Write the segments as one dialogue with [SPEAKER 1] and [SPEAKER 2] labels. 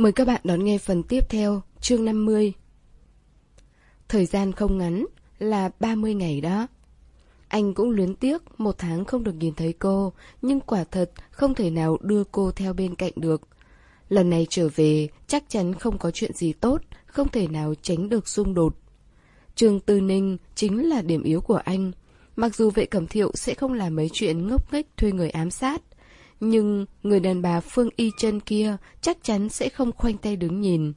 [SPEAKER 1] Mời các bạn đón nghe phần tiếp theo, chương 50. Thời gian không ngắn, là 30 ngày đó. Anh cũng luyến tiếc một tháng không được nhìn thấy cô, nhưng quả thật không thể nào đưa cô theo bên cạnh được. Lần này trở về, chắc chắn không có chuyện gì tốt, không thể nào tránh được xung đột. Trường Tư Ninh chính là điểm yếu của anh. Mặc dù vệ cẩm thiệu sẽ không làm mấy chuyện ngốc nghếch thuê người ám sát, nhưng người đàn bà Phương Y chân kia chắc chắn sẽ không khoanh tay đứng nhìn.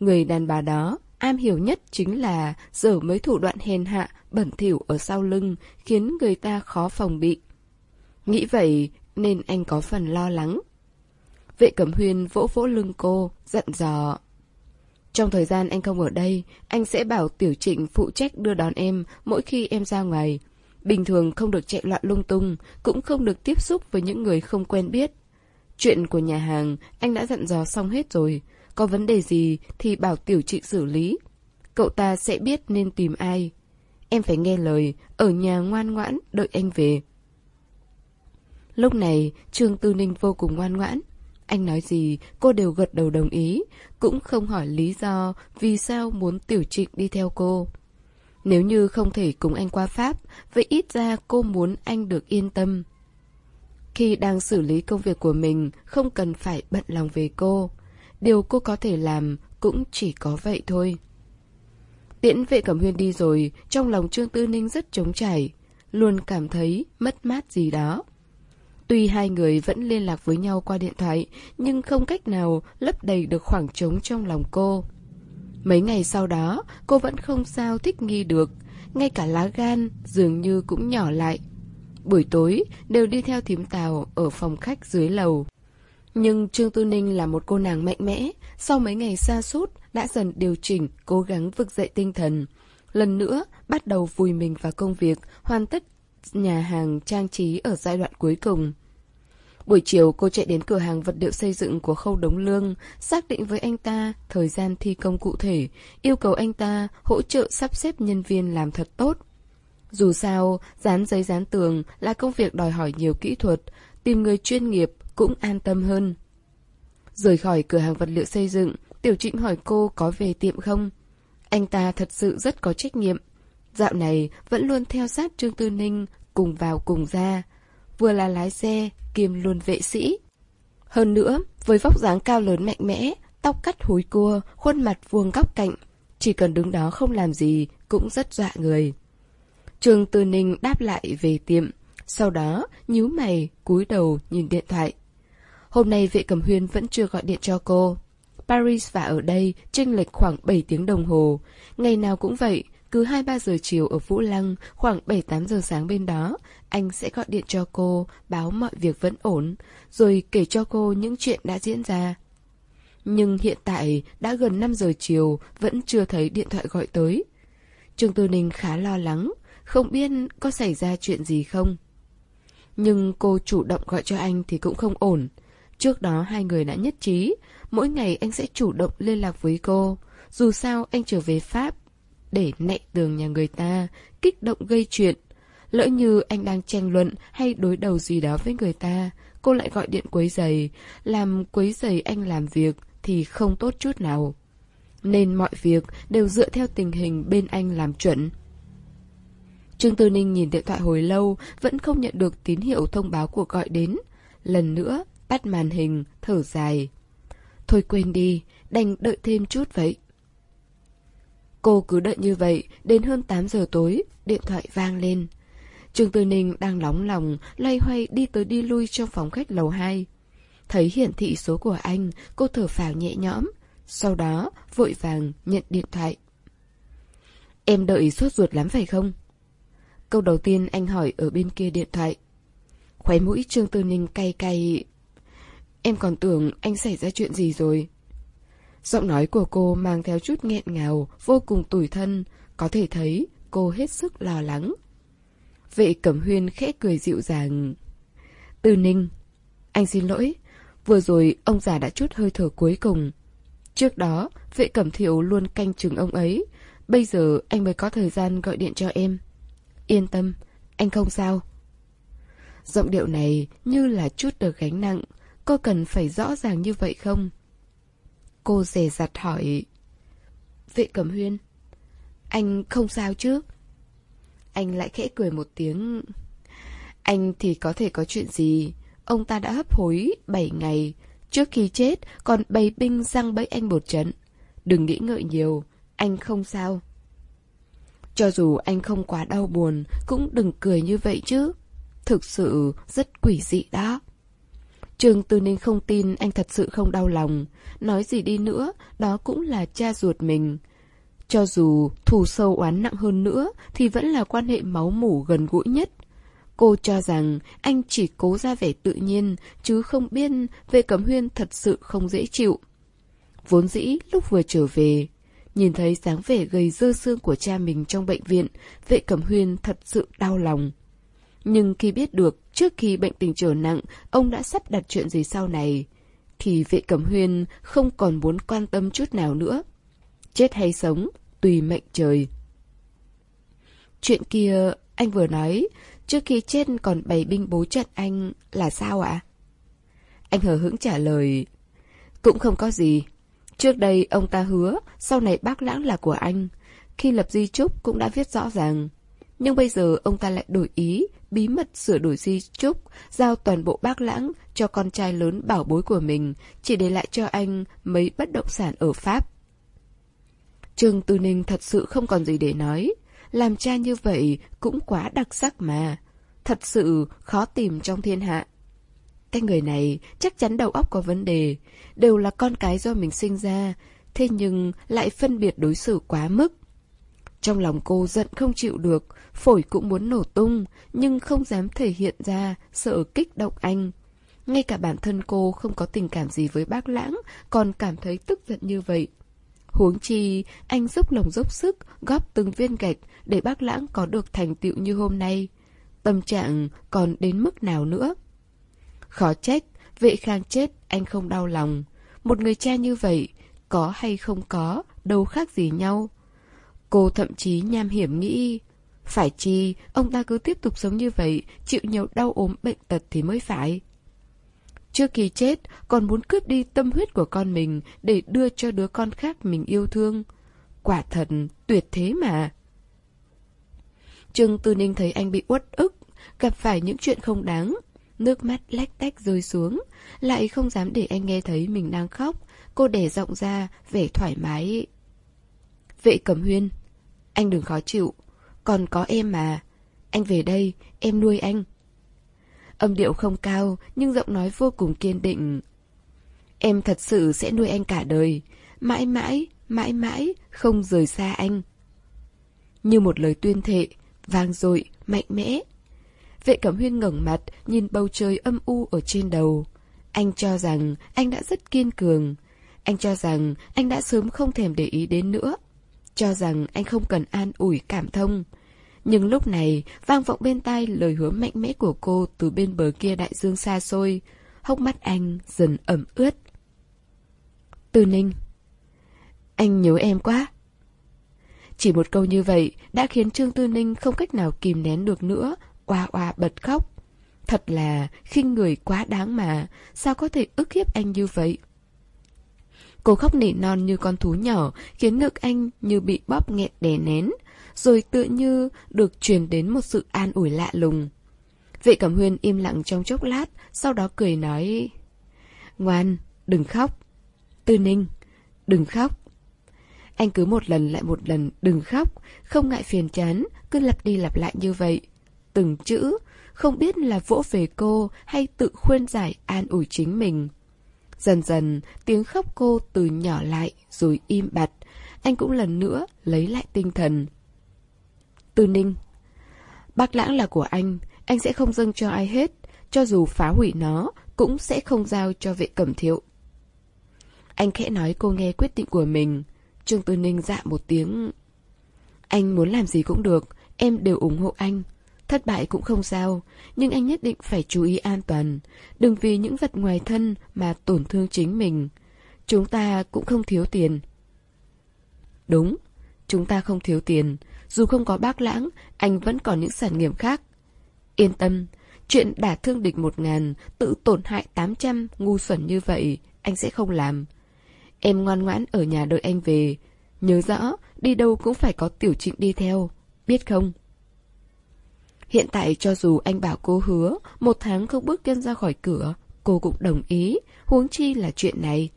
[SPEAKER 1] Người đàn bà đó am hiểu nhất chính là dở mấy thủ đoạn hèn hạ, bẩn thỉu ở sau lưng, khiến người ta khó phòng bị. Nghĩ vậy nên anh có phần lo lắng. Vệ Cẩm Huyên vỗ vỗ lưng cô, giận dò. Trong thời gian anh không ở đây, anh sẽ bảo Tiểu Trịnh phụ trách đưa đón em mỗi khi em ra ngoài. Bình thường không được chạy loạn lung tung, cũng không được tiếp xúc với những người không quen biết. Chuyện của nhà hàng, anh đã dặn dò xong hết rồi. Có vấn đề gì thì bảo Tiểu trị xử lý. Cậu ta sẽ biết nên tìm ai. Em phải nghe lời, ở nhà ngoan ngoãn, đợi anh về. Lúc này, Trương Tư Ninh vô cùng ngoan ngoãn. Anh nói gì, cô đều gật đầu đồng ý, cũng không hỏi lý do vì sao muốn Tiểu Trịnh đi theo cô. Nếu như không thể cùng anh qua Pháp, vậy ít ra cô muốn anh được yên tâm. Khi đang xử lý công việc của mình, không cần phải bận lòng về cô. Điều cô có thể làm cũng chỉ có vậy thôi. Tiễn vệ cẩm huyên đi rồi, trong lòng Trương Tư Ninh rất trống trải, luôn cảm thấy mất mát gì đó. Tuy hai người vẫn liên lạc với nhau qua điện thoại, nhưng không cách nào lấp đầy được khoảng trống trong lòng cô. Mấy ngày sau đó, cô vẫn không sao thích nghi được, ngay cả lá gan dường như cũng nhỏ lại. Buổi tối đều đi theo thím tàu ở phòng khách dưới lầu. Nhưng Trương Tư Ninh là một cô nàng mạnh mẽ, sau mấy ngày xa sút đã dần điều chỉnh, cố gắng vực dậy tinh thần. Lần nữa, bắt đầu vùi mình vào công việc, hoàn tất nhà hàng trang trí ở giai đoạn cuối cùng. Buổi chiều cô chạy đến cửa hàng vật liệu xây dựng của khâu đống lương, xác định với anh ta thời gian thi công cụ thể, yêu cầu anh ta hỗ trợ sắp xếp nhân viên làm thật tốt. Dù sao, dán giấy dán tường là công việc đòi hỏi nhiều kỹ thuật, tìm người chuyên nghiệp cũng an tâm hơn. Rời khỏi cửa hàng vật liệu xây dựng, Tiểu Trịnh hỏi cô có về tiệm không? Anh ta thật sự rất có trách nhiệm. Dạo này vẫn luôn theo sát Trương Tư Ninh, cùng vào cùng ra. Vừa là lái xe, kiêm luôn vệ sĩ. Hơn nữa, với vóc dáng cao lớn mạnh mẽ, tóc cắt húi cua, khuôn mặt vuông góc cạnh, chỉ cần đứng đó không làm gì cũng rất dọa người. Trường Tư Ninh đáp lại về tiệm, sau đó nhíu mày, cúi đầu nhìn điện thoại. Hôm nay vệ cầm huyên vẫn chưa gọi điện cho cô. Paris và ở đây chênh lệch khoảng 7 tiếng đồng hồ. Ngày nào cũng vậy, cứ 2-3 giờ chiều ở Vũ Lăng, khoảng 7-8 giờ sáng bên đó, anh sẽ gọi điện cho cô, báo mọi việc vẫn ổn, rồi kể cho cô những chuyện đã diễn ra. Nhưng hiện tại đã gần 5 giờ chiều, vẫn chưa thấy điện thoại gọi tới. Trương Tư Ninh khá lo lắng, không biết có xảy ra chuyện gì không. Nhưng cô chủ động gọi cho anh thì cũng không ổn. Trước đó hai người đã nhất trí, mỗi ngày anh sẽ chủ động liên lạc với cô. Dù sao anh trở về Pháp để nạy tường nhà người ta, kích động gây chuyện. Lỡ như anh đang tranh luận hay đối đầu gì đó với người ta, cô lại gọi điện quấy giày, làm quấy giày anh làm việc thì không tốt chút nào. Nên mọi việc đều dựa theo tình hình bên anh làm chuẩn. Trương Tư Ninh nhìn điện thoại hồi lâu, vẫn không nhận được tín hiệu thông báo cuộc gọi đến. Lần nữa, tắt màn hình, thở dài. Thôi quên đi, đành đợi thêm chút vậy. Cô cứ đợi như vậy, đến hơn 8 giờ tối, điện thoại vang lên. Trương Tư Ninh đang nóng lòng, loay hoay đi tới đi lui trong phòng khách lầu 2. Thấy hiển thị số của anh, cô thở phào nhẹ nhõm. Sau đó, vội vàng nhận điện thoại. Em đợi sốt ruột lắm phải không? Câu đầu tiên anh hỏi ở bên kia điện thoại. Khóe mũi Trương Tư Ninh cay cay. Em còn tưởng anh xảy ra chuyện gì rồi. Giọng nói của cô mang theo chút nghẹn ngào, vô cùng tủi thân, có thể thấy cô hết sức lo lắng. Vệ Cẩm Huyên khẽ cười dịu dàng. Từ Ninh, anh xin lỗi, vừa rồi ông già đã chút hơi thở cuối cùng. Trước đó, vệ Cẩm Thiệu luôn canh chừng ông ấy, bây giờ anh mới có thời gian gọi điện cho em. Yên tâm, anh không sao. Giọng điệu này như là chút được gánh nặng, cô cần phải rõ ràng như vậy không? Cô dè dặt hỏi. Vệ Cẩm Huyên, anh không sao chứ? Anh lại khẽ cười một tiếng. Anh thì có thể có chuyện gì? Ông ta đã hấp hối 7 ngày. Trước khi chết, còn bày binh răng bẫy anh một trận. Đừng nghĩ ngợi nhiều, anh không sao. Cho dù anh không quá đau buồn, cũng đừng cười như vậy chứ. Thực sự rất quỷ dị đó. Trường Tư Ninh không tin anh thật sự không đau lòng. Nói gì đi nữa, đó cũng là cha ruột mình. Cho dù thù sâu oán nặng hơn nữa, thì vẫn là quan hệ máu mủ gần gũi nhất. Cô cho rằng anh chỉ cố ra vẻ tự nhiên, chứ không biết vệ cẩm huyên thật sự không dễ chịu. Vốn dĩ lúc vừa trở về, nhìn thấy dáng vẻ gầy dơ xương của cha mình trong bệnh viện, vệ cẩm huyên thật sự đau lòng. Nhưng khi biết được trước khi bệnh tình trở nặng, ông đã sắp đặt chuyện gì sau này, thì vệ cẩm huyên không còn muốn quan tâm chút nào nữa. Chết hay sống, tùy mệnh trời. Chuyện kia anh vừa nói, trước khi chết còn bày binh bố trận anh là sao ạ? Anh hờ hững trả lời, cũng không có gì. Trước đây ông ta hứa, sau này bác lãng là của anh. Khi lập di trúc cũng đã viết rõ ràng. Nhưng bây giờ ông ta lại đổi ý, bí mật sửa đổi di trúc, giao toàn bộ bác lãng cho con trai lớn bảo bối của mình, chỉ để lại cho anh mấy bất động sản ở Pháp. Trương Tư Ninh thật sự không còn gì để nói. Làm cha như vậy cũng quá đặc sắc mà. Thật sự khó tìm trong thiên hạ. Cái người này chắc chắn đầu óc có vấn đề. Đều là con cái do mình sinh ra. Thế nhưng lại phân biệt đối xử quá mức. Trong lòng cô giận không chịu được, phổi cũng muốn nổ tung, nhưng không dám thể hiện ra, sợ kích động anh. Ngay cả bản thân cô không có tình cảm gì với bác lãng, còn cảm thấy tức giận như vậy. Huống chi, anh dốc lòng dốc sức, góp từng viên gạch để bác lãng có được thành tựu như hôm nay. Tâm trạng còn đến mức nào nữa? Khó trách, vệ khang chết, anh không đau lòng. Một người cha như vậy, có hay không có, đâu khác gì nhau. Cô thậm chí nham hiểm nghĩ, phải chi, ông ta cứ tiếp tục sống như vậy, chịu nhiều đau ốm bệnh tật thì mới phải. Trước khi chết, còn muốn cướp đi tâm huyết của con mình để đưa cho đứa con khác mình yêu thương. Quả thật, tuyệt thế mà. Trương Tư Ninh thấy anh bị uất ức, gặp phải những chuyện không đáng. Nước mắt lách tách rơi xuống, lại không dám để anh nghe thấy mình đang khóc. Cô để giọng ra, vẻ thoải mái. Vệ Cẩm Huyên, anh đừng khó chịu, còn có em mà. Anh về đây, em nuôi anh. Âm điệu không cao, nhưng giọng nói vô cùng kiên định. Em thật sự sẽ nuôi anh cả đời, mãi mãi, mãi mãi, không rời xa anh. Như một lời tuyên thệ, vang dội, mạnh mẽ. Vệ Cẩm Huyên ngẩng mặt, nhìn bầu trời âm u ở trên đầu. Anh cho rằng anh đã rất kiên cường. Anh cho rằng anh đã sớm không thèm để ý đến nữa. Cho rằng anh không cần an ủi cảm thông. Nhưng lúc này, vang vọng bên tai lời hứa mạnh mẽ của cô từ bên bờ kia đại dương xa xôi. Hốc mắt anh dần ẩm ướt. Từ Ninh Anh nhớ em quá. Chỉ một câu như vậy đã khiến Trương Tư Ninh không cách nào kìm nén được nữa, oa oa bật khóc. Thật là khinh người quá đáng mà, sao có thể ức hiếp anh như vậy? Cô khóc nỉ non như con thú nhỏ, khiến ngực anh như bị bóp nghẹt đè nén, rồi tự như được truyền đến một sự an ủi lạ lùng. Vệ Cẩm Huyên im lặng trong chốc lát, sau đó cười nói Ngoan, đừng khóc. Tư Ninh, đừng khóc. Anh cứ một lần lại một lần đừng khóc, không ngại phiền chán, cứ lặp đi lặp lại như vậy. Từng chữ, không biết là vỗ về cô hay tự khuyên giải an ủi chính mình. Dần dần, tiếng khóc cô từ nhỏ lại rồi im bặt. Anh cũng lần nữa lấy lại tinh thần. Tư Ninh Bác lãng là của anh, anh sẽ không dâng cho ai hết. Cho dù phá hủy nó, cũng sẽ không giao cho vệ cẩm thiệu. Anh khẽ nói cô nghe quyết định của mình. Trương Tư Ninh dạ một tiếng. Anh muốn làm gì cũng được, em đều ủng hộ anh. Thất bại cũng không sao, nhưng anh nhất định phải chú ý an toàn. Đừng vì những vật ngoài thân mà tổn thương chính mình. Chúng ta cũng không thiếu tiền. Đúng, chúng ta không thiếu tiền. Dù không có bác lãng, anh vẫn còn những sản nghiệp khác. Yên tâm, chuyện đả thương địch một ngàn, tự tổn hại tám trăm, ngu xuẩn như vậy, anh sẽ không làm. Em ngoan ngoãn ở nhà đợi anh về. Nhớ rõ, đi đâu cũng phải có tiểu trịnh đi theo. Biết không? Hiện tại cho dù anh bảo cô hứa một tháng không bước chân ra khỏi cửa, cô cũng đồng ý, huống chi là chuyện này.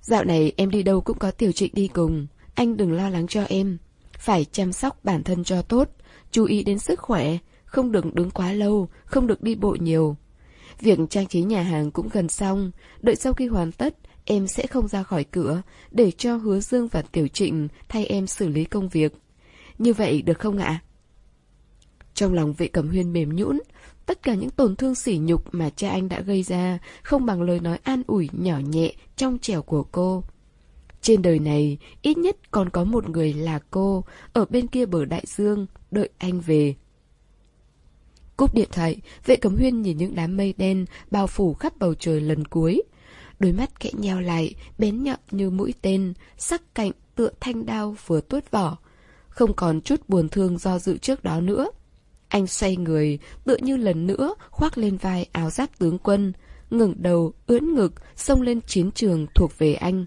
[SPEAKER 1] Dạo này em đi đâu cũng có tiểu trịnh đi cùng, anh đừng lo lắng cho em. Phải chăm sóc bản thân cho tốt, chú ý đến sức khỏe, không được đứng quá lâu, không được đi bộ nhiều. Việc trang trí nhà hàng cũng gần xong, đợi sau khi hoàn tất, em sẽ không ra khỏi cửa, để cho Hứa Dương và Tiểu Trịnh thay em xử lý công việc. Như vậy được không ạ? Trong lòng vệ cẩm huyên mềm nhũn, tất cả những tổn thương sỉ nhục mà cha anh đã gây ra không bằng lời nói an ủi nhỏ nhẹ trong trẻo của cô. Trên đời này, ít nhất còn có một người là cô, ở bên kia bờ đại dương, đợi anh về. Cúp điện thoại, vệ cẩm huyên nhìn những đám mây đen bao phủ khắp bầu trời lần cuối. Đôi mắt kẽ nheo lại, bén nhọn như mũi tên, sắc cạnh tựa thanh đao vừa tuốt vỏ. Không còn chút buồn thương do dự trước đó nữa. Anh xoay người, tựa như lần nữa khoác lên vai áo giáp tướng quân, ngẩng đầu, ưỡn ngực, xông lên chiến trường thuộc về anh.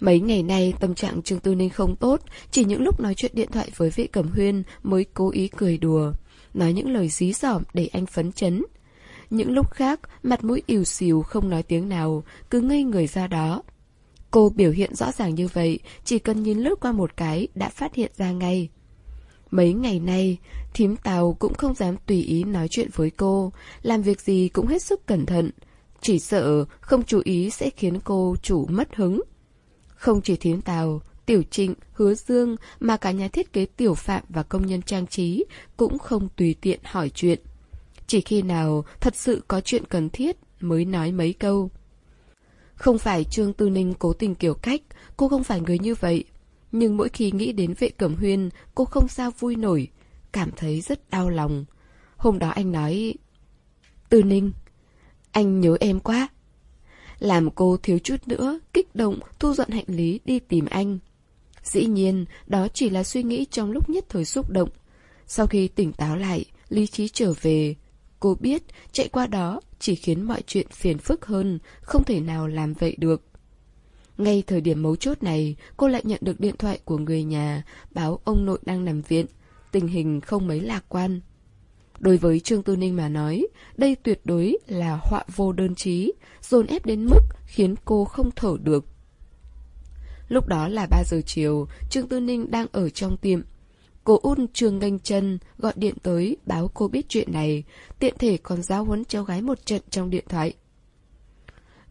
[SPEAKER 1] Mấy ngày nay tâm trạng Trương Tư Ninh không tốt, chỉ những lúc nói chuyện điện thoại với vệ cẩm huyên mới cố ý cười đùa, nói những lời dí dỏm để anh phấn chấn. Những lúc khác, mặt mũi ỉu xìu không nói tiếng nào, cứ ngây người ra đó. Cô biểu hiện rõ ràng như vậy, chỉ cần nhìn lướt qua một cái đã phát hiện ra ngay. Mấy ngày nay, thím Tàu cũng không dám tùy ý nói chuyện với cô, làm việc gì cũng hết sức cẩn thận. Chỉ sợ không chú ý sẽ khiến cô chủ mất hứng. Không chỉ Thiến Tàu, Tiểu Trịnh, Hứa Dương mà cả nhà thiết kế Tiểu Phạm và công nhân trang trí cũng không tùy tiện hỏi chuyện. Chỉ khi nào thật sự có chuyện cần thiết mới nói mấy câu. Không phải Trương Tư Ninh cố tình kiểu cách, cô không phải người như vậy. Nhưng mỗi khi nghĩ đến vệ cẩm huyên, cô không sao vui nổi, cảm thấy rất đau lòng. Hôm đó anh nói... Tư Ninh, anh nhớ em quá. Làm cô thiếu chút nữa, kích động, thu dọn hành lý đi tìm anh. Dĩ nhiên, đó chỉ là suy nghĩ trong lúc nhất thời xúc động. Sau khi tỉnh táo lại, lý trí trở về. Cô biết, chạy qua đó chỉ khiến mọi chuyện phiền phức hơn, không thể nào làm vậy được. Ngay thời điểm mấu chốt này, cô lại nhận được điện thoại của người nhà, báo ông nội đang nằm viện. Tình hình không mấy lạc quan. Đối với Trương Tư Ninh mà nói, đây tuyệt đối là họa vô đơn chí, dồn ép đến mức khiến cô không thở được. Lúc đó là 3 giờ chiều, Trương Tư Ninh đang ở trong tiệm. Cô út Trương Nganh chân gọi điện tới báo cô biết chuyện này, tiện thể còn giáo huấn cháu gái một trận trong điện thoại.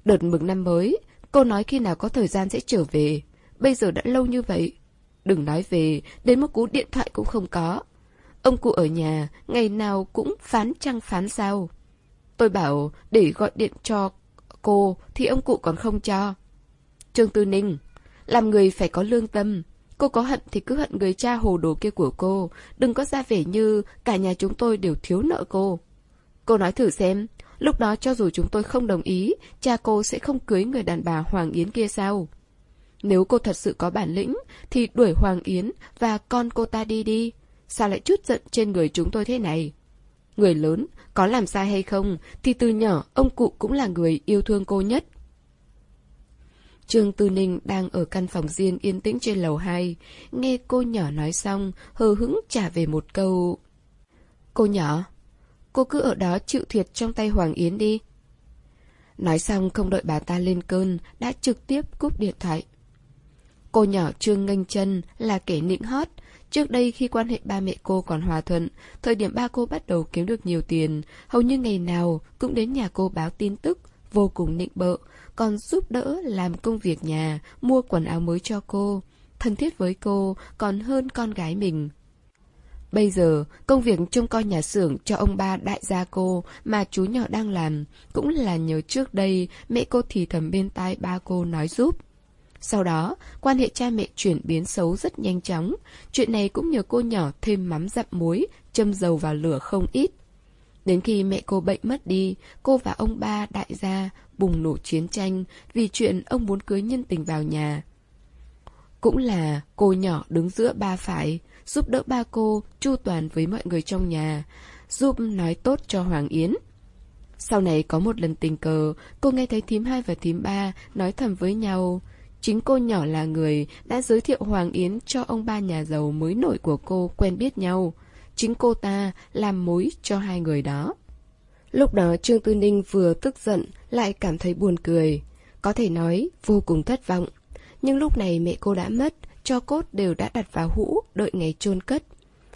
[SPEAKER 1] Đợt mừng năm mới, cô nói khi nào có thời gian sẽ trở về. Bây giờ đã lâu như vậy. Đừng nói về, đến một cú điện thoại cũng không có. Ông cụ ở nhà, ngày nào cũng phán trăng phán sao. Tôi bảo để gọi điện cho cô thì ông cụ còn không cho. Trương Tư Ninh, làm người phải có lương tâm. Cô có hận thì cứ hận người cha hồ đồ kia của cô. Đừng có ra vẻ như cả nhà chúng tôi đều thiếu nợ cô. Cô nói thử xem, lúc đó cho dù chúng tôi không đồng ý, cha cô sẽ không cưới người đàn bà Hoàng Yến kia sao? Nếu cô thật sự có bản lĩnh, thì đuổi Hoàng Yến và con cô ta đi đi. Sao lại chút giận trên người chúng tôi thế này? Người lớn, có làm sai hay không, thì từ nhỏ ông cụ cũng là người yêu thương cô nhất. Trương Tư Ninh đang ở căn phòng riêng yên tĩnh trên lầu 2, nghe cô nhỏ nói xong, hờ hững trả về một câu. Cô nhỏ, cô cứ ở đó chịu thiệt trong tay Hoàng Yến đi. Nói xong không đợi bà ta lên cơn, đã trực tiếp cúp điện thoại. Cô nhỏ Trương Ngân chân là kẻ nịnh hót. Trước đây khi quan hệ ba mẹ cô còn hòa thuận, thời điểm ba cô bắt đầu kiếm được nhiều tiền, hầu như ngày nào cũng đến nhà cô báo tin tức, vô cùng nịnh bợ, còn giúp đỡ làm công việc nhà, mua quần áo mới cho cô. Thân thiết với cô còn hơn con gái mình. Bây giờ, công việc trông coi nhà xưởng cho ông ba đại gia cô mà chú nhỏ đang làm cũng là nhờ trước đây mẹ cô thì thầm bên tai ba cô nói giúp. Sau đó, quan hệ cha mẹ chuyển biến xấu rất nhanh chóng. Chuyện này cũng nhờ cô nhỏ thêm mắm dặm muối, châm dầu vào lửa không ít. Đến khi mẹ cô bệnh mất đi, cô và ông ba đại gia bùng nổ chiến tranh vì chuyện ông muốn cưới nhân tình vào nhà. Cũng là cô nhỏ đứng giữa ba phải, giúp đỡ ba cô chu toàn với mọi người trong nhà, giúp nói tốt cho Hoàng Yến. Sau này có một lần tình cờ, cô nghe thấy thím hai và thím ba nói thầm với nhau. Chính cô nhỏ là người đã giới thiệu Hoàng Yến cho ông ba nhà giàu mới nổi của cô quen biết nhau. Chính cô ta làm mối cho hai người đó. Lúc đó Trương Tư Ninh vừa tức giận lại cảm thấy buồn cười. Có thể nói vô cùng thất vọng. Nhưng lúc này mẹ cô đã mất, cho cốt đều đã đặt vào hũ, đợi ngày chôn cất.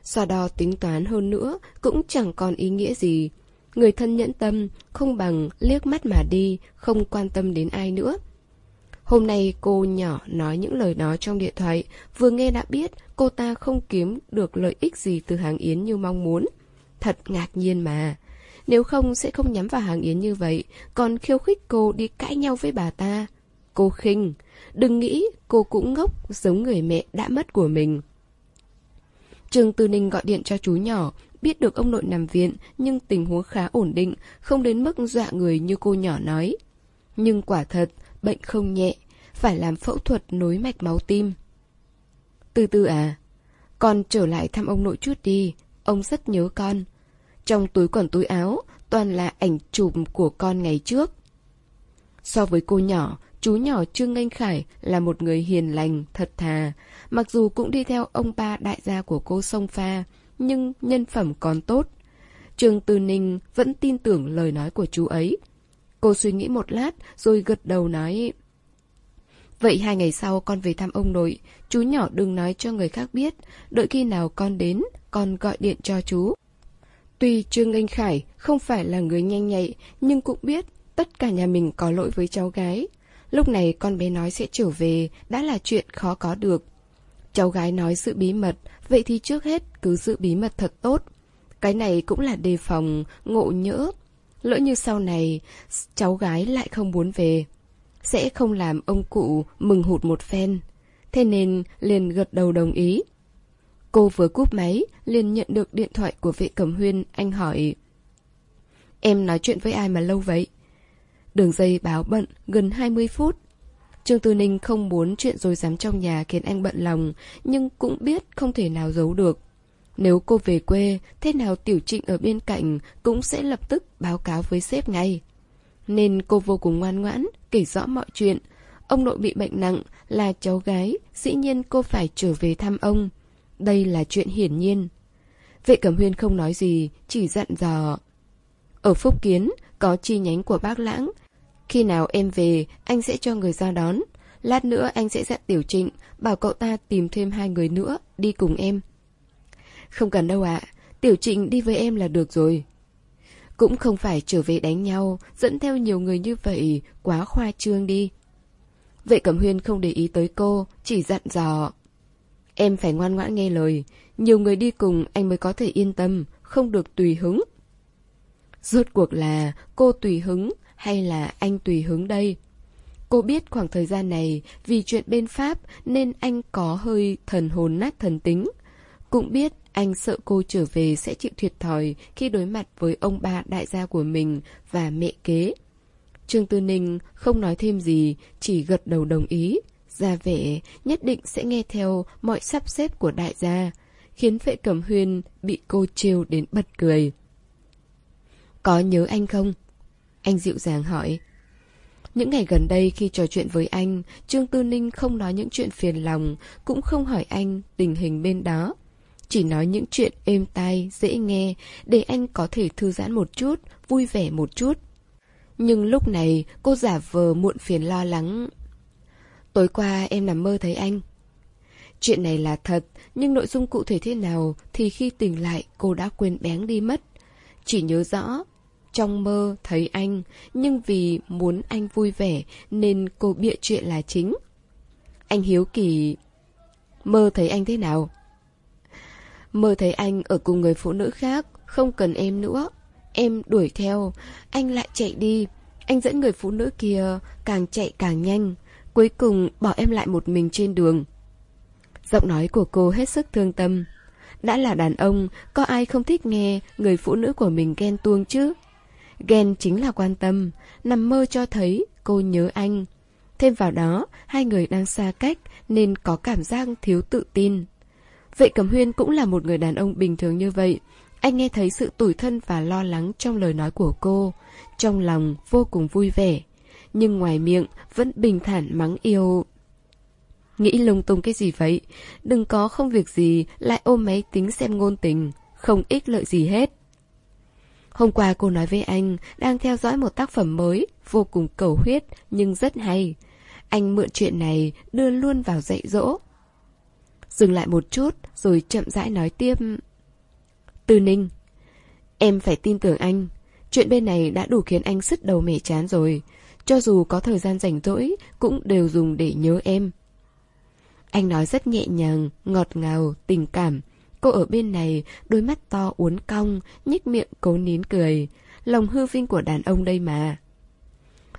[SPEAKER 1] So đo tính toán hơn nữa cũng chẳng còn ý nghĩa gì. Người thân nhẫn tâm, không bằng liếc mắt mà đi, không quan tâm đến ai nữa. Hôm nay cô nhỏ nói những lời đó trong điện thoại, vừa nghe đã biết cô ta không kiếm được lợi ích gì từ hàng Yến như mong muốn. Thật ngạc nhiên mà. Nếu không sẽ không nhắm vào hàng Yến như vậy, còn khiêu khích cô đi cãi nhau với bà ta. Cô khinh, đừng nghĩ cô cũng ngốc giống người mẹ đã mất của mình. trường Tư Ninh gọi điện cho chú nhỏ, biết được ông nội nằm viện nhưng tình huống khá ổn định, không đến mức dọa người như cô nhỏ nói. Nhưng quả thật, bệnh không nhẹ, phải làm phẫu thuật nối mạch máu tim. Từ từ à, con trở lại thăm ông nội chút đi, ông rất nhớ con. Trong túi quần túi áo, toàn là ảnh chụp của con ngày trước. So với cô nhỏ, chú nhỏ Trương Anh Khải là một người hiền lành, thật thà. Mặc dù cũng đi theo ông ba đại gia của cô sông pha, nhưng nhân phẩm còn tốt. Trương Tư Ninh vẫn tin tưởng lời nói của chú ấy. Cô suy nghĩ một lát rồi gật đầu nói Vậy hai ngày sau con về thăm ông nội, Chú nhỏ đừng nói cho người khác biết, Đợi khi nào con đến, Con gọi điện cho chú. Tuy Trương Anh Khải không phải là người nhanh nhạy, Nhưng cũng biết Tất cả nhà mình có lỗi với cháu gái. Lúc này con bé nói sẽ trở về Đã là chuyện khó có được. Cháu gái nói sự bí mật, Vậy thì trước hết cứ giữ bí mật thật tốt. Cái này cũng là đề phòng, Ngộ nhỡ. Lỡ như sau này Cháu gái lại không muốn về sẽ không làm ông cụ mừng hụt một phen Thế nên liền gật đầu đồng ý Cô vừa cúp máy liền nhận được điện thoại của vệ cẩm huyên Anh hỏi Em nói chuyện với ai mà lâu vậy? Đường dây báo bận gần 20 phút Trương Tư Ninh không muốn chuyện rồi dám trong nhà khiến anh bận lòng Nhưng cũng biết không thể nào giấu được nếu cô về quê, thế nào Tiểu Trịnh ở bên cạnh cũng sẽ lập tức báo cáo với sếp ngay. Nên cô vô cùng ngoan ngoãn, kể rõ mọi chuyện. Ông nội bị bệnh nặng, là cháu gái, dĩ nhiên cô phải trở về thăm ông. Đây là chuyện hiển nhiên. Vệ Cẩm Huyên không nói gì, chỉ dặn dò. Ở Phúc Kiến, có chi nhánh của bác Lãng. Khi nào em về, anh sẽ cho người ra đón. Lát nữa anh sẽ dặn Tiểu Trịnh, bảo cậu ta tìm thêm hai người nữa, đi cùng em. Không cần đâu ạ, Tiểu Trịnh đi với em là được rồi. Cũng không phải trở về đánh nhau, dẫn theo nhiều người như vậy, quá khoa trương đi. Vệ Cẩm Huyên không để ý tới cô, chỉ dặn dò. Em phải ngoan ngoãn nghe lời, nhiều người đi cùng anh mới có thể yên tâm, không được tùy hứng. Rốt cuộc là cô tùy hứng hay là anh tùy hứng đây? Cô biết khoảng thời gian này vì chuyện bên Pháp nên anh có hơi thần hồn nát thần tính. Cũng biết anh sợ cô trở về sẽ chịu thiệt thòi khi đối mặt với ông bà đại gia của mình và mẹ kế. Trương Tư Ninh không nói thêm gì, chỉ gật đầu đồng ý, ra vẻ nhất định sẽ nghe theo mọi sắp xếp của đại gia, khiến vệ cẩm huyên bị cô trêu đến bật cười. Có nhớ anh không? Anh dịu dàng hỏi. Những ngày gần đây khi trò chuyện với anh, Trương Tư Ninh không nói những chuyện phiền lòng, cũng không hỏi anh tình hình bên đó chỉ nói những chuyện êm tai, dễ nghe, để anh có thể thư giãn một chút, vui vẻ một chút. Nhưng lúc này, cô giả vờ muộn phiền lo lắng. Tối qua em nằm mơ thấy anh. Chuyện này là thật, nhưng nội dung cụ thể thế nào thì khi tỉnh lại cô đã quên bén đi mất. Chỉ nhớ rõ, trong mơ thấy anh, nhưng vì muốn anh vui vẻ nên cô bịa chuyện là chính. Anh hiếu kỳ... Mơ thấy anh thế nào? Mơ thấy anh ở cùng người phụ nữ khác, không cần em nữa. Em đuổi theo, anh lại chạy đi. Anh dẫn người phụ nữ kia càng chạy càng nhanh. Cuối cùng bỏ em lại một mình trên đường. Giọng nói của cô hết sức thương tâm. Đã là đàn ông, có ai không thích nghe người phụ nữ của mình ghen tuông chứ? Ghen chính là quan tâm, nằm mơ cho thấy cô nhớ anh. Thêm vào đó, hai người đang xa cách nên có cảm giác thiếu tự tin. Vệ Cẩm Huyên cũng là một người đàn ông bình thường như vậy. Anh nghe thấy sự tủi thân và lo lắng trong lời nói của cô, trong lòng vô cùng vui vẻ, nhưng ngoài miệng vẫn bình thản mắng yêu. Nghĩ lung tung cái gì vậy? Đừng có không việc gì lại ôm máy tính xem ngôn tình, không ích lợi gì hết. Hôm qua cô nói với anh đang theo dõi một tác phẩm mới, vô cùng cầu huyết nhưng rất hay. Anh mượn chuyện này đưa luôn vào dạy dỗ. Dừng lại một chút rồi chậm rãi nói tiếp. Từ Ninh, em phải tin tưởng anh. Chuyện bên này đã đủ khiến anh sứt đầu mẻ chán rồi. Cho dù có thời gian rảnh rỗi cũng đều dùng để nhớ em. Anh nói rất nhẹ nhàng, ngọt ngào, tình cảm. Cô ở bên này, đôi mắt to uốn cong, nhích miệng cố nín cười. Lòng hư vinh của đàn ông đây mà.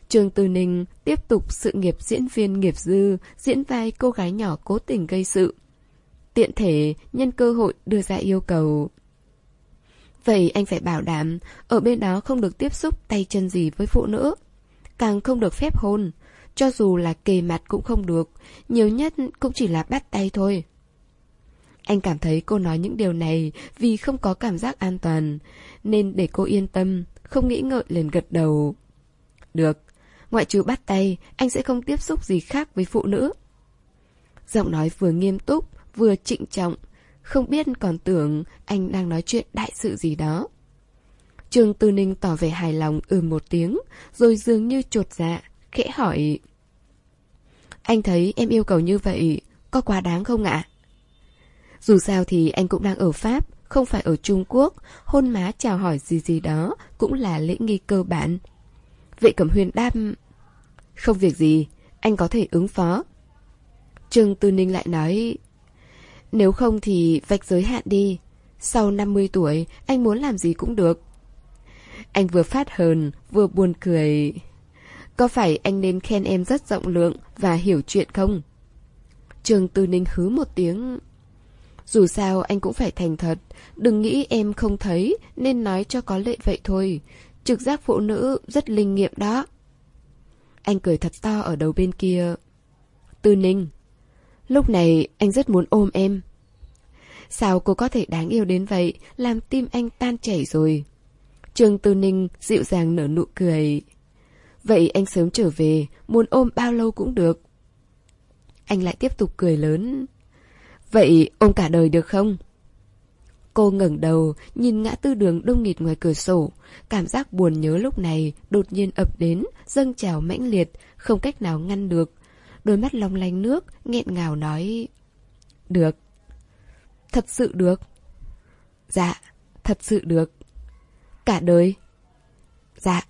[SPEAKER 1] Trường Từ Ninh tiếp tục sự nghiệp diễn viên nghiệp dư, diễn vai cô gái nhỏ cố tình gây sự. Tiện thể, nhân cơ hội đưa ra yêu cầu. Vậy anh phải bảo đảm, ở bên đó không được tiếp xúc tay chân gì với phụ nữ. Càng không được phép hôn, cho dù là kề mặt cũng không được, nhiều nhất cũng chỉ là bắt tay thôi. Anh cảm thấy cô nói những điều này vì không có cảm giác an toàn, nên để cô yên tâm, không nghĩ ngợi liền gật đầu. Được, ngoại trừ bắt tay, anh sẽ không tiếp xúc gì khác với phụ nữ. Giọng nói vừa nghiêm túc, vừa trịnh trọng, không biết còn tưởng anh đang nói chuyện đại sự gì đó. Trường Tư Ninh tỏ vẻ hài lòng ừ một tiếng, rồi dường như trột dạ, khẽ hỏi. Anh thấy em yêu cầu như vậy, có quá đáng không ạ? Dù sao thì anh cũng đang ở Pháp, không phải ở Trung Quốc, hôn má chào hỏi gì gì đó cũng là lễ nghi cơ bản. Vệ Cẩm Huyền đáp, không việc gì, anh có thể ứng phó. Trương Tư Ninh lại nói, nếu không thì vạch giới hạn đi, sau 50 tuổi anh muốn làm gì cũng được. Anh vừa phát hờn, vừa buồn cười. Có phải anh nên khen em rất rộng lượng và hiểu chuyện không? Trường Tư Ninh hứ một tiếng. Dù sao anh cũng phải thành thật, đừng nghĩ em không thấy nên nói cho có lệ vậy thôi. Trực giác phụ nữ rất linh nghiệm đó. Anh cười thật to ở đầu bên kia. Tư Ninh, lúc này anh rất muốn ôm em. Sao cô có thể đáng yêu đến vậy, làm tim anh tan chảy rồi. Trương Tư Ninh dịu dàng nở nụ cười. Vậy anh sớm trở về, muốn ôm bao lâu cũng được. Anh lại tiếp tục cười lớn. Vậy ôm cả đời được không? Cô ngẩng đầu, nhìn ngã tư đường đông nghịt ngoài cửa sổ. Cảm giác buồn nhớ lúc này đột nhiên ập đến, dâng trào mãnh liệt, không cách nào ngăn được. Đôi mắt long lanh nước, nghẹn ngào nói... Được. Thật sự được. Dạ, thật sự được. Cả đời. Dạ,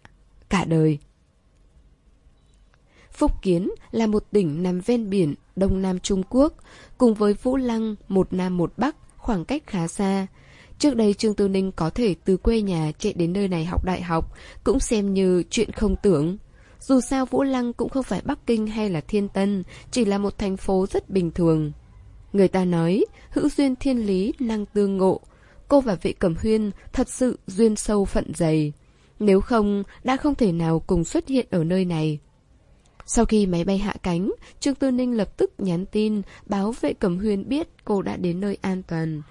[SPEAKER 1] cả đời. Phúc Kiến là một tỉnh nằm ven biển Đông Nam Trung Quốc, cùng với Vũ Lăng, một Nam một Bắc, khoảng cách khá xa. Trước đây Trương Tư Ninh có thể từ quê nhà chạy đến nơi này học đại học, cũng xem như chuyện không tưởng. Dù sao Vũ Lăng cũng không phải Bắc Kinh hay là Thiên Tân, chỉ là một thành phố rất bình thường. Người ta nói, hữu duyên thiên lý năng tương ngộ. Cô và vị cẩm huyên thật sự duyên sâu phận dày. Nếu không, đã không thể nào cùng xuất hiện ở nơi này. Sau khi máy bay hạ cánh, Trương Tư Ninh lập tức nhắn tin báo vệ cẩm huyên biết cô đã đến nơi an toàn.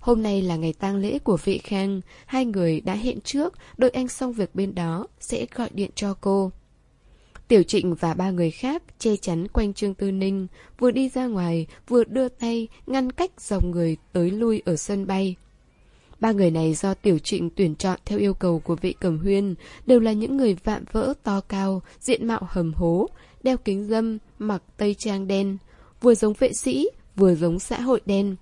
[SPEAKER 1] Hôm nay là ngày tang lễ của vị khang, hai người đã hẹn trước, đợi anh xong việc bên đó, sẽ gọi điện cho cô. Tiểu Trịnh và ba người khác che chắn quanh Trương Tư Ninh, vừa đi ra ngoài, vừa đưa tay ngăn cách dòng người tới lui ở sân bay. Ba người này do Tiểu Trịnh tuyển chọn theo yêu cầu của vị cầm huyên, đều là những người vạm vỡ to cao, diện mạo hầm hố, đeo kính dâm, mặc tây trang đen, vừa giống vệ sĩ, vừa giống xã hội đen.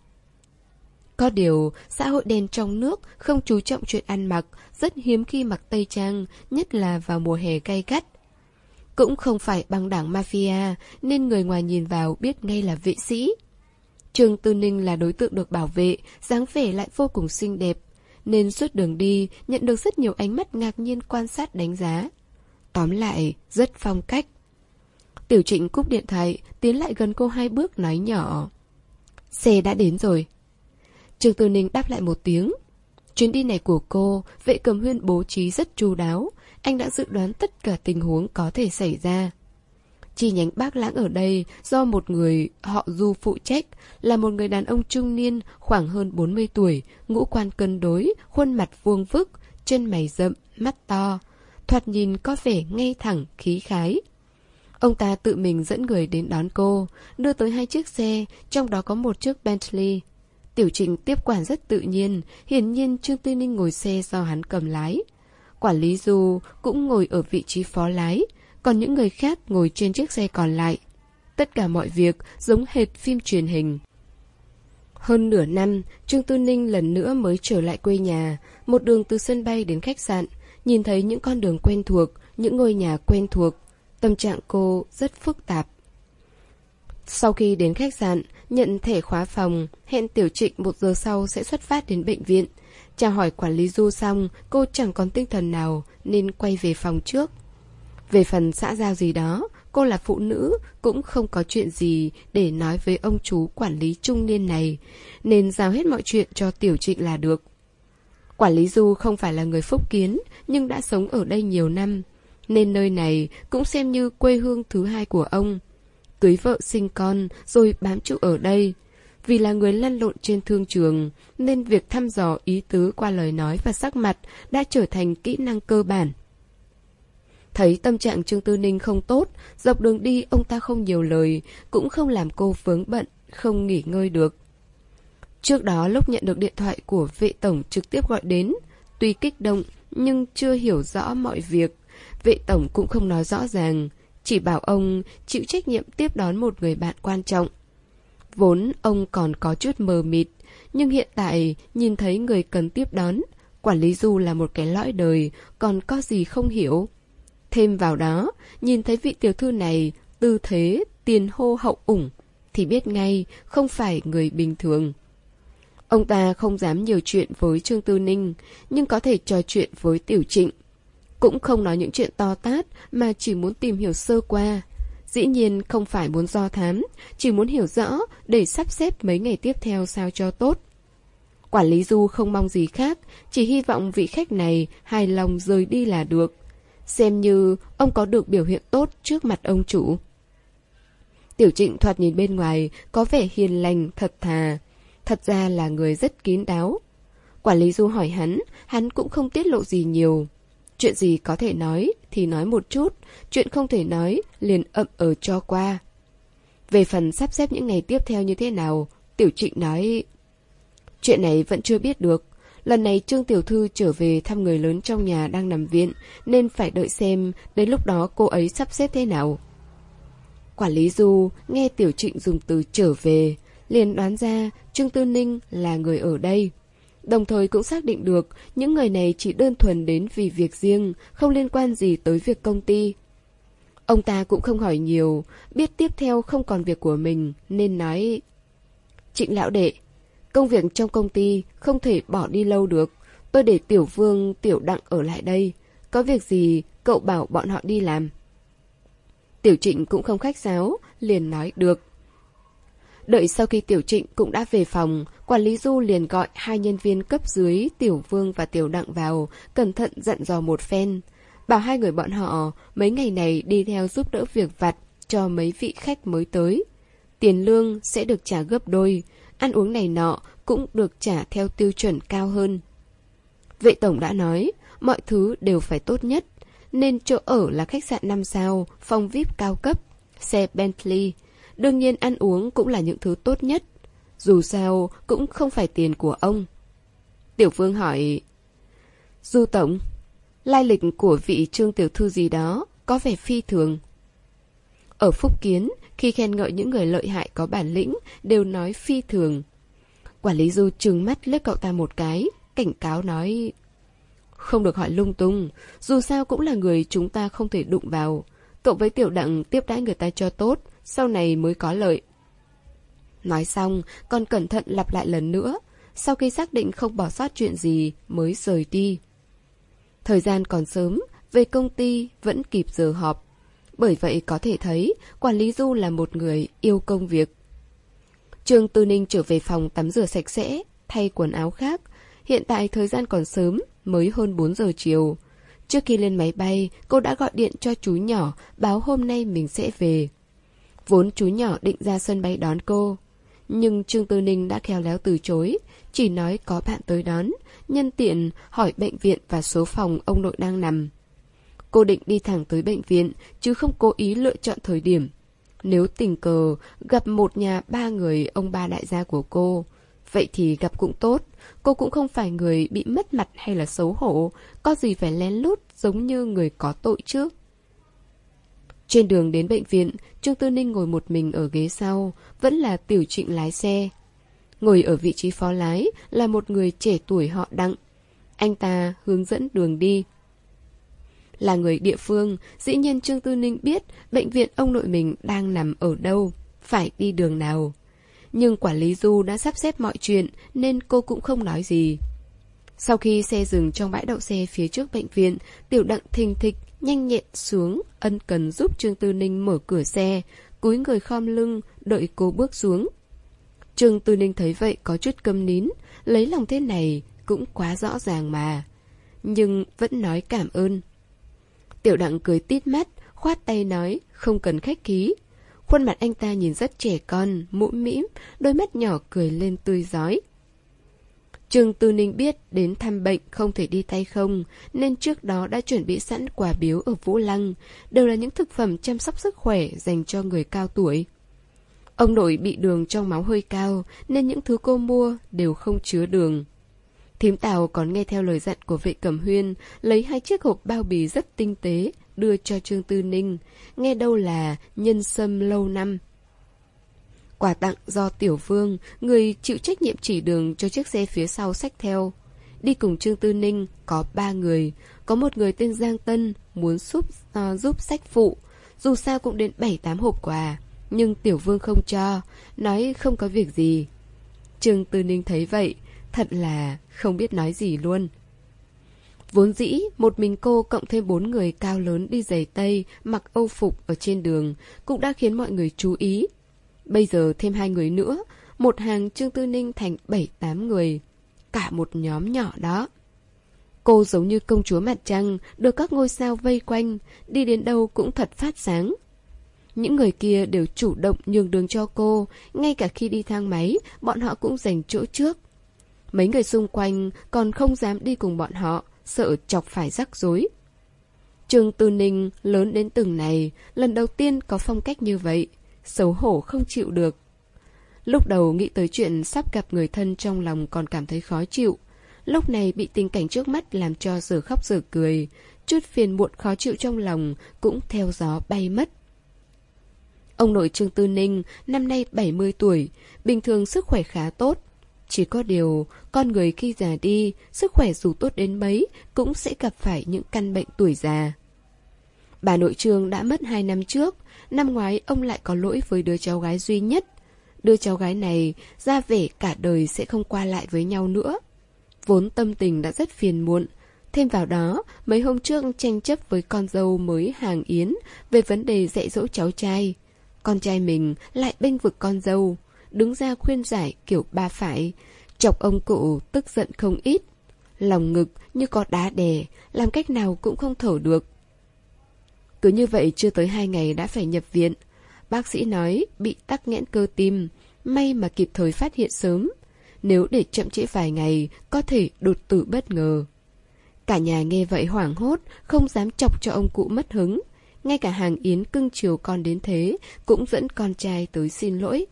[SPEAKER 1] Có điều, xã hội đen trong nước không chú trọng chuyện ăn mặc, rất hiếm khi mặc tây trang, nhất là vào mùa hè gay gắt. Cũng không phải băng đảng mafia, nên người ngoài nhìn vào biết ngay là vệ sĩ. Trương Tư Ninh là đối tượng được bảo vệ, dáng vẻ lại vô cùng xinh đẹp, nên suốt đường đi nhận được rất nhiều ánh mắt ngạc nhiên quan sát đánh giá. Tóm lại, rất phong cách. Tiểu trịnh cúp điện thoại, tiến lại gần cô hai bước nói nhỏ. Xe đã đến rồi. Trương Tư Ninh đáp lại một tiếng. Chuyến đi này của cô, vệ cầm huyên bố trí rất chu đáo. Anh đã dự đoán tất cả tình huống có thể xảy ra. Chi nhánh bác lãng ở đây do một người họ Du phụ trách, là một người đàn ông trung niên khoảng hơn 40 tuổi, ngũ quan cân đối, khuôn mặt vuông vức, chân mày rậm, mắt to. Thoạt nhìn có vẻ ngay thẳng, khí khái. Ông ta tự mình dẫn người đến đón cô, đưa tới hai chiếc xe, trong đó có một chiếc Bentley. Tiểu trình tiếp quản rất tự nhiên, hiển nhiên Trương Tư Ninh ngồi xe do hắn cầm lái. Quản lý Du cũng ngồi ở vị trí phó lái, còn những người khác ngồi trên chiếc xe còn lại. Tất cả mọi việc giống hệt phim truyền hình. Hơn nửa năm, Trương Tư Ninh lần nữa mới trở lại quê nhà, một đường từ sân bay đến khách sạn, nhìn thấy những con đường quen thuộc, những ngôi nhà quen thuộc. Tâm trạng cô rất phức tạp. Sau khi đến khách sạn, nhận thẻ khóa phòng, hẹn Tiểu Trịnh một giờ sau sẽ xuất phát đến bệnh viện. Chào hỏi quản lý Du xong, cô chẳng còn tinh thần nào nên quay về phòng trước. Về phần xã giao gì đó, cô là phụ nữ, cũng không có chuyện gì để nói với ông chú quản lý trung niên này, nên giao hết mọi chuyện cho Tiểu Trịnh là được. Quản lý Du không phải là người phúc kiến, nhưng đã sống ở đây nhiều năm, nên nơi này cũng xem như quê hương thứ hai của ông. Cưới vợ sinh con rồi bám trụ ở đây. Vì là người lăn lộn trên thương trường, nên việc thăm dò ý tứ qua lời nói và sắc mặt đã trở thành kỹ năng cơ bản. Thấy tâm trạng Trương Tư Ninh không tốt, dọc đường đi ông ta không nhiều lời, cũng không làm cô vướng bận, không nghỉ ngơi được. Trước đó lúc nhận được điện thoại của vệ tổng trực tiếp gọi đến, tuy kích động nhưng chưa hiểu rõ mọi việc, vệ tổng cũng không nói rõ ràng, chỉ bảo ông chịu trách nhiệm tiếp đón một người bạn quan trọng. Vốn ông còn có chút mờ mịt, nhưng hiện tại nhìn thấy người cần tiếp đón, quản lý du là một cái lõi đời, còn có gì không hiểu. Thêm vào đó, nhìn thấy vị tiểu thư này, tư thế, tiền hô hậu ủng, thì biết ngay không phải người bình thường. Ông ta không dám nhiều chuyện với Trương Tư Ninh, nhưng có thể trò chuyện với Tiểu Trịnh. Cũng không nói những chuyện to tát mà chỉ muốn tìm hiểu sơ qua. Dĩ nhiên không phải muốn do thám, chỉ muốn hiểu rõ để sắp xếp mấy ngày tiếp theo sao cho tốt. Quản lý Du không mong gì khác, chỉ hy vọng vị khách này hài lòng rời đi là được. Xem như ông có được biểu hiện tốt trước mặt ông chủ. Tiểu trịnh thoạt nhìn bên ngoài có vẻ hiền lành, thật thà. Thật ra là người rất kín đáo. Quản lý Du hỏi hắn, hắn cũng không tiết lộ gì nhiều. Chuyện gì có thể nói thì nói một chút, chuyện không thể nói liền ậm ở cho qua. Về phần sắp xếp những ngày tiếp theo như thế nào, Tiểu Trịnh nói... Chuyện này vẫn chưa biết được. Lần này Trương Tiểu Thư trở về thăm người lớn trong nhà đang nằm viện, nên phải đợi xem đến lúc đó cô ấy sắp xếp thế nào. Quản lý Du nghe Tiểu Trịnh dùng từ trở về, liền đoán ra Trương Tư Ninh là người ở đây. Đồng thời cũng xác định được những người này chỉ đơn thuần đến vì việc riêng, không liên quan gì tới việc công ty. Ông ta cũng không hỏi nhiều, biết tiếp theo không còn việc của mình, nên nói Trịnh lão đệ, công việc trong công ty không thể bỏ đi lâu được, tôi để tiểu vương, tiểu đặng ở lại đây. Có việc gì, cậu bảo bọn họ đi làm. Tiểu trịnh cũng không khách sáo, liền nói được. Đợi sau khi Tiểu Trịnh cũng đã về phòng, quản lý Du liền gọi hai nhân viên cấp dưới Tiểu Vương và Tiểu Đặng vào, cẩn thận dặn dò một phen. Bảo hai người bọn họ mấy ngày này đi theo giúp đỡ việc vặt cho mấy vị khách mới tới. Tiền lương sẽ được trả gấp đôi, ăn uống này nọ cũng được trả theo tiêu chuẩn cao hơn. Vệ tổng đã nói, mọi thứ đều phải tốt nhất, nên chỗ ở là khách sạn 5 sao, phòng VIP cao cấp, xe Bentley, Đương nhiên ăn uống cũng là những thứ tốt nhất. Dù sao cũng không phải tiền của ông. Tiểu Phương hỏi... Du Tổng, lai lịch của vị trương tiểu thư gì đó có vẻ phi thường. Ở Phúc Kiến, khi khen ngợi những người lợi hại có bản lĩnh, đều nói phi thường. Quản lý Du trừng mắt liếc cậu ta một cái, cảnh cáo nói... Không được hỏi lung tung, dù sao cũng là người chúng ta không thể đụng vào. Cậu với tiểu đặng tiếp đãi người ta cho tốt, sau này mới có lợi. Nói xong, còn cẩn thận lặp lại lần nữa, sau khi xác định không bỏ sót chuyện gì mới rời đi. Thời gian còn sớm, về công ty vẫn kịp giờ họp. Bởi vậy có thể thấy, quản lý Du là một người yêu công việc. Trương Tư Ninh trở về phòng tắm rửa sạch sẽ, thay quần áo khác. Hiện tại thời gian còn sớm, mới hơn 4 giờ chiều. Trước khi lên máy bay, cô đã gọi điện cho chú nhỏ, báo hôm nay mình sẽ về. Vốn chú nhỏ định ra sân bay đón cô. Nhưng Trương Tư Ninh đã khéo léo từ chối, chỉ nói có bạn tới đón, nhân tiện hỏi bệnh viện và số phòng ông nội đang nằm. Cô định đi thẳng tới bệnh viện, chứ không cố ý lựa chọn thời điểm. Nếu tình cờ gặp một nhà ba người ông ba đại gia của cô, vậy thì gặp cũng tốt. Cô cũng không phải người bị mất mặt hay là xấu hổ, có gì phải lén lút giống như người có tội chứ. Trên đường đến bệnh viện, Trương Tư Ninh ngồi một mình ở ghế sau, vẫn là tiểu trịnh lái xe. Ngồi ở vị trí phó lái là một người trẻ tuổi họ đặng. Anh ta hướng dẫn đường đi. Là người địa phương, dĩ nhiên Trương Tư Ninh biết bệnh viện ông nội mình đang nằm ở đâu, phải đi đường nào. Nhưng quản lý Du đã sắp xếp mọi chuyện nên cô cũng không nói gì. Sau khi xe dừng trong bãi đậu xe phía trước bệnh viện, tiểu đặng thình thịch, nhanh nhẹn xuống, ân cần giúp Trương Tư Ninh mở cửa xe, cúi người khom lưng, đợi cô bước xuống. Trương Tư Ninh thấy vậy có chút câm nín, lấy lòng thế này cũng quá rõ ràng mà. Nhưng vẫn nói cảm ơn. Tiểu đặng cười tít mắt, khoát tay nói, không cần khách khí Khuôn mặt anh ta nhìn rất trẻ con, mũm mĩm, đôi mắt nhỏ cười lên tươi giói. Trương Tư Ninh biết đến thăm bệnh không thể đi tay không, nên trước đó đã chuẩn bị sẵn quà biếu ở Vũ Lăng, đều là những thực phẩm chăm sóc sức khỏe dành cho người cao tuổi. Ông nội bị đường trong máu hơi cao, nên những thứ cô mua đều không chứa đường. Thím Tào còn nghe theo lời dặn của vệ cẩm huyên, lấy hai chiếc hộp bao bì rất tinh tế, đưa cho Trương Tư Ninh, nghe đâu là nhân sâm lâu năm. Quà tặng do Tiểu Vương, người chịu trách nhiệm chỉ đường cho chiếc xe phía sau sách theo. Đi cùng Trương Tư Ninh có ba người, có một người tên Giang Tân muốn giúp, uh, giúp sách phụ, dù sao cũng đến bảy tám hộp quà, nhưng Tiểu Vương không cho, nói không có việc gì. Trương Tư Ninh thấy vậy, thật là không biết nói gì luôn. Vốn dĩ, một mình cô cộng thêm bốn người cao lớn đi giày tây, mặc âu phục ở trên đường, cũng đã khiến mọi người chú ý. Bây giờ thêm hai người nữa, một hàng Trương Tư Ninh thành bảy tám người. Cả một nhóm nhỏ đó. Cô giống như công chúa mặt trăng, được các ngôi sao vây quanh, đi đến đâu cũng thật phát sáng. Những người kia đều chủ động nhường đường cho cô, ngay cả khi đi thang máy, bọn họ cũng dành chỗ trước. Mấy người xung quanh còn không dám đi cùng bọn họ, sợ chọc phải rắc rối. Trương Tư Ninh lớn đến từng này, lần đầu tiên có phong cách như vậy, xấu hổ không chịu được. Lúc đầu nghĩ tới chuyện sắp gặp người thân trong lòng còn cảm thấy khó chịu. Lúc này bị tình cảnh trước mắt làm cho giờ khóc giờ cười, chút phiền muộn khó chịu trong lòng cũng theo gió bay mất. Ông nội Trương Tư Ninh năm nay 70 tuổi, bình thường sức khỏe khá tốt, chỉ có điều, con người khi già đi, sức khỏe dù tốt đến mấy, cũng sẽ gặp phải những căn bệnh tuổi già. Bà nội trương đã mất hai năm trước, năm ngoái ông lại có lỗi với đứa cháu gái duy nhất. Đứa cháu gái này ra vẻ cả đời sẽ không qua lại với nhau nữa. Vốn tâm tình đã rất phiền muộn. Thêm vào đó, mấy hôm trước tranh chấp với con dâu mới hàng yến về vấn đề dạy dỗ cháu trai. Con trai mình lại bênh vực con dâu đứng ra khuyên giải kiểu ba phải, chọc ông cụ tức giận không ít. Lòng ngực như có đá đè, làm cách nào cũng không thở được. Cứ như vậy chưa tới hai ngày đã phải nhập viện. Bác sĩ nói bị tắc nghẽn cơ tim, may mà kịp thời phát hiện sớm. Nếu để chậm trễ vài ngày, có thể đột tử bất ngờ. Cả nhà nghe vậy hoảng hốt, không dám chọc cho ông cụ mất hứng. Ngay cả hàng yến cưng chiều con đến thế, cũng dẫn con trai tới xin lỗi.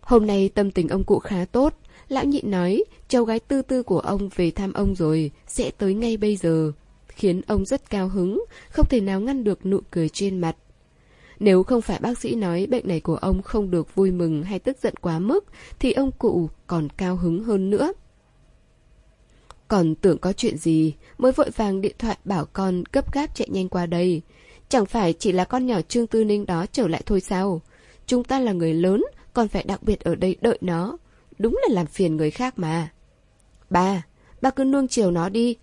[SPEAKER 1] Hôm nay tâm tình ông cụ khá tốt. Lão nhị nói, cháu gái tư tư của ông về thăm ông rồi, sẽ tới ngay bây giờ. Khiến ông rất cao hứng, không thể nào ngăn được nụ cười trên mặt. Nếu không phải bác sĩ nói bệnh này của ông không được vui mừng hay tức giận quá mức, thì ông cụ còn cao hứng hơn nữa. Còn tưởng có chuyện gì, mới vội vàng điện thoại bảo con gấp gáp chạy nhanh qua đây. Chẳng phải chỉ là con nhỏ Trương Tư Ninh đó trở lại thôi sao? Chúng ta là người lớn, còn phải đặc biệt ở đây đợi nó. Đúng là làm phiền người khác mà. Ba, ba cứ nuông chiều nó đi.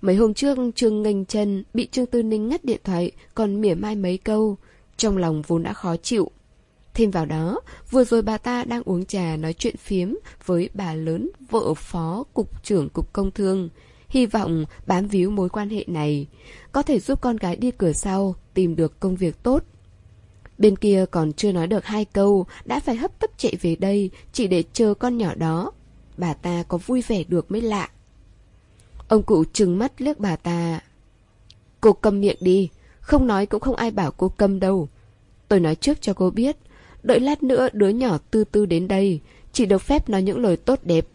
[SPEAKER 1] Mấy hôm trước Trương Ngành chân bị Trương Tư Ninh ngắt điện thoại còn mỉa mai mấy câu. Trong lòng vốn đã khó chịu. Thêm vào đó, vừa rồi bà ta đang uống trà nói chuyện phiếm với bà lớn vợ phó cục trưởng cục công thương. hy vọng bám víu mối quan hệ này, có thể giúp con gái đi cửa sau, tìm được công việc tốt. Bên kia còn chưa nói được hai câu, đã phải hấp tấp chạy về đây, chỉ để chờ con nhỏ đó. Bà ta có vui vẻ được mới lạ. Ông cụ trừng mắt liếc bà ta. Cô câm miệng đi, không nói cũng không ai bảo cô câm đâu. Tôi nói trước cho cô biết, đợi lát nữa đứa nhỏ tư tư đến đây, chỉ được phép nói những lời tốt đẹp.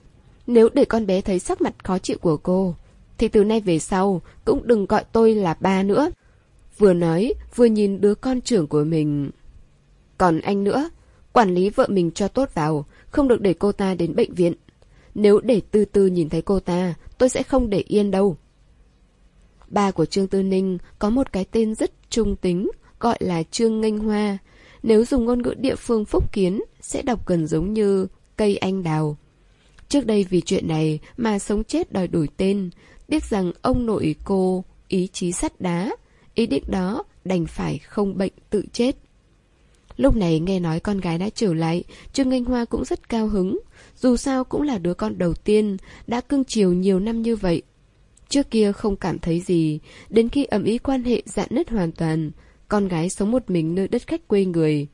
[SPEAKER 1] Nếu để con bé thấy sắc mặt khó chịu của cô, thì từ nay về sau cũng đừng gọi tôi là ba nữa. Vừa nói, vừa nhìn đứa con trưởng của mình. Còn anh nữa, quản lý vợ mình cho tốt vào, không được để cô ta đến bệnh viện. Nếu để tư tư nhìn thấy cô ta, tôi sẽ không để yên đâu. Ba của Trương Tư Ninh có một cái tên rất trung tính, gọi là Trương Nghênh Hoa. Nếu dùng ngôn ngữ địa phương phúc kiến, sẽ đọc gần giống như cây anh đào. Trước đây vì chuyện này mà sống chết đòi đổi tên, biết rằng ông nội cô ý chí sắt đá, ý định đó đành phải không bệnh tự chết. Lúc này nghe nói con gái đã trở lại, Trương Nghênh Hoa cũng rất cao hứng. Dù sao cũng là đứa con đầu tiên, đã cưng chiều nhiều năm như vậy. Trước kia không cảm thấy gì, đến khi ẩm ý quan hệ dạn nứt hoàn toàn, con gái sống một mình nơi đất khách quê người.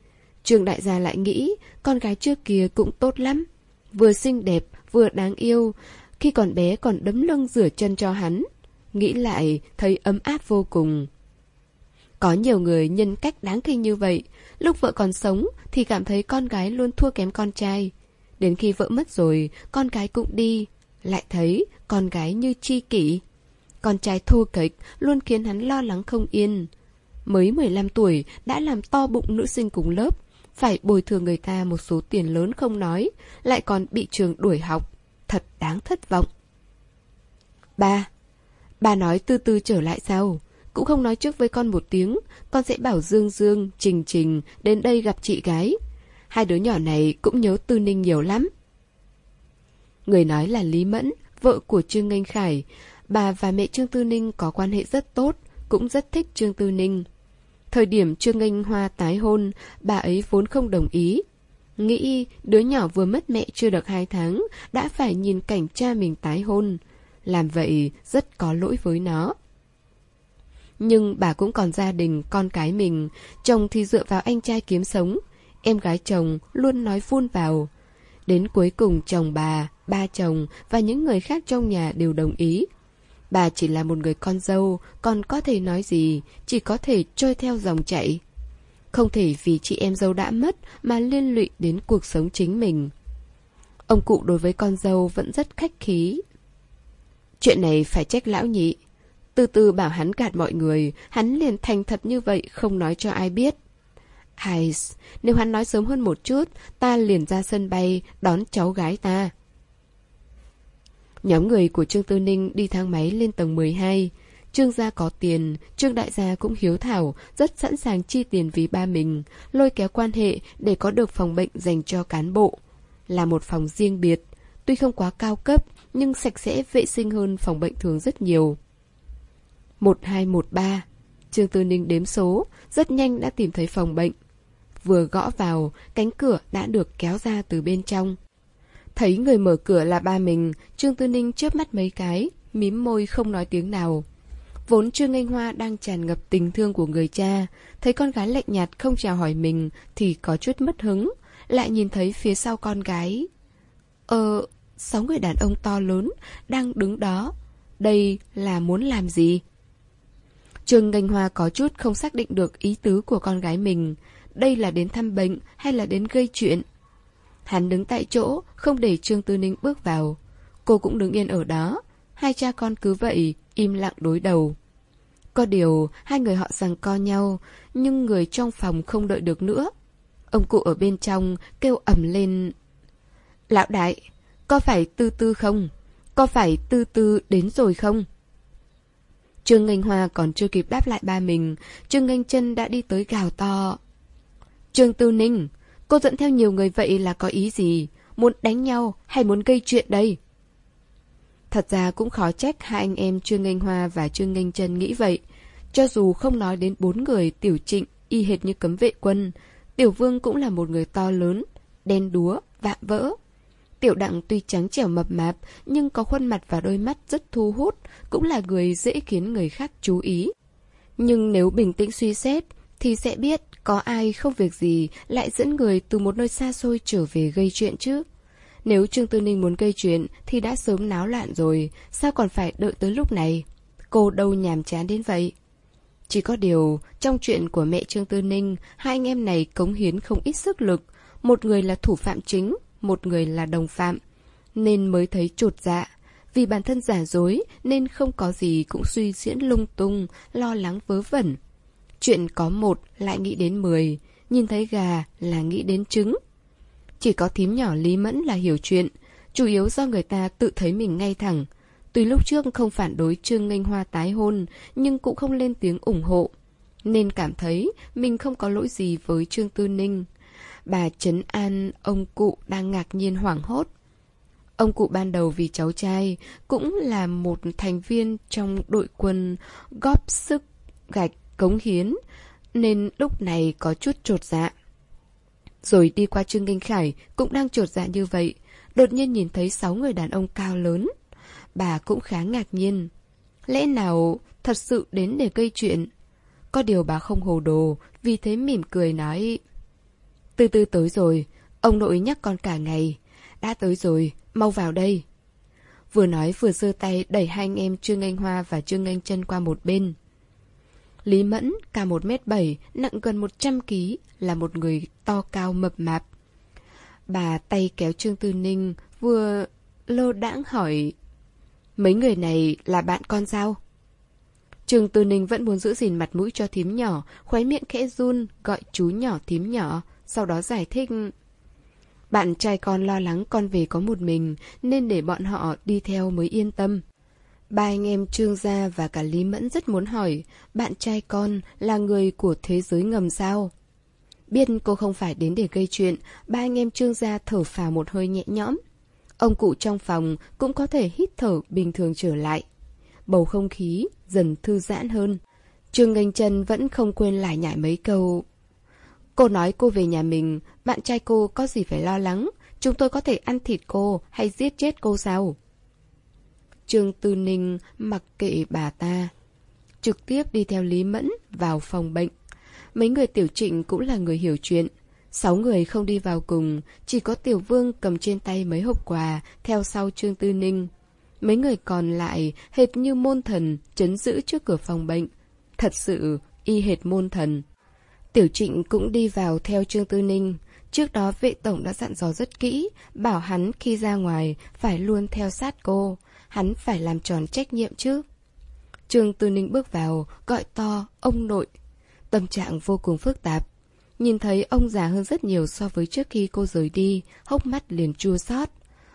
[SPEAKER 1] trường đại gia lại nghĩ, con gái trước kia cũng tốt lắm. Vừa xinh đẹp, vừa đáng yêu, khi còn bé còn đấm lưng rửa chân cho hắn. Nghĩ lại, thấy ấm áp vô cùng. Có nhiều người nhân cách đáng kinh như vậy, lúc vợ còn sống thì cảm thấy con gái luôn thua kém con trai. Đến khi vợ mất rồi, con gái cũng đi, lại thấy con gái như chi kỷ. Con trai thô kệch luôn khiến hắn lo lắng không yên. Mới 15 tuổi đã làm to bụng nữ sinh cùng lớp, phải bồi thường người ta một số tiền lớn không nói, lại còn bị trường đuổi học. Thật đáng thất vọng. Ba, ba nói từ từ trở lại sao? Cũng không nói trước với con một tiếng, con sẽ bảo Dương Dương, Trình Trình đến đây gặp chị gái. Hai đứa nhỏ này cũng nhớ Tư Ninh nhiều lắm. Người nói là Lý Mẫn, vợ của Trương Nghênh Khải. Bà và mẹ Trương Tư Ninh có quan hệ rất tốt, cũng rất thích Trương Tư Ninh. Thời điểm Trương Nghênh Hoa tái hôn, bà ấy vốn không đồng ý. Nghĩ đứa nhỏ vừa mất mẹ chưa được hai tháng, đã phải nhìn cảnh cha mình tái hôn. Làm vậy rất có lỗi với nó. Nhưng bà cũng còn gia đình, con cái mình, chồng thì dựa vào anh trai kiếm sống. Em gái chồng luôn nói phun vào. Đến cuối cùng chồng bà, ba chồng và những người khác trong nhà đều đồng ý. Bà chỉ là một người con dâu, còn có thể nói gì, chỉ có thể trôi theo dòng chảy. Không thể vì chị em dâu đã mất mà liên lụy đến cuộc sống chính mình. Ông cụ đối với con dâu vẫn rất khách khí. Chuyện này phải trách lão nhị. Từ từ bảo hắn gạt mọi người, hắn liền thành thật như vậy không nói cho ai biết. Hay, nếu hắn nói sớm hơn một chút, ta liền ra sân bay đón cháu gái ta. Nhóm người của Trương Tư Ninh đi thang máy lên tầng 12. Trương gia có tiền, Trương đại gia cũng hiếu thảo, rất sẵn sàng chi tiền vì ba mình, lôi kéo quan hệ để có được phòng bệnh dành cho cán bộ. Là một phòng riêng biệt, tuy không quá cao cấp, nhưng sạch sẽ vệ sinh hơn phòng bệnh thường rất nhiều. 1213 Trương Tư Ninh đếm số, rất nhanh đã tìm thấy phòng bệnh. Vừa gõ vào, cánh cửa đã được kéo ra từ bên trong. Thấy người mở cửa là ba mình, Trương Tư Ninh chớp mắt mấy cái, mím môi không nói tiếng nào. Vốn Trương Anh Hoa đang tràn ngập tình thương của người cha, thấy con gái lạnh nhạt không chào hỏi mình thì có chút mất hứng, lại nhìn thấy phía sau con gái. Ờ, sáu người đàn ông to lớn đang đứng đó, đây là muốn làm gì? Trương Ngành Hoa có chút không xác định được ý tứ của con gái mình, đây là đến thăm bệnh hay là đến gây chuyện. Hắn đứng tại chỗ, không để Trương Tư Ninh bước vào. Cô cũng đứng yên ở đó. Hai cha con cứ vậy, im lặng đối đầu. Có điều, hai người họ rằng co nhau, nhưng người trong phòng không đợi được nữa. Ông cụ ở bên trong kêu ầm lên. Lão đại, có phải tư tư không? Có phải tư tư đến rồi không? Trương Ngành Hoa còn chưa kịp đáp lại ba mình, Trương Ngành chân đã đi tới gào to. Trương Tư Ninh, cô dẫn theo nhiều người vậy là có ý gì? Muốn đánh nhau hay muốn gây chuyện đây? Thật ra cũng khó trách hai anh em Trương Ngành Hoa và Trương Ngành Trần nghĩ vậy. Cho dù không nói đến bốn người tiểu trịnh y hệt như cấm vệ quân, tiểu vương cũng là một người to lớn, đen đúa, vạm vỡ. Tiểu đặng tuy trắng trẻo mập mạp, nhưng có khuôn mặt và đôi mắt rất thu hút, cũng là người dễ khiến người khác chú ý. Nhưng nếu bình tĩnh suy xét, thì sẽ biết có ai không việc gì lại dẫn người từ một nơi xa xôi trở về gây chuyện chứ. Nếu Trương Tư Ninh muốn gây chuyện thì đã sớm náo loạn rồi, sao còn phải đợi tới lúc này? Cô đâu nhàm chán đến vậy? Chỉ có điều, trong chuyện của mẹ Trương Tư Ninh, hai anh em này cống hiến không ít sức lực. Một người là thủ phạm chính, một người là đồng phạm. Nên mới thấy trột dạ. Vì bản thân giả dối nên không có gì cũng suy diễn lung tung, lo lắng vớ vẩn. Chuyện có một lại nghĩ đến mười, nhìn thấy gà là nghĩ đến trứng. Chỉ có thím nhỏ Lý Mẫn là hiểu chuyện, chủ yếu do người ta tự thấy mình ngay thẳng. Tuy lúc trước không phản đối Trương Nghênh Hoa tái hôn, nhưng cũng không lên tiếng ủng hộ. Nên cảm thấy mình không có lỗi gì với Trương Tư Ninh. Bà Trấn An, ông cụ đang ngạc nhiên hoảng hốt. Ông cụ ban đầu vì cháu trai cũng là một thành viên trong đội quân góp sức gạch cống hiến, nên lúc này có chút trột dạ. Rồi đi qua Trương Kinh Khải cũng đang trột dạ như vậy, đột nhiên nhìn thấy sáu người đàn ông cao lớn. Bà cũng khá ngạc nhiên. Lẽ nào thật sự đến để gây chuyện? Có điều bà không hồ đồ, vì thế mỉm cười nói. Từ từ tới rồi, ông nội nhắc con cả ngày. Đã tới rồi, mau vào đây. Vừa nói vừa giơ tay đẩy hai anh em Trương Anh Hoa và Trương Anh chân qua một bên. Lý Mẫn, cao 1m7, nặng gần 100kg, là một người to cao mập mạp. Bà tay kéo Trương Tư Ninh, vừa lô đãng hỏi Mấy người này là bạn con sao? Trương Tư Ninh vẫn muốn giữ gìn mặt mũi cho thím nhỏ, khóe miệng khẽ run, gọi chú nhỏ thím nhỏ, sau đó giải thích. Bạn trai con lo lắng con về có một mình, nên để bọn họ đi theo mới yên tâm. Ba anh em Trương Gia và cả Lý Mẫn rất muốn hỏi, bạn trai con là người của thế giới ngầm sao? Biết cô không phải đến để gây chuyện, ba anh em Trương Gia thở phào một hơi nhẹ nhõm. Ông cụ trong phòng cũng có thể hít thở bình thường trở lại. Bầu không khí dần thư giãn hơn. Trương Ngành Trần vẫn không quên lại nhại mấy câu. Cô nói cô về nhà mình, bạn trai cô có gì phải lo lắng. Chúng tôi có thể ăn thịt cô hay giết chết cô sao? Trương Tư Ninh mặc kệ bà ta. Trực tiếp đi theo Lý Mẫn vào phòng bệnh. Mấy người tiểu trịnh cũng là người hiểu chuyện. Sáu người không đi vào cùng, chỉ có Tiểu Vương cầm trên tay mấy hộp quà, theo sau Trương Tư Ninh. Mấy người còn lại hệt như môn thần, chấn giữ trước cửa phòng bệnh. Thật sự, y hệt môn thần. Tiểu trịnh cũng đi vào theo Trương Tư Ninh. Trước đó vệ tổng đã dặn dò rất kỹ, bảo hắn khi ra ngoài phải luôn theo sát cô hắn phải làm tròn trách nhiệm chứ. Trương Tư Ninh bước vào, gọi to, ông nội. Tâm trạng vô cùng phức tạp. Nhìn thấy ông già hơn rất nhiều so với trước khi cô rời đi, hốc mắt liền chua xót.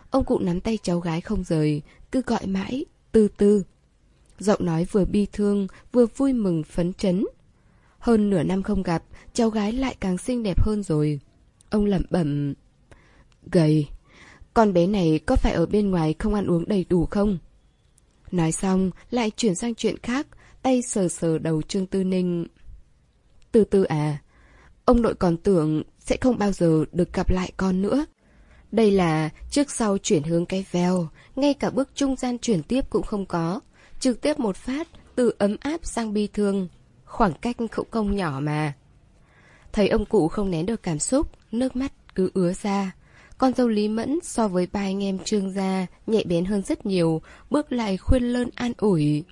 [SPEAKER 1] Ông cụ nắm tay cháu gái không rời, cứ gọi mãi, từ từ. Giọng nói vừa bi thương, vừa vui mừng phấn chấn. Hơn nửa năm không gặp, cháu gái lại càng xinh đẹp hơn rồi. Ông lẩm bẩm, gầy, con bé này có phải ở bên ngoài không ăn uống đầy đủ không? Nói xong, lại chuyển sang chuyện khác, tay sờ sờ đầu Trương Tư Ninh. Từ từ à, ông nội còn tưởng sẽ không bao giờ được gặp lại con nữa. Đây là trước sau chuyển hướng cái veo, ngay cả bước trung gian chuyển tiếp cũng không có. Trực tiếp một phát, từ ấm áp sang bi thương. Khoảng cách cũng không nhỏ mà. Thấy ông cụ không nén được cảm xúc, nước mắt cứ ứa ra. Con dâu Lý Mẫn so với ba anh em trương gia nhạy bén hơn rất nhiều, bước lại khuyên lơn an ủi.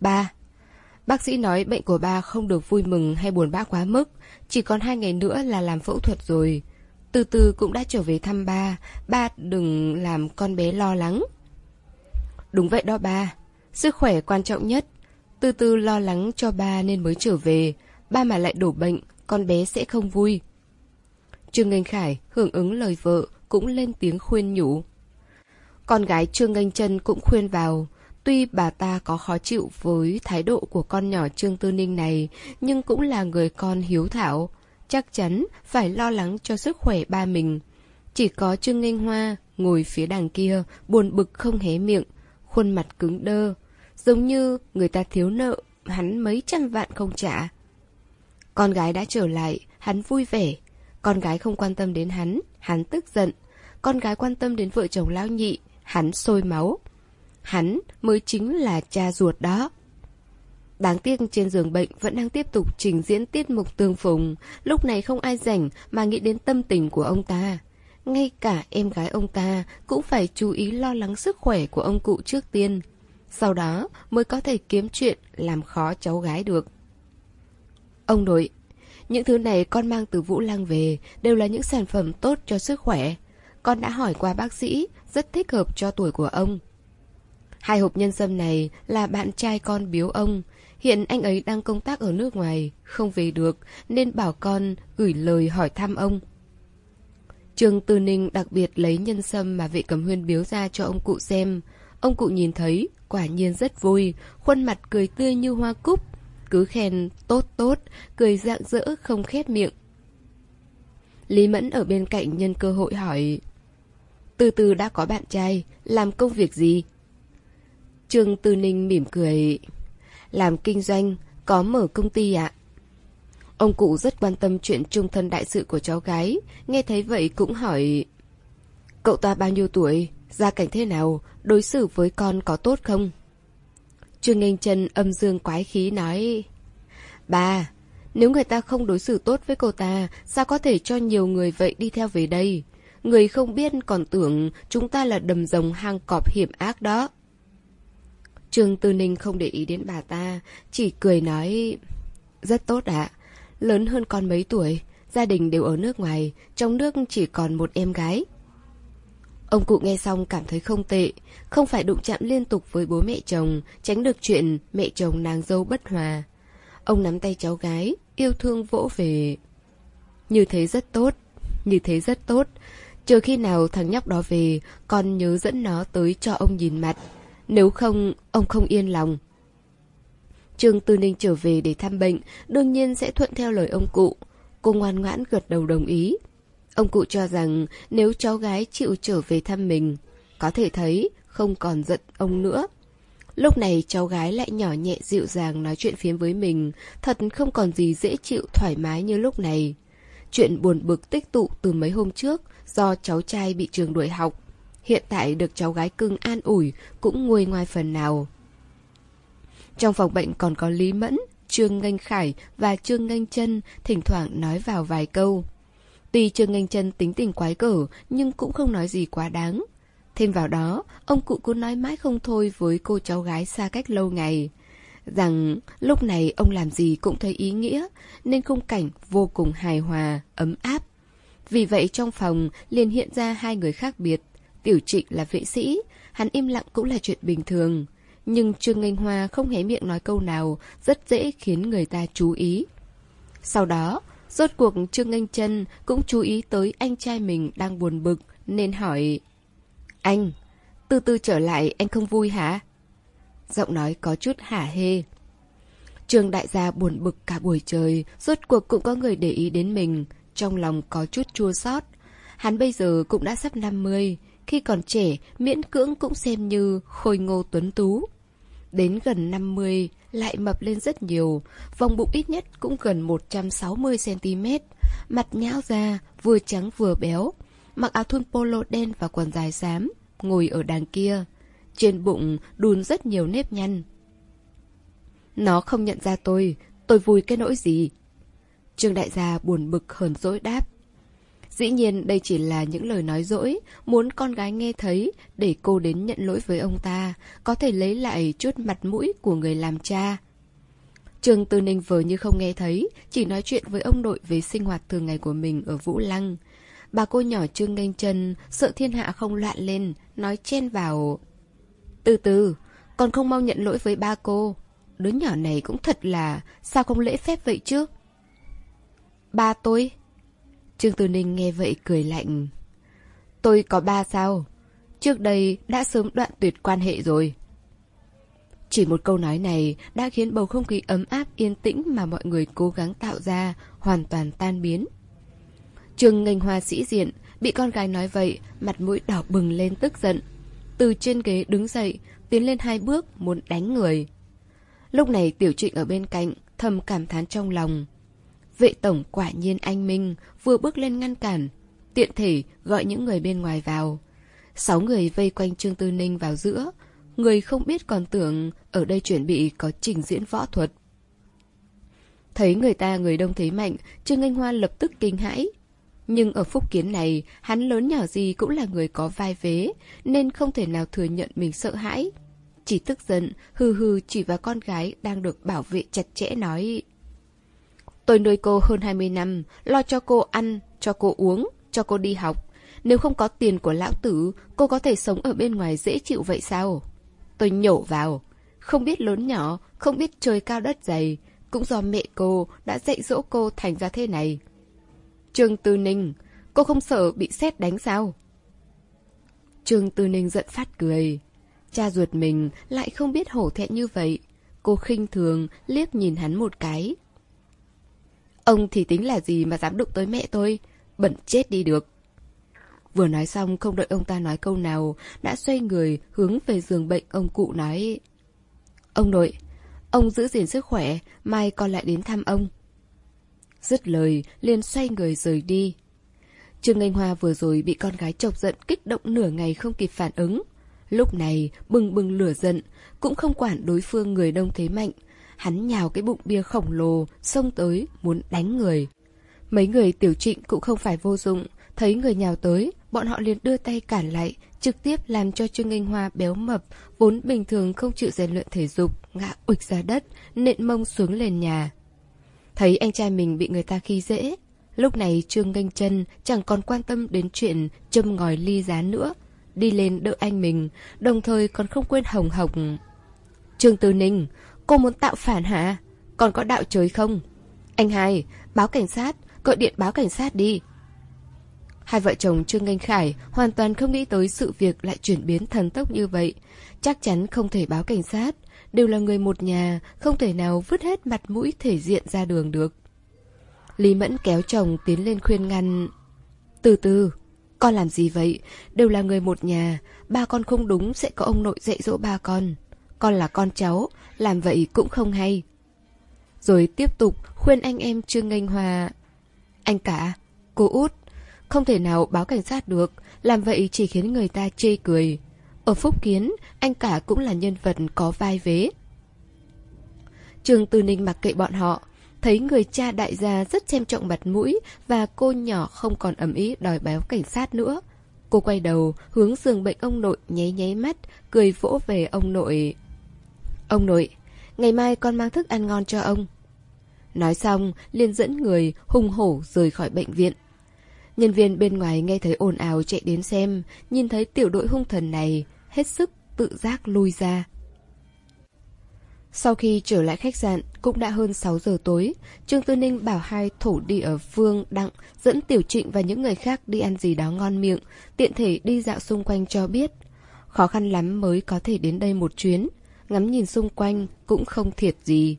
[SPEAKER 1] Ba, bác sĩ nói bệnh của ba không được vui mừng hay buồn bã quá mức, chỉ còn hai ngày nữa là làm phẫu thuật rồi. Từ từ cũng đã trở về thăm ba, ba đừng làm con bé lo lắng. Đúng vậy đó ba, sức khỏe quan trọng nhất. Từ từ lo lắng cho ba nên mới trở về, ba mà lại đổ bệnh, con bé sẽ không vui. Trương Nghênh Khải hưởng ứng lời vợ cũng lên tiếng khuyên nhủ. Con gái Trương Nghênh Trân cũng khuyên vào. Tuy bà ta có khó chịu với thái độ của con nhỏ Trương Tư Ninh này, nhưng cũng là người con hiếu thảo. Chắc chắn phải lo lắng cho sức khỏe ba mình. Chỉ có Trương Nghênh Hoa ngồi phía đằng kia, buồn bực không hé miệng, khuôn mặt cứng đơ. Giống như người ta thiếu nợ, hắn mấy trăm vạn không trả. Con gái đã trở lại, hắn vui vẻ, con gái không quan tâm đến hắn, hắn tức giận. con gái quan tâm đến vợ chồng lao nhị, hắn sôi máu. Hắn mới chính là cha ruột đó. Đáng tiếc trên giường bệnh vẫn đang tiếp tục trình diễn tiết mục tương phùng, lúc này không ai rảnh mà nghĩ đến tâm tình của ông ta. Ngay cả em gái ông ta cũng phải chú ý lo lắng sức khỏe của ông cụ trước tiên. Sau đó mới có thể kiếm chuyện làm khó cháu gái được. Ông nội, những thứ này con mang từ Vũ Lăng về đều là những sản phẩm tốt cho sức khỏe. Con đã hỏi qua bác sĩ, rất thích hợp cho tuổi của ông. Hai hộp nhân sâm này là bạn trai con biếu ông. Hiện anh ấy đang công tác ở nước ngoài, không về được, nên bảo con gửi lời hỏi thăm ông. Trường Tư Ninh đặc biệt lấy nhân sâm mà vệ cầm huyên biếu ra cho ông cụ xem. Ông cụ nhìn thấy, quả nhiên rất vui, khuôn mặt cười tươi như hoa cúc. Cứ khen tốt tốt, cười rạng rỡ không khép miệng. Lý Mẫn ở bên cạnh nhân cơ hội hỏi Từ từ đã có bạn trai, làm công việc gì? Trương Tư Ninh mỉm cười Làm kinh doanh, có mở công ty ạ Ông cụ rất quan tâm chuyện trung thân đại sự của cháu gái Nghe thấy vậy cũng hỏi Cậu ta bao nhiêu tuổi? Gia cảnh thế nào? Đối xử với con có tốt không? Trương Nghênh Trân âm dương quái khí nói Bà, nếu người ta không đối xử tốt với cô ta Sao có thể cho nhiều người vậy đi theo về đây? Người không biết còn tưởng chúng ta là đầm rồng hang cọp hiểm ác đó Trương Tư Ninh không để ý đến bà ta Chỉ cười nói Rất tốt ạ Lớn hơn con mấy tuổi Gia đình đều ở nước ngoài Trong nước chỉ còn một em gái Ông cụ nghe xong cảm thấy không tệ, không phải đụng chạm liên tục với bố mẹ chồng, tránh được chuyện mẹ chồng nàng dâu bất hòa. Ông nắm tay cháu gái, yêu thương vỗ về. Như thế rất tốt, như thế rất tốt. Chờ khi nào thằng nhóc đó về, con nhớ dẫn nó tới cho ông nhìn mặt. Nếu không, ông không yên lòng. Trương Tư Ninh trở về để thăm bệnh, đương nhiên sẽ thuận theo lời ông cụ. Cô ngoan ngoãn gật đầu đồng ý. Ông cụ cho rằng nếu cháu gái chịu trở về thăm mình, có thể thấy không còn giận ông nữa. Lúc này cháu gái lại nhỏ nhẹ dịu dàng nói chuyện phiếm với mình, thật không còn gì dễ chịu thoải mái như lúc này. Chuyện buồn bực tích tụ từ mấy hôm trước do cháu trai bị trường đuổi học. Hiện tại được cháu gái cưng an ủi cũng nguôi ngoài phần nào. Trong phòng bệnh còn có Lý Mẫn, Trương Nganh Khải và Trương Nganh chân thỉnh thoảng nói vào vài câu. Tuy Trương Nganh chân tính tình quái cở nhưng cũng không nói gì quá đáng. Thêm vào đó, ông cụ cứ nói mãi không thôi với cô cháu gái xa cách lâu ngày. Rằng lúc này ông làm gì cũng thấy ý nghĩa, nên khung cảnh vô cùng hài hòa, ấm áp. Vì vậy trong phòng liền hiện ra hai người khác biệt. Tiểu trịnh là vệ sĩ, hắn im lặng cũng là chuyện bình thường. Nhưng Trương Nganh Hoa không hé miệng nói câu nào, rất dễ khiến người ta chú ý. Sau đó, Rốt cuộc Trương Anh trân cũng chú ý tới anh trai mình đang buồn bực nên hỏi Anh, từ từ trở lại anh không vui hả? Giọng nói có chút hả hê. Trương đại gia buồn bực cả buổi trời, rốt cuộc cũng có người để ý đến mình, trong lòng có chút chua xót. Hắn bây giờ cũng đã sắp 50, khi còn trẻ miễn cưỡng cũng xem như khôi ngô tuấn tú. Đến gần 50, lại mập lên rất nhiều, vòng bụng ít nhất cũng gần 160cm, mặt nhão ra, vừa trắng vừa béo, mặc áo thun polo đen và quần dài xám, ngồi ở đằng kia. Trên bụng đùn rất nhiều nếp nhăn. Nó không nhận ra tôi, tôi vui cái nỗi gì. Trương đại gia buồn bực hờn dỗi đáp. Dĩ nhiên đây chỉ là những lời nói dỗi, muốn con gái nghe thấy để cô đến nhận lỗi với ông ta, có thể lấy lại chút mặt mũi của người làm cha. Trường Tư Ninh vờ như không nghe thấy, chỉ nói chuyện với ông nội về sinh hoạt thường ngày của mình ở Vũ Lăng. Bà cô nhỏ Trương Nghênh chân, sợ thiên hạ không loạn lên, nói chen vào. Từ từ, còn không mau nhận lỗi với ba cô. Đứa nhỏ này cũng thật là, sao không lễ phép vậy chứ? Ba tôi? Trương Tư Ninh nghe vậy cười lạnh. Tôi có ba sao? Trước đây đã sớm đoạn tuyệt quan hệ rồi. Chỉ một câu nói này đã khiến bầu không khí ấm áp yên tĩnh mà mọi người cố gắng tạo ra hoàn toàn tan biến. Trương ngành hoa sĩ diện, bị con gái nói vậy, mặt mũi đỏ bừng lên tức giận. Từ trên ghế đứng dậy, tiến lên hai bước muốn đánh người. Lúc này tiểu trịnh ở bên cạnh, thầm cảm thán trong lòng. Vệ tổng quả nhiên anh Minh vừa bước lên ngăn cản. tiện thể gọi những người bên ngoài vào. Sáu người vây quanh Trương Tư Ninh vào giữa, người không biết còn tưởng ở đây chuẩn bị có trình diễn võ thuật. Thấy người ta người đông thế mạnh, Trương Anh Hoa lập tức kinh hãi. Nhưng ở phúc kiến này, hắn lớn nhỏ gì cũng là người có vai vế, nên không thể nào thừa nhận mình sợ hãi. Chỉ tức giận, hừ hừ chỉ vào con gái đang được bảo vệ chặt chẽ nói. Tôi nuôi cô hơn 20 năm, lo cho cô ăn, cho cô uống, cho cô đi học. Nếu không có tiền của lão tử, cô có thể sống ở bên ngoài dễ chịu vậy sao? Tôi nhổ vào. Không biết lớn nhỏ, không biết trời cao đất dày. Cũng do mẹ cô đã dạy dỗ cô thành ra thế này. Trương Tư Ninh, cô không sợ bị xét đánh sao? Trương Tư Ninh giận phát cười. Cha ruột mình lại không biết hổ thẹn như vậy. Cô khinh thường liếc nhìn hắn một cái. Ông thì tính là gì mà dám đụng tới mẹ tôi? Bẩn chết đi được. Vừa nói xong không đợi ông ta nói câu nào, đã xoay người hướng về giường bệnh ông cụ nói. Ông nội, ông giữ gìn sức khỏe, mai con lại đến thăm ông. Dứt lời, liền xoay người rời đi. Trương Anh Hoa vừa rồi bị con gái chọc giận kích động nửa ngày không kịp phản ứng. Lúc này, bừng bừng lửa giận, cũng không quản đối phương người đông thế mạnh. Hắn nhào cái bụng bia khổng lồ, xông tới, muốn đánh người. Mấy người tiểu trịnh cũng không phải vô dụng, thấy người nhào tới, bọn họ liền đưa tay cản lại, trực tiếp làm cho Trương Anh Hoa béo mập, vốn bình thường không chịu rèn luyện thể dục, ngã uịch ra đất, nện mông xuống lên nhà. Thấy anh trai mình bị người ta khi dễ, lúc này Trương anh chân chẳng còn quan tâm đến chuyện châm ngòi ly giá nữa, đi lên đỡ anh mình, đồng thời còn không quên hồng hộc. Trương Tư Ninh, cô muốn tạo phản hả? Còn có đạo trời không? Anh hai, báo cảnh sát, gọi điện báo cảnh sát đi. Hai vợ chồng Trương Nganh Khải hoàn toàn không nghĩ tới sự việc lại chuyển biến thần tốc như vậy. Chắc chắn không thể báo cảnh sát. Đều là người một nhà, không thể nào vứt hết mặt mũi thể diện ra đường được. Lý Mẫn kéo chồng tiến lên khuyên ngăn. Từ từ, con làm gì vậy? Đều là người một nhà, ba con không đúng sẽ có ông nội dạy dỗ ba con. Con là con cháu, làm vậy cũng không hay. Rồi tiếp tục khuyên anh em Trương Nganh Hòa. Anh cả, cô út, không thể nào báo cảnh sát được, làm vậy chỉ khiến người ta chê cười. Ở Phúc Kiến, anh cả cũng là nhân vật có vai vế. Trường Tư Ninh mặc kệ bọn họ, thấy người cha đại gia rất xem trọng mặt mũi và cô nhỏ không còn ẩm ý đòi báo cảnh sát nữa. Cô quay đầu, hướng giường bệnh ông nội nháy nháy mắt, cười vỗ về ông nội. Ông nội, ngày mai con mang thức ăn ngon cho ông. Nói xong, liền dẫn người hùng hổ rời khỏi bệnh viện. Nhân viên bên ngoài nghe thấy ồn ào chạy đến xem, nhìn thấy tiểu đội hung thần này, hết sức tự giác lui ra. Sau khi trở lại khách sạn, cũng đã hơn 6 giờ tối, Trương Tư Ninh bảo hai thổ đi ở Phương, Đặng, dẫn Tiểu Trịnh và những người khác đi ăn gì đó ngon miệng, tiện thể đi dạo xung quanh cho biết. Khó khăn lắm mới có thể đến đây một chuyến, ngắm nhìn xung quanh cũng không thiệt gì.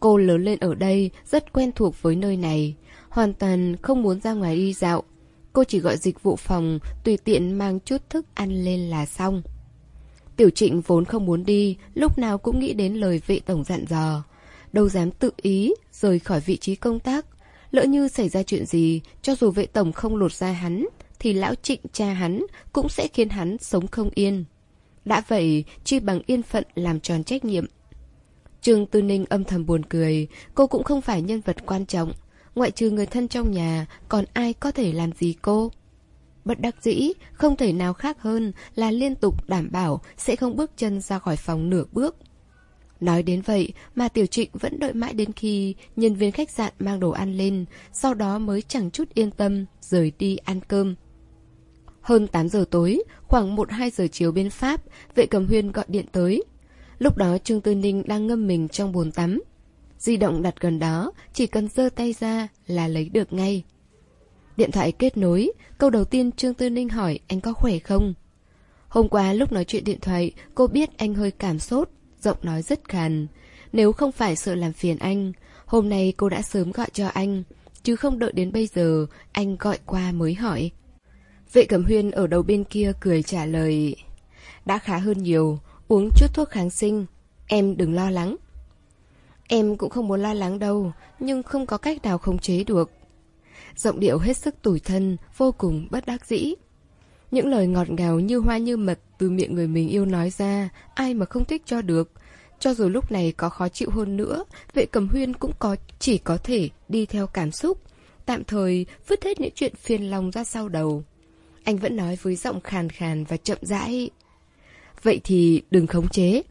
[SPEAKER 1] Cô lớn lên ở đây, rất quen thuộc với nơi này, hoàn toàn không muốn ra ngoài đi dạo. Cô chỉ gọi dịch vụ phòng, tùy tiện mang chút thức ăn lên là xong. Tiểu trịnh vốn không muốn đi, lúc nào cũng nghĩ đến lời vệ tổng dặn dò. Đâu dám tự ý, rời khỏi vị trí công tác. Lỡ như xảy ra chuyện gì, cho dù vệ tổng không lột ra hắn, thì lão trịnh cha hắn cũng sẽ khiến hắn sống không yên. Đã vậy, chi bằng yên phận làm tròn trách nhiệm. Trương Tư Ninh âm thầm buồn cười, cô cũng không phải nhân vật quan trọng. Ngoại trừ người thân trong nhà, còn ai có thể làm gì cô? Bất đắc dĩ, không thể nào khác hơn là liên tục đảm bảo sẽ không bước chân ra khỏi phòng nửa bước. Nói đến vậy mà Tiểu Trịnh vẫn đợi mãi đến khi nhân viên khách sạn mang đồ ăn lên, sau đó mới chẳng chút yên tâm rời đi ăn cơm. Hơn 8 giờ tối, khoảng 1-2 giờ chiều bên Pháp, vệ cầm huyên gọi điện tới. Lúc đó Trương Tư Ninh đang ngâm mình trong bồn tắm. Di động đặt gần đó, chỉ cần giơ tay ra là lấy được ngay. Điện thoại kết nối, câu đầu tiên Trương Tư Ninh hỏi anh có khỏe không? Hôm qua lúc nói chuyện điện thoại, cô biết anh hơi cảm sốt, giọng nói rất khàn. Nếu không phải sợ làm phiền anh, hôm nay cô đã sớm gọi cho anh, chứ không đợi đến bây giờ anh gọi qua mới hỏi. Vệ Cẩm Huyên ở đầu bên kia cười trả lời. Đã khá hơn nhiều, uống chút thuốc kháng sinh. Em đừng lo lắng. Em cũng không muốn lo lắng đâu, nhưng không có cách nào khống chế được. Giọng điệu hết sức tủi thân, vô cùng bất đắc dĩ. Những lời ngọt ngào như hoa như mật từ miệng người mình yêu nói ra, ai mà không thích cho được. Cho dù lúc này có khó chịu hơn nữa, vệ cầm huyên cũng có chỉ có thể đi theo cảm xúc, tạm thời vứt hết những chuyện phiền lòng ra sau đầu. Anh vẫn nói với giọng khàn khàn và chậm rãi. Vậy thì đừng khống chế.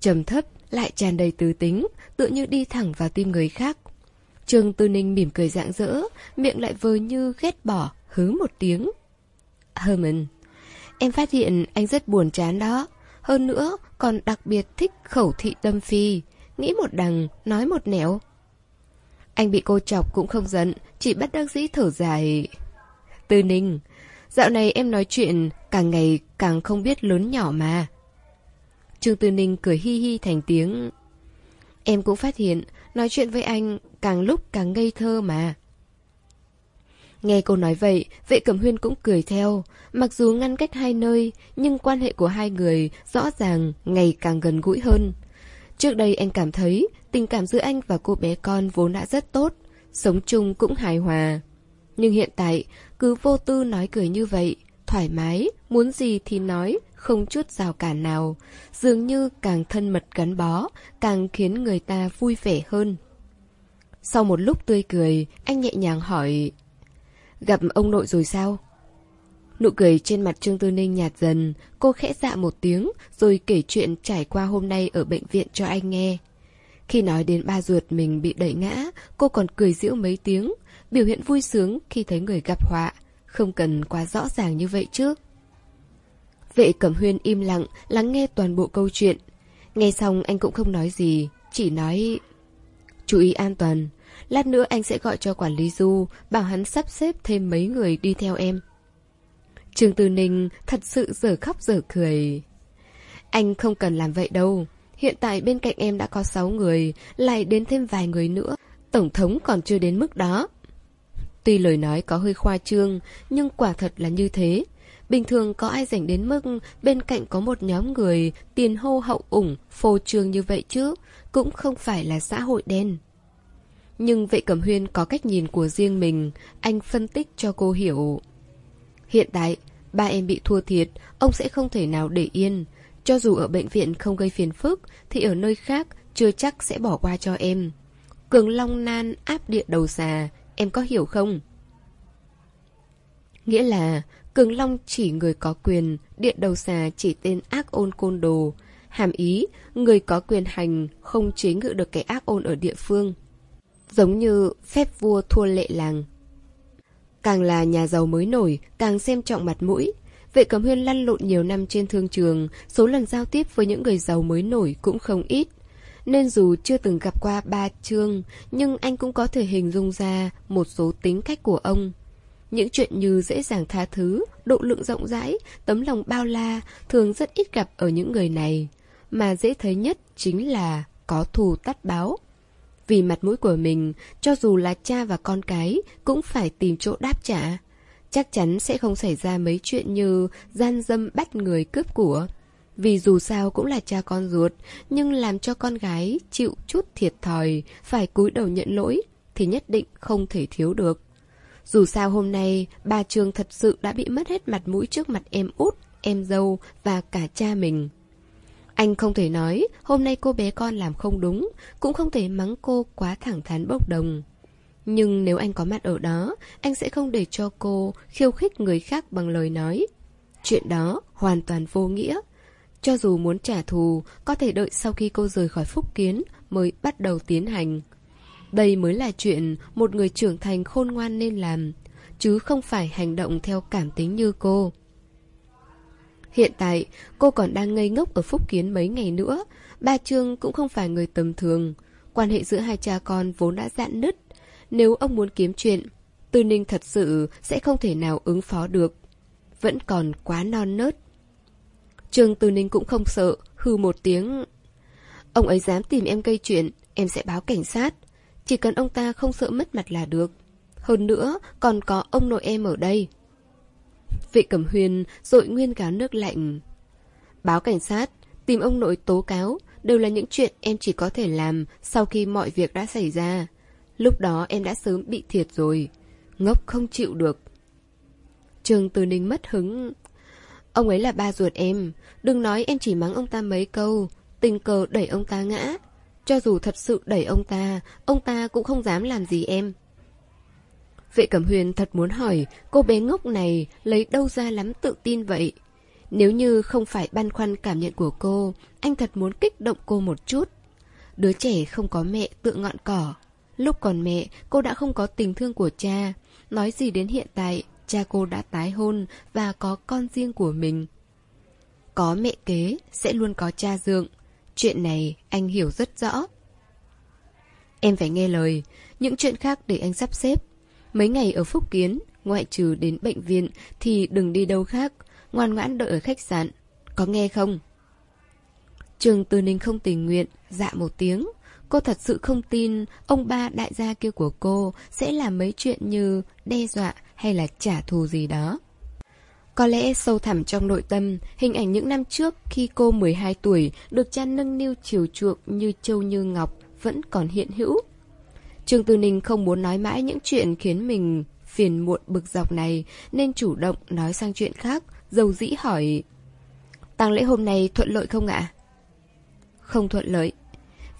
[SPEAKER 1] Trầm thấp, lại tràn đầy tư tính, tựa như đi thẳng vào tim người khác. Trương Tư Ninh mỉm cười rạng rỡ, miệng lại vờ như ghét bỏ, hứ một tiếng. Herman, em phát hiện anh rất buồn chán đó. Hơn nữa, còn đặc biệt thích khẩu thị tâm phi. Nghĩ một đằng, nói một nẻo. Anh bị cô chọc cũng không giận, chỉ bắt đắc dĩ thở dài. Tư Ninh, dạo này em nói chuyện càng ngày càng không biết lớn nhỏ mà. Trương Tư Ninh cười hi hi thành tiếng. Em cũng phát hiện, nói chuyện với anh càng lúc càng ngây thơ mà. Nghe cô nói vậy, vệ cẩm huyên cũng cười theo. Mặc dù ngăn cách hai nơi, nhưng quan hệ của hai người rõ ràng ngày càng gần gũi hơn. Trước đây anh cảm thấy tình cảm giữa anh và cô bé con vốn đã rất tốt, sống chung cũng hài hòa. Nhưng hiện tại, cứ vô tư nói cười như vậy, thoải mái, muốn gì thì nói, không chút rào cản nào, dường như càng thân mật gắn bó, càng khiến người ta vui vẻ hơn. Sau một lúc tươi cười, anh nhẹ nhàng hỏi, gặp ông nội rồi sao? Nụ cười trên mặt Trương Tư Ninh nhạt dần, cô khẽ dạ một tiếng, rồi kể chuyện trải qua hôm nay ở bệnh viện cho anh nghe. Khi nói đến ba ruột mình bị đẩy ngã, cô còn cười giễu mấy tiếng, biểu hiện vui sướng khi thấy người gặp họa, không cần quá rõ ràng như vậy chứ. Vệ Cẩm Huyên im lặng, lắng nghe toàn bộ câu chuyện. Nghe xong anh cũng không nói gì, chỉ nói... Chú ý an toàn, lát nữa anh sẽ gọi cho quản lý Du, bảo hắn sắp xếp thêm mấy người đi theo em. Trương Tư Ninh thật sự giờ khóc giờ cười. Anh không cần làm vậy đâu. Hiện tại bên cạnh em đã có 6 người, lại đến thêm vài người nữa. Tổng thống còn chưa đến mức đó. Tuy lời nói có hơi khoa trương, nhưng quả thật là như thế. Bình thường có ai rảnh đến mức bên cạnh có một nhóm người tiền hô hậu ủng, phô trương như vậy chứ, cũng không phải là xã hội đen. Nhưng vệ cẩm huyên có cách nhìn của riêng mình, anh phân tích cho cô hiểu. Hiện tại, ba em bị thua thiệt, ông sẽ không thể nào để yên. Cho dù ở bệnh viện không gây phiền phức, thì ở nơi khác chưa chắc sẽ bỏ qua cho em. Cường Long Nan áp địa đầu xà, em có hiểu không? Nghĩa là, Cường Long chỉ người có quyền, điện đầu xà chỉ tên ác ôn côn đồ. Hàm ý, người có quyền hành không chế ngự được cái ác ôn ở địa phương. Giống như phép vua thua lệ làng. Càng là nhà giàu mới nổi, càng xem trọng mặt mũi. Vệ cẩm huyên lăn lộn nhiều năm trên thương trường, số lần giao tiếp với những người giàu mới nổi cũng không ít. Nên dù chưa từng gặp qua ba chương, nhưng anh cũng có thể hình dung ra một số tính cách của ông. Những chuyện như dễ dàng tha thứ, độ lượng rộng rãi, tấm lòng bao la thường rất ít gặp ở những người này. Mà dễ thấy nhất chính là có thù tắt báo. Vì mặt mũi của mình, cho dù là cha và con cái, cũng phải tìm chỗ đáp trả. Chắc chắn sẽ không xảy ra mấy chuyện như gian dâm bắt người cướp của. Vì dù sao cũng là cha con ruột, nhưng làm cho con gái chịu chút thiệt thòi, phải cúi đầu nhận lỗi, thì nhất định không thể thiếu được. Dù sao hôm nay, bà Trường thật sự đã bị mất hết mặt mũi trước mặt em út, em dâu và cả cha mình. Anh không thể nói hôm nay cô bé con làm không đúng, cũng không thể mắng cô quá thẳng thắn bốc đồng. Nhưng nếu anh có mặt ở đó, anh sẽ không để cho cô khiêu khích người khác bằng lời nói. Chuyện đó hoàn toàn vô nghĩa. Cho dù muốn trả thù, có thể đợi sau khi cô rời khỏi phúc kiến mới bắt đầu tiến hành. Đây mới là chuyện một người trưởng thành khôn ngoan nên làm, chứ không phải hành động theo cảm tính như cô. Hiện tại, cô còn đang ngây ngốc ở Phúc Kiến mấy ngày nữa. Ba Trương cũng không phải người tầm thường. Quan hệ giữa hai cha con vốn đã dạn nứt. Nếu ông muốn kiếm chuyện, Tư Ninh thật sự sẽ không thể nào ứng phó được. Vẫn còn quá non nớt. Trương Tư Ninh cũng không sợ, hư một tiếng. Ông ấy dám tìm em gây chuyện, em sẽ báo cảnh sát. Chỉ cần ông ta không sợ mất mặt là được. Hơn nữa, còn có ông nội em ở đây. Vị Cẩm Huyền dội nguyên gáo nước lạnh. Báo cảnh sát, tìm ông nội tố cáo, đều là những chuyện em chỉ có thể làm sau khi mọi việc đã xảy ra. Lúc đó em đã sớm bị thiệt rồi. ngốc không chịu được. Trường Từ Ninh mất hứng. Ông ấy là ba ruột em, đừng nói em chỉ mắng ông ta mấy câu, tình cờ đẩy ông ta ngã. Cho dù thật sự đẩy ông ta, ông ta cũng không dám làm gì em. Vệ Cẩm Huyền thật muốn hỏi cô bé ngốc này lấy đâu ra lắm tự tin vậy. Nếu như không phải băn khoăn cảm nhận của cô, anh thật muốn kích động cô một chút. Đứa trẻ không có mẹ tự ngọn cỏ. Lúc còn mẹ, cô đã không có tình thương của cha. Nói gì đến hiện tại, cha cô đã tái hôn và có con riêng của mình. Có mẹ kế, sẽ luôn có cha dượng. Chuyện này anh hiểu rất rõ. Em phải nghe lời, những chuyện khác để anh sắp xếp. Mấy ngày ở Phúc Kiến, ngoại trừ đến bệnh viện thì đừng đi đâu khác, ngoan ngoãn đợi ở khách sạn. Có nghe không? Trường Từ Ninh không tình nguyện, dạ một tiếng. Cô thật sự không tin ông ba đại gia kia của cô sẽ làm mấy chuyện như đe dọa hay là trả thù gì đó. Có lẽ sâu thẳm trong nội tâm, hình ảnh những năm trước khi cô 12 tuổi được cha nâng niu chiều chuộng như châu như ngọc vẫn còn hiện hữu. Trương Tư Ninh không muốn nói mãi những chuyện khiến mình phiền muộn bực dọc này nên chủ động nói sang chuyện khác, dầu dĩ hỏi Tàng lễ hôm nay thuận lợi không ạ? Không thuận lợi.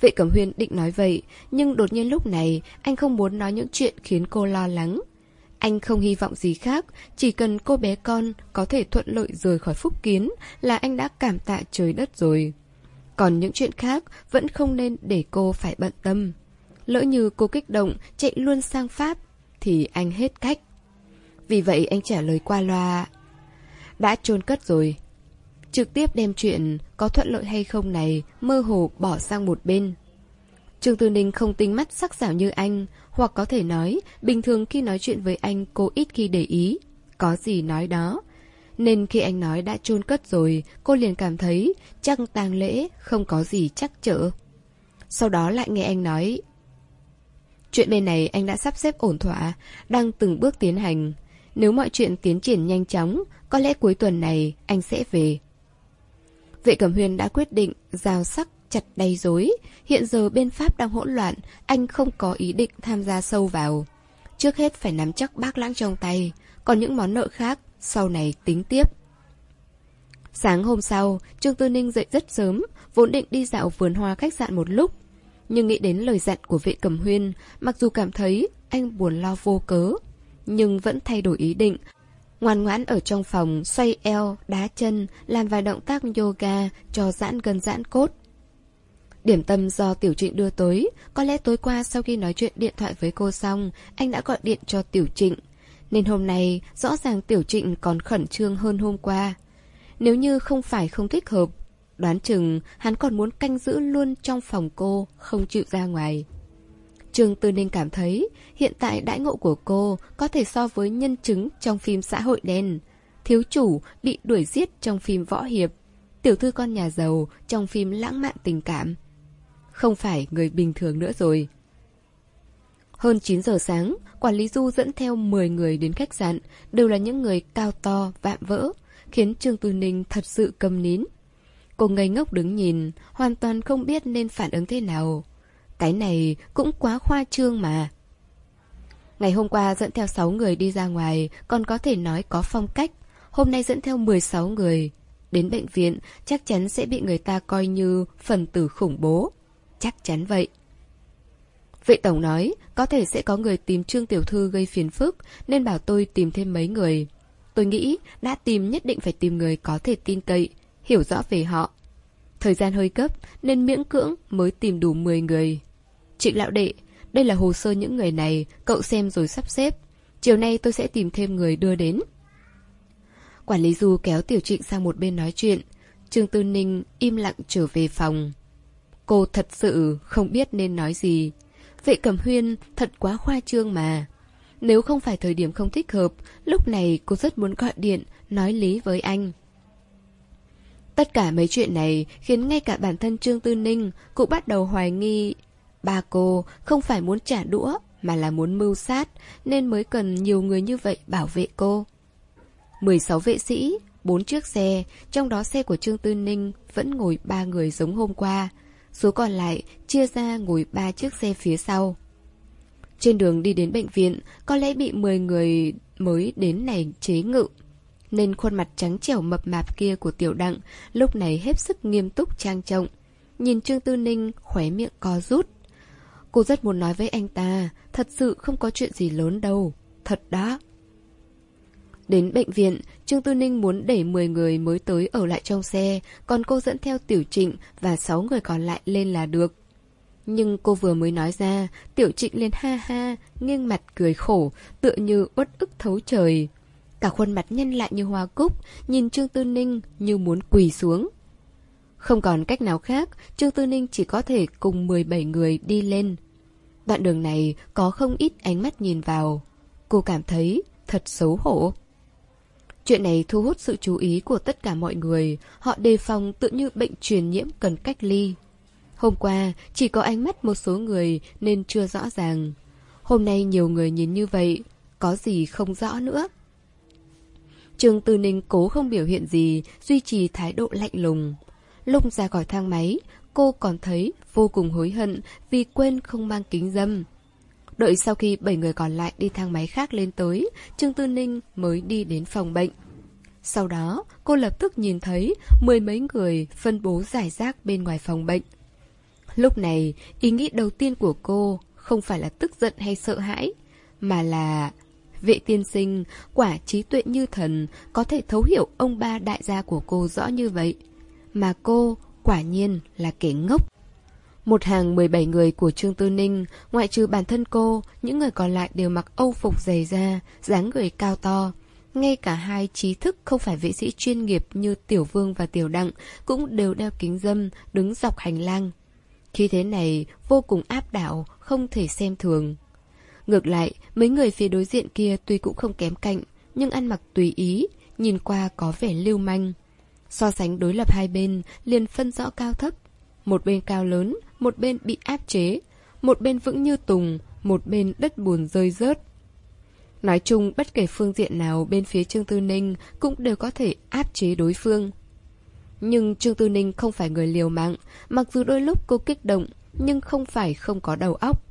[SPEAKER 1] Vệ Cẩm Huyên định nói vậy, nhưng đột nhiên lúc này anh không muốn nói những chuyện khiến cô lo lắng. Anh không hy vọng gì khác, chỉ cần cô bé con có thể thuận lợi rời khỏi phúc kiến là anh đã cảm tạ trời đất rồi. Còn những chuyện khác vẫn không nên để cô phải bận tâm. Lỡ như cô kích động chạy luôn sang Pháp thì anh hết cách. Vì vậy anh trả lời qua loa. Đã chôn cất rồi. Trực tiếp đem chuyện có thuận lợi hay không này mơ hồ bỏ sang một bên. Trương Tư Ninh không tính mắt sắc sảo như anh, hoặc có thể nói, bình thường khi nói chuyện với anh cô ít khi để ý. Có gì nói đó. Nên khi anh nói đã chôn cất rồi, cô liền cảm thấy chắc tang lễ không có gì chắc chở. Sau đó lại nghe anh nói Chuyện bên này anh đã sắp xếp ổn thỏa, đang từng bước tiến hành. Nếu mọi chuyện tiến triển nhanh chóng, có lẽ cuối tuần này anh sẽ về. Vệ Cẩm Huyền đã quyết định giao sắc chặt đầy rối. Hiện giờ bên Pháp đang hỗn loạn, anh không có ý định tham gia sâu vào. Trước hết phải nắm chắc bác lãng trong tay, còn những món nợ khác sau này tính tiếp. Sáng hôm sau, Trương Tư Ninh dậy rất sớm, vốn định đi dạo vườn hoa khách sạn một lúc, nhưng nghĩ đến lời dặn của vệ cầm huyên, mặc dù cảm thấy anh buồn lo vô cớ, nhưng vẫn thay đổi ý định. Ngoan ngoãn ở trong phòng, xoay eo, đá chân, làm vài động tác yoga cho giãn gần giãn cốt. Điểm tâm do Tiểu Trịnh đưa tới, có lẽ tối qua sau khi nói chuyện điện thoại với cô xong, anh đã gọi điện cho Tiểu Trịnh. Nên hôm nay, rõ ràng Tiểu Trịnh còn khẩn trương hơn hôm qua. Nếu như không phải không thích hợp, Đoán chừng hắn còn muốn canh giữ luôn trong phòng cô, không chịu ra ngoài. Trương Tư Ninh cảm thấy hiện tại đãi ngộ của cô có thể so với nhân chứng trong phim xã hội đen. Thiếu chủ bị đuổi giết trong phim võ hiệp. Tiểu thư con nhà giàu trong phim lãng mạn tình cảm. Không phải người bình thường nữa rồi. Hơn 9 giờ sáng, quản lý Du dẫn theo 10 người đến khách sạn, đều là những người cao to, vạm vỡ, khiến Trương Tư Ninh thật sự cầm nín. Cô ngây ngốc đứng nhìn, hoàn toàn không biết nên phản ứng thế nào. Cái này cũng quá khoa trương mà. Ngày hôm qua dẫn theo 6 người đi ra ngoài, còn có thể nói có phong cách. Hôm nay dẫn theo 16 người. Đến bệnh viện, chắc chắn sẽ bị người ta coi như phần tử khủng bố. Chắc chắn vậy. Vệ tổng nói, có thể sẽ có người tìm Trương Tiểu Thư gây phiền phức, nên bảo tôi tìm thêm mấy người. Tôi nghĩ, đã tìm nhất định phải tìm người có thể tin cậy, hiểu rõ về họ. Thời gian hơi cấp nên miễn cưỡng mới tìm đủ 10 người. Trịnh lão đệ, đây là hồ sơ những người này, cậu xem rồi sắp xếp. Chiều nay tôi sẽ tìm thêm người đưa đến. Quản lý Du kéo Tiểu Trịnh sang một bên nói chuyện. Trương Tư Ninh im lặng trở về phòng. Cô thật sự không biết nên nói gì. Vệ Cẩm Huyên thật quá khoa trương mà. Nếu không phải thời điểm không thích hợp, lúc này cô rất muốn gọi điện, nói lý với anh. Tất cả mấy chuyện này khiến ngay cả bản thân Trương Tư Ninh cũng bắt đầu hoài nghi ba cô không phải muốn trả đũa mà là muốn mưu sát nên mới cần nhiều người như vậy bảo vệ cô. 16 vệ sĩ, 4 chiếc xe, trong đó xe của Trương Tư Ninh vẫn ngồi ba người giống hôm qua. Số còn lại chia ra ngồi ba chiếc xe phía sau. Trên đường đi đến bệnh viện, có lẽ bị 10 người mới đến này chế ngự. Nên khuôn mặt trắng trẻo mập mạp kia của tiểu đặng lúc này hết sức nghiêm túc trang trọng. Nhìn Trương Tư Ninh khóe miệng co rút. Cô rất muốn nói với anh ta, thật sự không có chuyện gì lớn đâu. Thật đó. Đến bệnh viện, Trương Tư Ninh muốn để 10 người mới tới ở lại trong xe, còn cô dẫn theo Tiểu Trịnh và 6 người còn lại lên là được. Nhưng cô vừa mới nói ra, Tiểu Trịnh liền ha ha, nghiêng mặt cười khổ, tựa như uất ức thấu trời. Cả khuôn mặt nhân lại như hoa cúc, nhìn Trương Tư Ninh như muốn quỳ xuống. Không còn cách nào khác, Trương Tư Ninh chỉ có thể cùng 17 người đi lên. Đoạn đường này có không ít ánh mắt nhìn vào. Cô cảm thấy thật xấu hổ. Chuyện này thu hút sự chú ý của tất cả mọi người, họ đề phòng tự như bệnh truyền nhiễm cần cách ly. Hôm qua, chỉ có ánh mắt một số người nên chưa rõ ràng. Hôm nay nhiều người nhìn như vậy, có gì không rõ nữa. Trương Tư Ninh cố không biểu hiện gì, duy trì thái độ lạnh lùng. Lúc ra khỏi thang máy, cô còn thấy vô cùng hối hận vì quên không mang kính dâm. Đợi sau khi bảy người còn lại đi thang máy khác lên tới, Trương Tư Ninh mới đi đến phòng bệnh. Sau đó, cô lập tức nhìn thấy mười mấy người phân bố giải rác bên ngoài phòng bệnh. Lúc này, ý nghĩ đầu tiên của cô không phải là tức giận hay sợ hãi, mà là... Vệ tiên sinh, quả trí tuệ như thần, có thể thấu hiểu ông ba đại gia của cô rõ như vậy. Mà cô, quả nhiên là kẻ ngốc. Một hàng 17 người của Trương Tư Ninh, ngoại trừ bản thân cô, những người còn lại đều mặc âu phục dày da, dáng người cao to. Ngay cả hai trí thức không phải vệ sĩ chuyên nghiệp như Tiểu Vương và Tiểu Đặng cũng đều đeo kính dâm, đứng dọc hành lang. Khi thế này, vô cùng áp đảo, không thể xem thường. Ngược lại, mấy người phía đối diện kia tuy cũng không kém cạnh, nhưng ăn mặc tùy ý, nhìn qua có vẻ lưu manh. So sánh đối lập hai bên, liền phân rõ cao thấp. Một bên cao lớn, một bên bị áp chế, một bên vững như tùng, một bên đất buồn rơi rớt. Nói chung, bất kể phương diện nào bên phía Trương Tư Ninh cũng đều có thể áp chế đối phương. Nhưng Trương Tư Ninh không phải người liều mạng, mặc dù đôi lúc cô kích động, nhưng không phải không có đầu óc.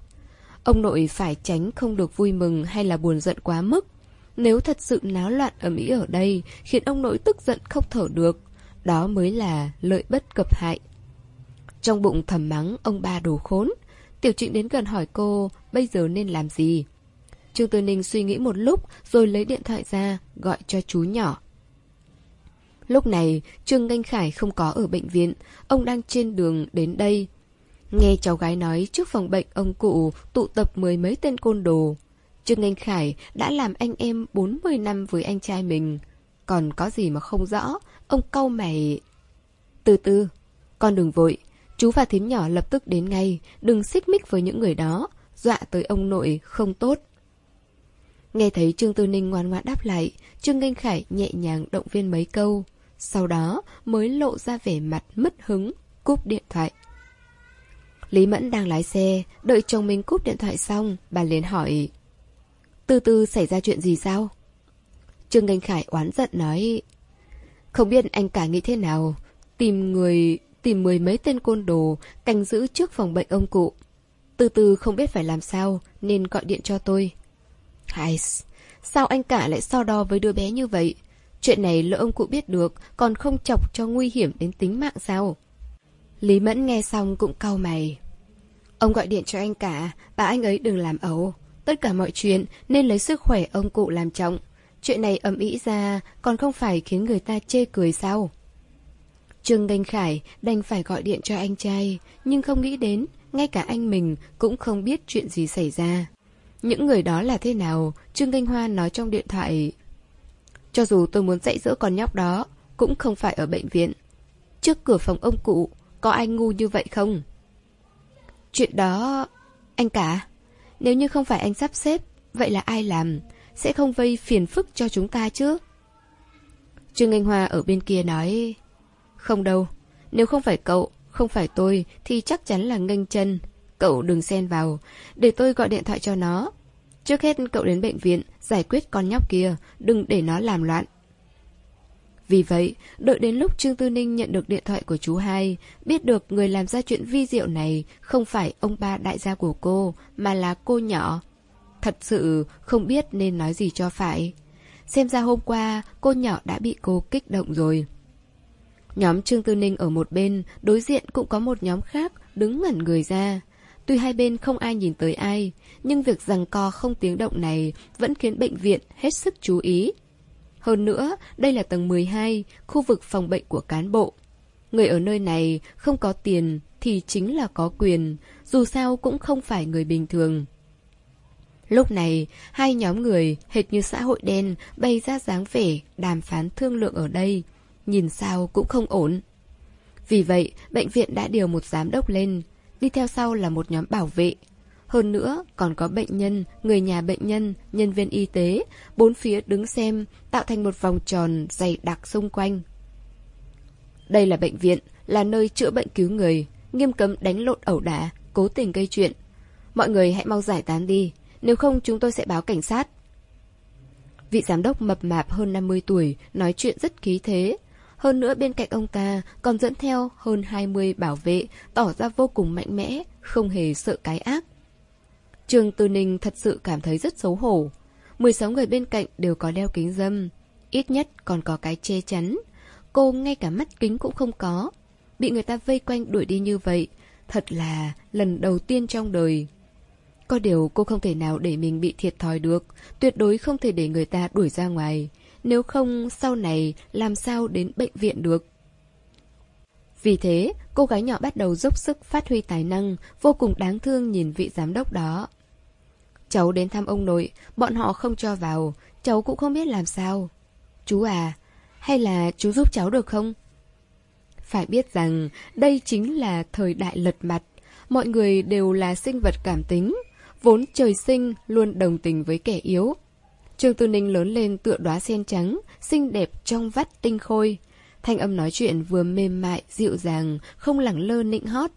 [SPEAKER 1] Ông nội phải tránh không được vui mừng hay là buồn giận quá mức. Nếu thật sự náo loạn ở Mỹ ở đây, khiến ông nội tức giận không thở được, đó mới là lợi bất cập hại. Trong bụng thầm mắng ông ba đồ khốn, Tiểu Trịnh đến gần hỏi cô bây giờ nên làm gì. Trương Tư Ninh suy nghĩ một lúc rồi lấy điện thoại ra gọi cho chú nhỏ. Lúc này, Trương Nganh Khải không có ở bệnh viện, ông đang trên đường đến đây. Nghe cháu gái nói trước phòng bệnh ông cụ tụ tập mười mấy tên côn đồ. Trương Nganh Khải đã làm anh em 40 năm với anh trai mình. Còn có gì mà không rõ, ông câu mày... Từ từ, con đừng vội, chú và thím nhỏ lập tức đến ngay, đừng xích mích với những người đó, dọa tới ông nội không tốt. Nghe thấy Trương Tư Ninh ngoan ngoãn đáp lại, Trương Nganh Khải nhẹ nhàng động viên mấy câu. Sau đó mới lộ ra vẻ mặt mất hứng, cúp điện thoại. Lý Mẫn đang lái xe, đợi chồng mình cúp điện thoại xong, bà liền hỏi. Từ từ xảy ra chuyện gì sao? Trương Nganh Khải oán giận nói. Không biết anh cả nghĩ thế nào, tìm người, tìm mười mấy tên côn đồ, canh giữ trước phòng bệnh ông cụ. Từ từ không biết phải làm sao, nên gọi điện cho tôi. Hai, sao anh cả lại so đo với đứa bé như vậy? Chuyện này lỡ ông cụ biết được, còn không chọc cho nguy hiểm đến tính mạng sao? Lý Mẫn nghe xong cũng cau mày. Ông gọi điện cho anh cả, bà anh ấy đừng làm ẩu. Tất cả mọi chuyện nên lấy sức khỏe ông cụ làm trọng. Chuyện này ầm ĩ ra, còn không phải khiến người ta chê cười sao? Trương Đanh Khải đành phải gọi điện cho anh trai, nhưng không nghĩ đến, ngay cả anh mình cũng không biết chuyện gì xảy ra. Những người đó là thế nào, Trương Đanh Hoa nói trong điện thoại. Cho dù tôi muốn dạy dỗ con nhóc đó, cũng không phải ở bệnh viện. Trước cửa phòng ông cụ, có ai ngu như vậy không? Chuyện đó... Anh cả, nếu như không phải anh sắp xếp, vậy là ai làm? Sẽ không vây phiền phức cho chúng ta chứ? Trương Anh Hoa ở bên kia nói... Không đâu, nếu không phải cậu, không phải tôi, thì chắc chắn là nghênh chân. Cậu đừng xen vào, để tôi gọi điện thoại cho nó. Trước hết cậu đến bệnh viện, giải quyết con nhóc kia, đừng để nó làm loạn. Vì vậy, đợi đến lúc Trương Tư Ninh nhận được điện thoại của chú hai, biết được người làm ra chuyện vi diệu này không phải ông ba đại gia của cô, mà là cô nhỏ, Thật sự không biết nên nói gì cho phải. Xem ra hôm qua cô nhỏ đã bị cô kích động rồi. Nhóm Trương Tư Ninh ở một bên, đối diện cũng có một nhóm khác đứng ngẩn người ra. Tuy hai bên không ai nhìn tới ai, nhưng việc rằng co không tiếng động này vẫn khiến bệnh viện hết sức chú ý. Hơn nữa, đây là tầng 12, khu vực phòng bệnh của cán bộ. Người ở nơi này không có tiền thì chính là có quyền, dù sao cũng không phải người bình thường. Lúc này, hai nhóm người, hệt như xã hội đen, bày ra dáng vẻ, đàm phán thương lượng ở đây. Nhìn sao cũng không ổn. Vì vậy, bệnh viện đã điều một giám đốc lên, đi theo sau là một nhóm bảo vệ. Hơn nữa, còn có bệnh nhân, người nhà bệnh nhân, nhân viên y tế, bốn phía đứng xem, tạo thành một vòng tròn dày đặc xung quanh. Đây là bệnh viện, là nơi chữa bệnh cứu người, nghiêm cấm đánh lộn ẩu đả, cố tình gây chuyện. Mọi người hãy mau giải tán đi, nếu không chúng tôi sẽ báo cảnh sát. Vị giám đốc mập mạp hơn 50 tuổi, nói chuyện rất khí thế. Hơn nữa bên cạnh ông ta còn dẫn theo hơn 20 bảo vệ, tỏ ra vô cùng mạnh mẽ, không hề sợ cái ác. Trường Tư Ninh thật sự cảm thấy rất xấu hổ. 16 người bên cạnh đều có đeo kính dâm. Ít nhất còn có cái che chắn. Cô ngay cả mắt kính cũng không có. Bị người ta vây quanh đuổi đi như vậy. Thật là lần đầu tiên trong đời. Có điều cô không thể nào để mình bị thiệt thòi được, tuyệt đối không thể để người ta đuổi ra ngoài. Nếu không, sau này làm sao đến bệnh viện được? Vì thế, cô gái nhỏ bắt đầu dốc sức phát huy tài năng, vô cùng đáng thương nhìn vị giám đốc đó. Cháu đến thăm ông nội, bọn họ không cho vào, cháu cũng không biết làm sao. Chú à, hay là chú giúp cháu được không? Phải biết rằng đây chính là thời đại lật mặt, mọi người đều là sinh vật cảm tính, vốn trời sinh luôn đồng tình với kẻ yếu. Trương Tư Ninh lớn lên tựa đóa sen trắng, xinh đẹp trong vắt tinh khôi. Thanh âm nói chuyện vừa mềm mại, dịu dàng, không lẳng lơ nịnh hót.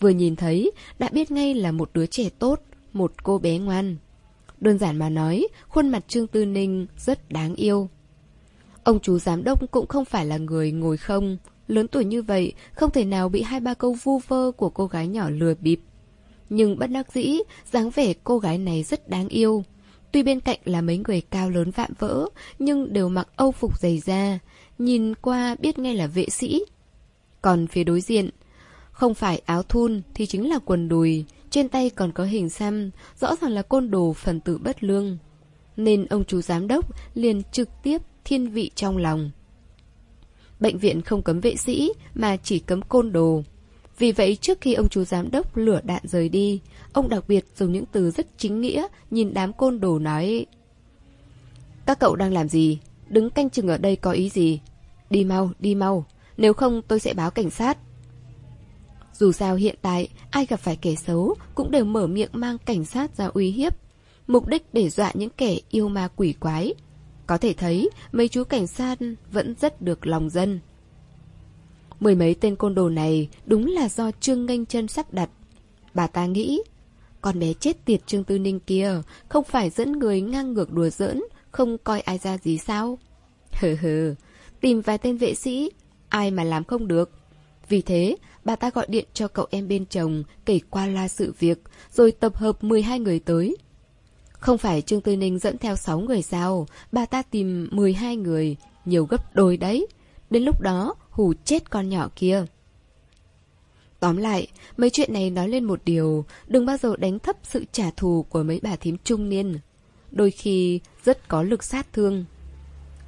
[SPEAKER 1] Vừa nhìn thấy, đã biết ngay là một đứa trẻ tốt, một cô bé ngoan. Đơn giản mà nói, khuôn mặt Trương Tư Ninh rất đáng yêu. Ông chú giám đốc cũng không phải là người ngồi không. Lớn tuổi như vậy, không thể nào bị hai ba câu vu vơ của cô gái nhỏ lừa bịp. Nhưng bất đắc dĩ, dáng vẻ cô gái này rất đáng yêu. Tuy bên cạnh là mấy người cao lớn vạm vỡ, nhưng đều mặc âu phục dày da, nhìn qua biết ngay là vệ sĩ. Còn phía đối diện, không phải áo thun thì chính là quần đùi, trên tay còn có hình xăm, rõ ràng là côn đồ phần tử bất lương. Nên ông chú giám đốc liền trực tiếp thiên vị trong lòng. Bệnh viện không cấm vệ sĩ mà chỉ cấm côn đồ. Vì vậy trước khi ông chú giám đốc lửa đạn rời đi, ông đặc biệt dùng những từ rất chính nghĩa nhìn đám côn đồ nói Các cậu đang làm gì? Đứng canh chừng ở đây có ý gì? Đi mau, đi mau, nếu không tôi sẽ báo cảnh sát. Dù sao hiện tại, ai gặp phải kẻ xấu cũng đều mở miệng mang cảnh sát ra uy hiếp. Mục đích để dọa những kẻ yêu ma quỷ quái. Có thể thấy, mấy chú cảnh sát vẫn rất được lòng dân. Mười mấy tên côn đồ này đúng là do Trương Nghênh chân sắp đặt. Bà ta nghĩ, con bé chết tiệt Trương Tư Ninh kia, không phải dẫn người ngang ngược đùa giỡn, không coi ai ra gì sao? Hừ hừ, tìm vài tên vệ sĩ, ai mà làm không được. Vì thế, bà ta gọi điện cho cậu em bên chồng kể qua la sự việc, rồi tập hợp 12 người tới. Không phải Trương Tư Ninh dẫn theo 6 người sao, bà ta tìm 12 người, nhiều gấp đôi đấy. Đến lúc đó, hù chết con nhỏ kia. Tóm lại, mấy chuyện này nói lên một điều, đừng bao giờ đánh thấp sự trả thù của mấy bà thím trung niên. Đôi khi rất có lực sát thương.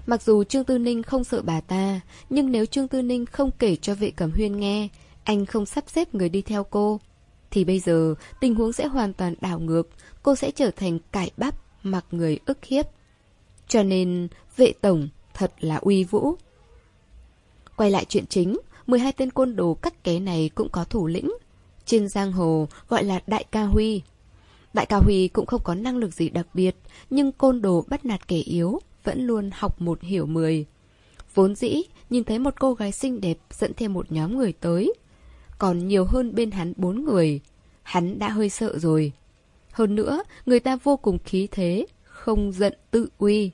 [SPEAKER 1] Mặc dù Trương Tư Ninh không sợ bà ta, nhưng nếu Trương Tư Ninh không kể cho vệ cẩm huyên nghe, anh không sắp xếp người đi theo cô, thì bây giờ tình huống sẽ hoàn toàn đảo ngược, cô sẽ trở thành cải bắp mặc người ức hiếp. Cho nên, vệ tổng thật là uy vũ. Quay lại chuyện chính, 12 tên côn đồ cắt ké này cũng có thủ lĩnh. Trên giang hồ gọi là Đại ca Huy. Đại ca Huy cũng không có năng lực gì đặc biệt, nhưng côn đồ bắt nạt kẻ yếu, vẫn luôn học một hiểu mười. Vốn dĩ, nhìn thấy một cô gái xinh đẹp dẫn thêm một nhóm người tới. Còn nhiều hơn bên hắn bốn người. Hắn đã hơi sợ rồi. Hơn nữa, người ta vô cùng khí thế, không giận tự uy.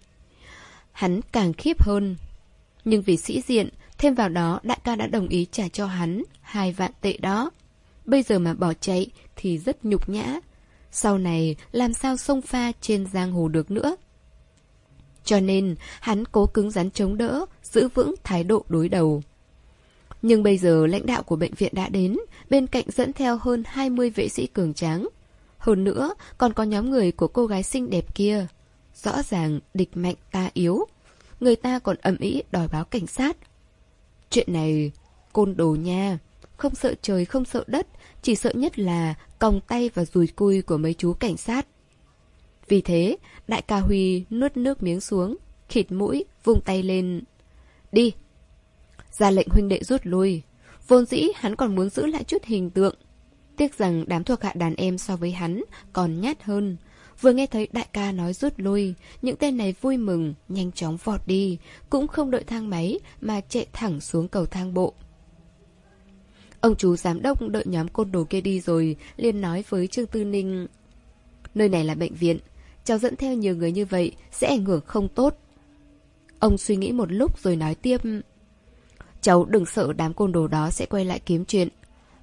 [SPEAKER 1] Hắn càng khiếp hơn. Nhưng vì sĩ diện, Thêm vào đó, đại ca đã đồng ý trả cho hắn hai vạn tệ đó. Bây giờ mà bỏ chạy thì rất nhục nhã. Sau này làm sao sông pha trên giang hồ được nữa? Cho nên hắn cố cứng rắn chống đỡ Giữ vững thái độ đối đầu. Nhưng bây giờ lãnh đạo của bệnh viện đã đến Bên cạnh dẫn theo hơn 20 vệ sĩ cường tráng. Hơn nữa còn có nhóm người của cô gái xinh đẹp kia. Rõ ràng địch mạnh ta yếu. Người ta còn ầm ĩ đòi báo cảnh sát. Chuyện này, côn đồ nha, Không sợ trời, không sợ đất, Chỉ sợ nhất là còng tay và rùi cui của mấy chú cảnh sát. Vì thế, đại ca Huy nuốt nước miếng xuống, Khịt mũi, vung tay lên. Đi, Ra lệnh huynh đệ rút lui. Vốn dĩ hắn còn muốn giữ lại chút hình tượng. Tiếc rằng đám thuộc hạ đàn em so với hắn Còn nhát hơn Vừa nghe thấy đại ca nói rút lui, Những tên này vui mừng, Nhanh chóng vọt đi. Cũng không đợi thang máy Mà chạy thẳng xuống cầu thang bộ. Ông chú giám đốc đợi nhóm côn đồ kia đi rồi, liền nói với Trương Tư Ninh, Nơi này là bệnh viện, Cháu dẫn theo nhiều người như vậy Sẽ ảnh hưởng không tốt. Ông suy nghĩ một lúc rồi nói tiếp, Cháu đừng sợ đám côn đồ đó sẽ quay lại kiếm chuyện.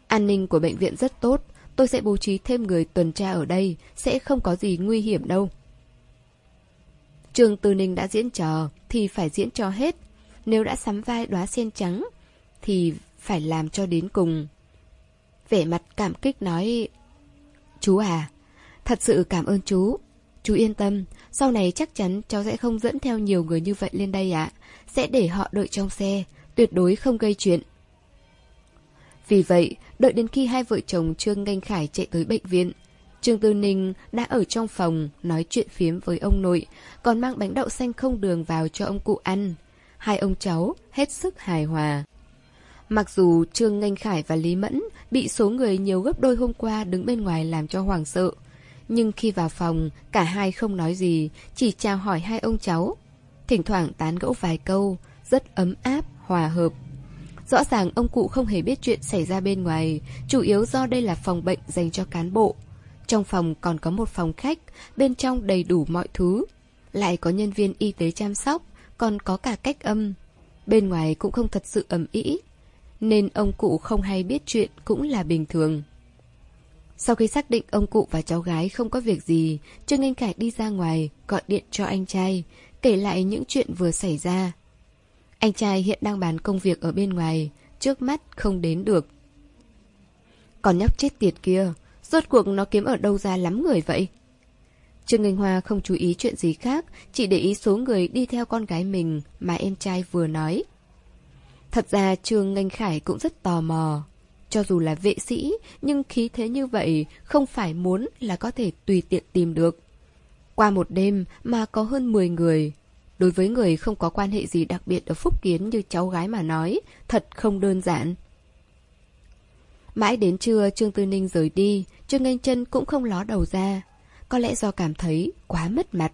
[SPEAKER 1] An ninh của bệnh viện rất tốt Tôi sẽ bố trí thêm người tuần tra ở đây, Sẽ không có gì nguy hiểm đâu. Trường Tư Ninh đã diễn trò, Thì phải diễn trò hết. Nếu đã sắm vai đóa sen trắng, Thì phải làm cho đến cùng. Vẻ mặt cảm kích nói, Chú à Thật sự cảm ơn chú. Chú yên tâm, Sau này chắc chắn cháu sẽ không dẫn theo nhiều người như vậy lên đây ạ. Sẽ để họ đợi trong xe, Tuyệt đối không gây chuyện. Vì vậy Đợi đến khi hai vợ chồng Trương Nganh Khải chạy tới bệnh viện Trương Tư Ninh đã ở trong phòng nói chuyện phiếm với ông nội, còn mang bánh đậu xanh không đường vào cho ông cụ ăn. Hai ông cháu hết sức hài hòa. Mặc dù Trương Nganh Khải và Lý Mẫn bị số người nhiều gấp đôi hôm qua đứng bên ngoài làm cho hoàng sợ, nhưng khi vào phòng, cả hai không nói gì, chỉ chào hỏi hai ông cháu. Thỉnh thoảng tán gẫu vài câu, rất ấm áp, hòa hợp. Rõ ràng ông cụ không hề biết chuyện xảy ra bên ngoài, chủ yếu do đây là phòng bệnh dành cho cán bộ. Trong phòng còn có một phòng khách, bên trong đầy đủ mọi thứ. Lại có nhân viên y tế chăm sóc, còn có cả cách âm. Bên ngoài cũng không thật sự ẩm ý, nên ông cụ không hay biết chuyện cũng là bình thường. Sau khi xác định ông cụ và cháu gái không có việc gì, Trương Anh Khải đi ra ngoài, gọi điện cho anh trai, kể lại những chuyện vừa xảy ra. Anh trai hiện đang bán công việc ở bên ngoài, trước mắt không đến được. Còn nhóc chết tiệt kia, rốt cuộc nó kiếm ở đâu ra lắm người vậy? Trương Ngành Hoa không chú ý chuyện gì khác, chỉ để ý số người đi theo con gái mình mà em trai vừa nói. Thật ra Trương Ngành Khải cũng rất tò mò. Cho dù là vệ sĩ, nhưng khí thế như vậy không phải muốn là có thể tùy tiện tìm được. Qua một đêm mà có hơn 10 người, Đối với người không có quan hệ gì đặc biệt ở Phúc Kiến như cháu gái mà nói, thật không đơn giản. Mãi đến trưa Trương Tư Ninh rời đi, Trương Anh chân cũng không ló đầu ra. Có lẽ do cảm thấy quá mất mặt.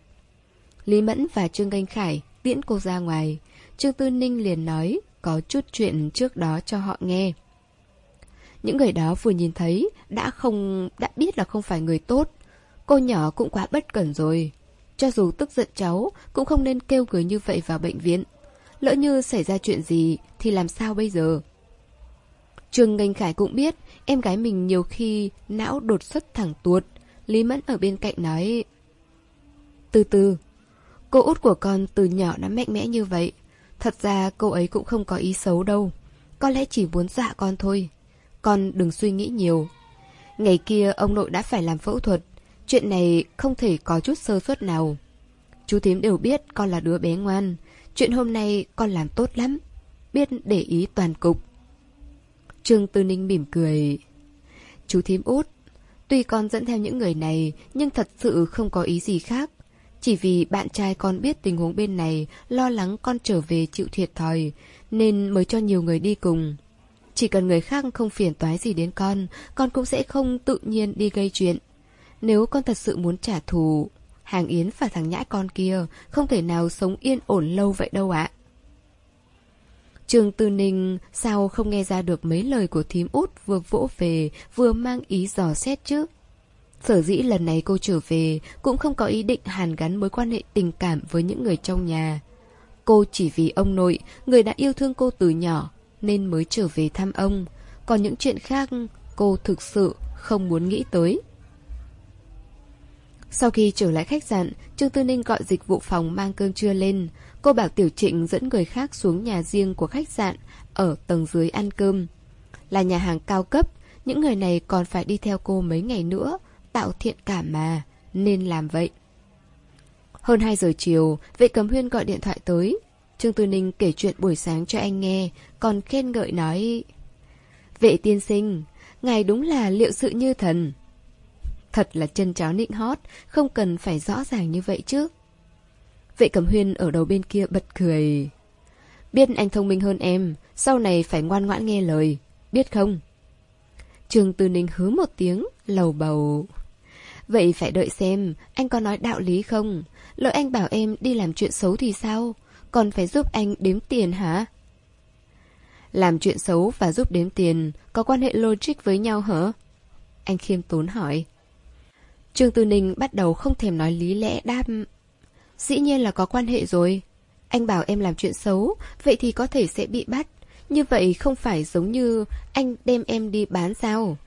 [SPEAKER 1] Lý Mẫn và Trương Anh Khải tiễn cô ra ngoài. Trương Tư Ninh liền nói có chút chuyện trước đó cho họ nghe. Những người đó vừa nhìn thấy đã không đã biết là không phải người tốt. Cô nhỏ cũng quá bất cẩn rồi. Cho dù tức giận cháu, cũng không nên kêu người như vậy vào bệnh viện. Lỡ như xảy ra chuyện gì, thì làm sao bây giờ? Trường Ngành Khải cũng biết, em gái mình nhiều khi não đột xuất thẳng tuột. Lý Mẫn ở bên cạnh nói... Từ từ, cô út của con từ nhỏ đã mạnh mẽ như vậy. Thật ra cô ấy cũng không có ý xấu đâu. Có lẽ chỉ muốn dọa con thôi. Con đừng suy nghĩ nhiều. Ngày kia ông nội đã phải làm phẫu thuật. Chuyện này không thể có chút sơ suất nào. Chú thím đều biết con là đứa bé ngoan. Chuyện hôm nay con làm tốt lắm. Biết để ý toàn cục. Trương Tư Ninh mỉm cười. Chú thím út, tuy con dẫn theo những người này, nhưng thật sự không có ý gì khác. Chỉ vì bạn trai con biết tình huống bên này, lo lắng con trở về chịu thiệt thòi, nên mới cho nhiều người đi cùng. Chỉ cần người khác không phiền toái gì đến con, con cũng sẽ không tự nhiên đi gây chuyện. Nếu con thật sự muốn trả thù, Hàng Yến và thằng nhãi con kia không thể nào sống yên ổn lâu vậy đâu ạ. Trường Tư Ninh sao không nghe ra được mấy lời của thím út vừa vỗ về vừa mang ý dò xét chứ? Sở dĩ lần này cô trở về cũng không có ý định hàn gắn mối quan hệ tình cảm với những người trong nhà. Cô chỉ vì ông nội, người đã yêu thương cô từ nhỏ, nên mới trở về thăm ông. Còn những chuyện khác cô thực sự không muốn nghĩ tới. Sau khi trở lại khách sạn, Trương Tư Ninh gọi dịch vụ phòng mang cơm trưa lên. Cô bảo Tiểu Trịnh dẫn người khác xuống nhà riêng của khách sạn, ở tầng dưới ăn cơm. Là nhà hàng cao cấp, những người này còn phải đi theo cô mấy ngày nữa, tạo thiện cảm mà, nên làm vậy. Hơn 2 giờ chiều, vệ cầm huyên gọi điện thoại tới. Trương Tư Ninh kể chuyện buổi sáng cho anh nghe, còn khen ngợi nói... Vệ tiên sinh, ngài đúng là liệu sự như thần. Thật là chân cháo nịnh hót, không cần phải rõ ràng như vậy chứ. Vệ cẩm huyên ở đầu bên kia bật cười. Biết anh thông minh hơn em, sau này phải ngoan ngoãn nghe lời, biết không? Trường Tư Ninh hứ một tiếng, lầu bầu. Vậy phải đợi xem, anh có nói đạo lý không? Lỡ anh bảo em đi làm chuyện xấu thì sao? Còn phải giúp anh đếm tiền hả? Làm chuyện xấu và giúp đếm tiền có quan hệ logic với nhau hả? Anh khiêm tốn hỏi. Trương Tư Ninh bắt đầu không thèm nói lý lẽ đáp. Dĩ nhiên là có quan hệ rồi. Anh bảo em làm chuyện xấu, vậy thì có thể sẽ bị bắt. Như vậy không phải giống như anh đem em đi bán sao?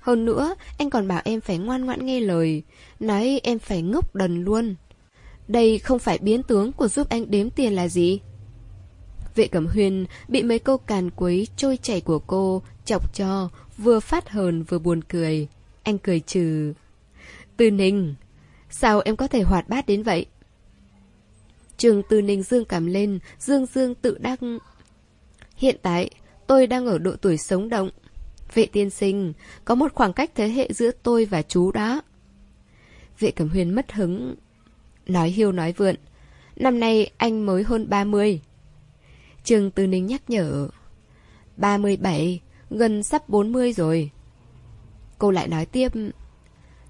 [SPEAKER 1] Hơn nữa, anh còn bảo em phải ngoan ngoãn nghe lời, nói em phải ngốc đần luôn. Đây không phải biến tướng của giúp anh đếm tiền là gì? Vệ Cẩm Huyên bị mấy câu càn quấy trôi chảy của cô chọc cho, vừa phát hờn vừa buồn cười. Anh cười trừ. Tư Ninh, sao em có thể hoạt bát đến vậy? Trường Tư Ninh dương cảm lên, dương dương tự đắc. Hiện tại, tôi đang ở độ tuổi sống động. Vệ tiên sinh, có một khoảng cách thế hệ giữa tôi và chú đó. Vệ Cẩm Huyền mất hứng. Nói hiêu nói vượn. Năm nay anh mới hơn 30. Trường Tư Ninh nhắc nhở. 37, gần sắp 40 rồi. Cô lại nói tiếp.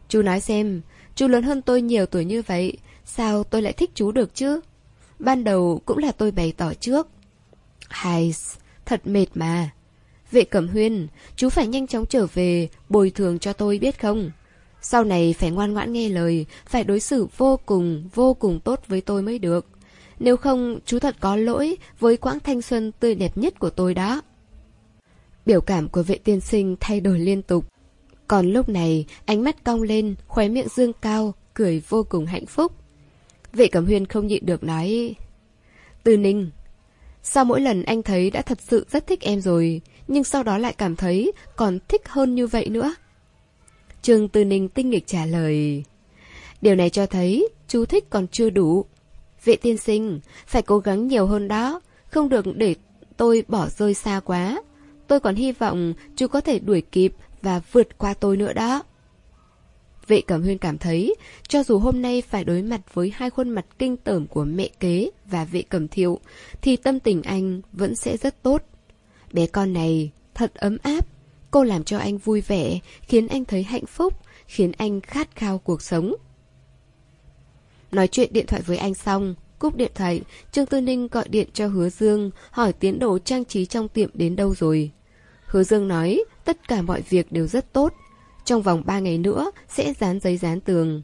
[SPEAKER 1] Chú nói xem, chú lớn hơn tôi nhiều tuổi như vậy, sao tôi lại thích chú được chứ? Ban đầu cũng là tôi bày tỏ trước. Hay, thật mệt mà. Vệ Cẩm Huyên, chú phải nhanh chóng trở về, bồi thường cho tôi biết không? Sau này phải ngoan ngoãn nghe lời, phải đối xử vô cùng, vô cùng tốt với tôi mới được. Nếu không, chú thật có lỗi với quãng thanh xuân tươi đẹp nhất của tôi đó. Biểu cảm của vệ tiên sinh thay đổi liên tục. Còn lúc này, ánh mắt cong lên, khóe miệng dương cao, cười vô cùng hạnh phúc. Vệ Cẩm Huyên không nhịn được nói... từ Ninh, sao mỗi lần anh thấy đã thật sự rất thích em rồi, nhưng sau đó lại cảm thấy còn thích hơn như vậy nữa? Trương Tư Ninh tinh nghịch trả lời... Điều này cho thấy chú thích còn chưa đủ. Vệ tiên sinh, phải cố gắng nhiều hơn đó, không được để tôi bỏ rơi xa quá. Tôi còn hy vọng chú có thể đuổi kịp và vượt qua tôi nữa đó. Vệ Cẩm Huyên cảm thấy, cho dù hôm nay phải đối mặt với hai khuôn mặt kinh tởm của mẹ kế và vệ Cẩm Thiệu, thì tâm tình anh vẫn sẽ rất tốt. Bé con này thật ấm áp, cô làm cho anh vui vẻ, khiến anh thấy hạnh phúc, khiến anh khát khao cuộc sống. Nói chuyện điện thoại với anh xong, cúp điện thoại, Trương Tư Ninh gọi điện cho Hứa Dương, hỏi tiến độ trang trí trong tiệm đến đâu rồi. Hứa Dương nói tất cả mọi việc đều rất tốt, trong vòng 3 ngày nữa sẽ dán giấy dán tường.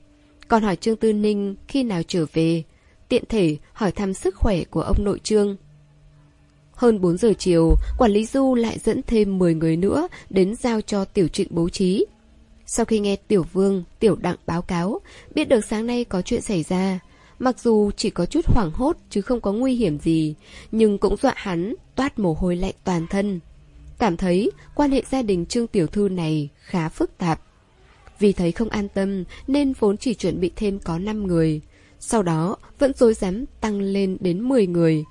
[SPEAKER 1] Còn hỏi Trương Tư Ninh khi nào trở về, tiện thể hỏi thăm sức khỏe của ông nội Trương. Hơn 4 giờ chiều, quản lý Du lại dẫn thêm 10 người nữa đến giao cho Tiểu Trịnh bố trí. Sau khi nghe Tiểu Vương, Tiểu Đặng báo cáo, biết được sáng nay có chuyện xảy ra, mặc dù chỉ có chút hoảng hốt chứ không có nguy hiểm gì, nhưng cũng dọa hắn toát mồ hôi lạnh toàn thân. Cảm thấy quan hệ gia đình Trương Tiểu Thư này khá phức tạp. Vì thấy không an tâm nên vốn chỉ chuẩn bị thêm có 5 người. Sau đó vẫn dối dám tăng lên đến 10 người.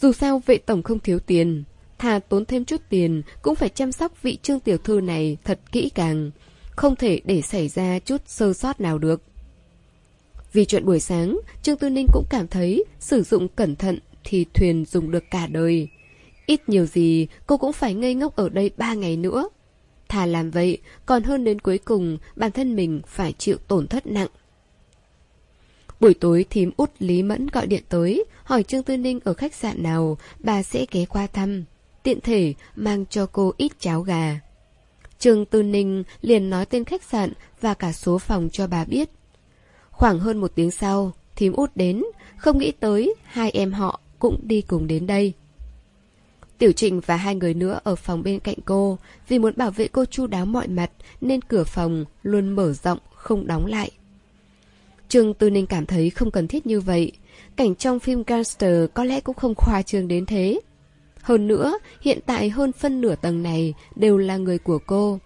[SPEAKER 1] Dù sao vệ tổng không thiếu tiền. Thà tốn thêm chút tiền cũng phải chăm sóc vị Trương Tiểu Thư này thật kỹ càng. Không thể để xảy ra chút sơ sót nào được. Vì chuyện buổi sáng, Trương Tư Ninh cũng cảm thấy sử dụng cẩn thận thì thuyền dùng được cả đời. Ít nhiều gì cô cũng phải ngây ngốc ở đây ba ngày nữa. Thà làm vậy còn hơn đến cuối cùng bản thân mình phải chịu tổn thất nặng. Buổi tối thím út Lý Mẫn gọi điện tới, hỏi Trương Tư Ninh ở khách sạn nào, bà sẽ ghé qua thăm. Tiện thể mang cho cô ít cháo gà. Trương Tư Ninh liền nói tên khách sạn và cả số phòng cho bà biết. Khoảng hơn một tiếng sau, thím út đến, không nghĩ tới hai em họ cũng đi cùng đến đây. Tiểu Trịnh và hai người nữa ở phòng bên cạnh cô, vì muốn bảo vệ cô chu đáo mọi mặt nên cửa phòng luôn mở rộng, không đóng lại. Trương Tư Ninh cảm thấy không cần thiết như vậy. Cảnh trong phim gangster có lẽ cũng không khoa trương đến thế. Hơn nữa, hiện tại hơn phân nửa tầng này đều là người của cô.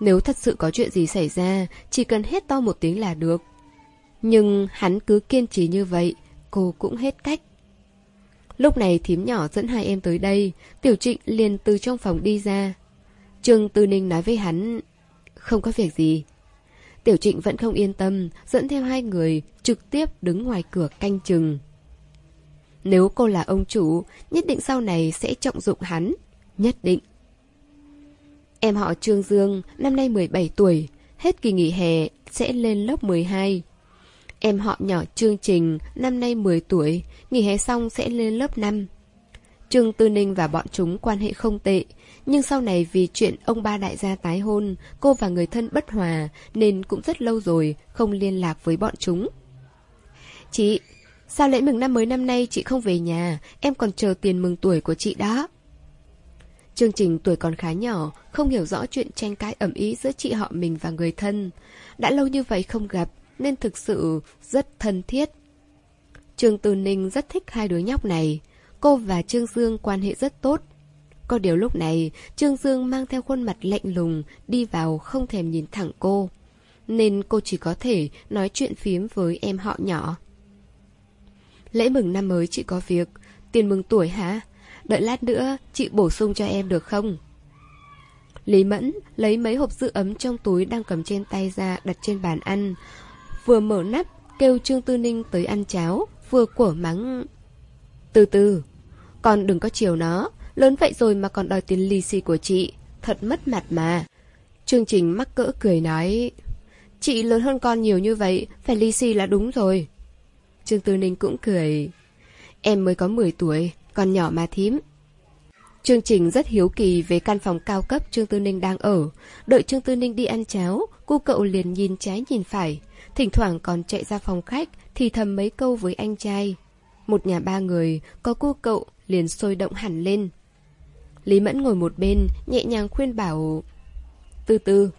[SPEAKER 1] Nếu thật sự có chuyện gì xảy ra, chỉ cần hét to một tiếng là được. Nhưng hắn cứ kiên trì như vậy, cô cũng hết cách. Lúc này thím nhỏ dẫn hai em tới đây, Tiểu Trịnh liền từ trong phòng đi ra. Trương Tư Ninh nói với hắn, không có việc gì. Tiểu Trịnh vẫn không yên tâm, dẫn theo hai người, trực tiếp đứng ngoài cửa canh chừng. Nếu cô là ông chủ, nhất định sau này sẽ trọng dụng hắn. Nhất định. Em họ Trương Dương, năm nay 17 tuổi, hết kỳ nghỉ hè sẽ lên lớp 12. Em họ nhỏ Trương Trình, năm nay 10 tuổi, nghỉ hè xong sẽ lên lớp 5. Trương Tư Ninh và bọn chúng quan hệ không tệ, nhưng sau này vì chuyện ông ba đại gia tái hôn, cô và người thân bất hòa, nên cũng rất lâu rồi không liên lạc với bọn chúng. Chị, sao lễ mừng năm mới năm nay chị không về nhà, em còn chờ tiền mừng tuổi của chị đó. Chương trình tuổi còn khá nhỏ, không hiểu rõ chuyện tranh cãi ẩm ý giữa chị họ mình và người thân. Đã lâu như vậy không gặp, nên thực sự rất thân thiết. Trương Tư Ninh rất thích hai đứa nhóc này. Cô và Trương Dương quan hệ rất tốt. Có điều lúc này, Trương Dương mang theo khuôn mặt lạnh lùng, đi vào không thèm nhìn thẳng cô. Nên cô chỉ có thể nói chuyện phím với em họ nhỏ. Lễ mừng năm mới chị có việc, tiền mừng tuổi hả? Đợi lát nữa chị bổ sung cho em được không? Lý Mẫn lấy mấy hộp giữ ấm trong túi đang cầm trên tay ra đặt trên bàn ăn. Vừa mở nắp kêu Trương Tư Ninh tới ăn cháo, vừa quở mắng. Từ từ, con đừng có chiều nó, lớn vậy rồi mà còn đòi tiền lì xì của chị, thật mất mặt mà. Chương trình mắc cỡ cười nói, chị lớn hơn con nhiều như vậy, phải lì xì là đúng rồi. Trương Tư Ninh cũng cười, em mới có 10 tuổi, còn nhỏ mà thím. Chương trình rất hiếu kỳ về căn phòng cao cấp Trương Tư Ninh đang ở. Đợi Trương Tư Ninh đi ăn cháo, cô cậu liền nhìn trái nhìn phải. Thỉnh thoảng còn chạy ra phòng khách thì thầm mấy câu với anh trai. Một nhà ba người, có cô cậu liền sôi động hẳn lên. Lý Mẫn ngồi một bên, nhẹ nhàng khuyên bảo Từ từ,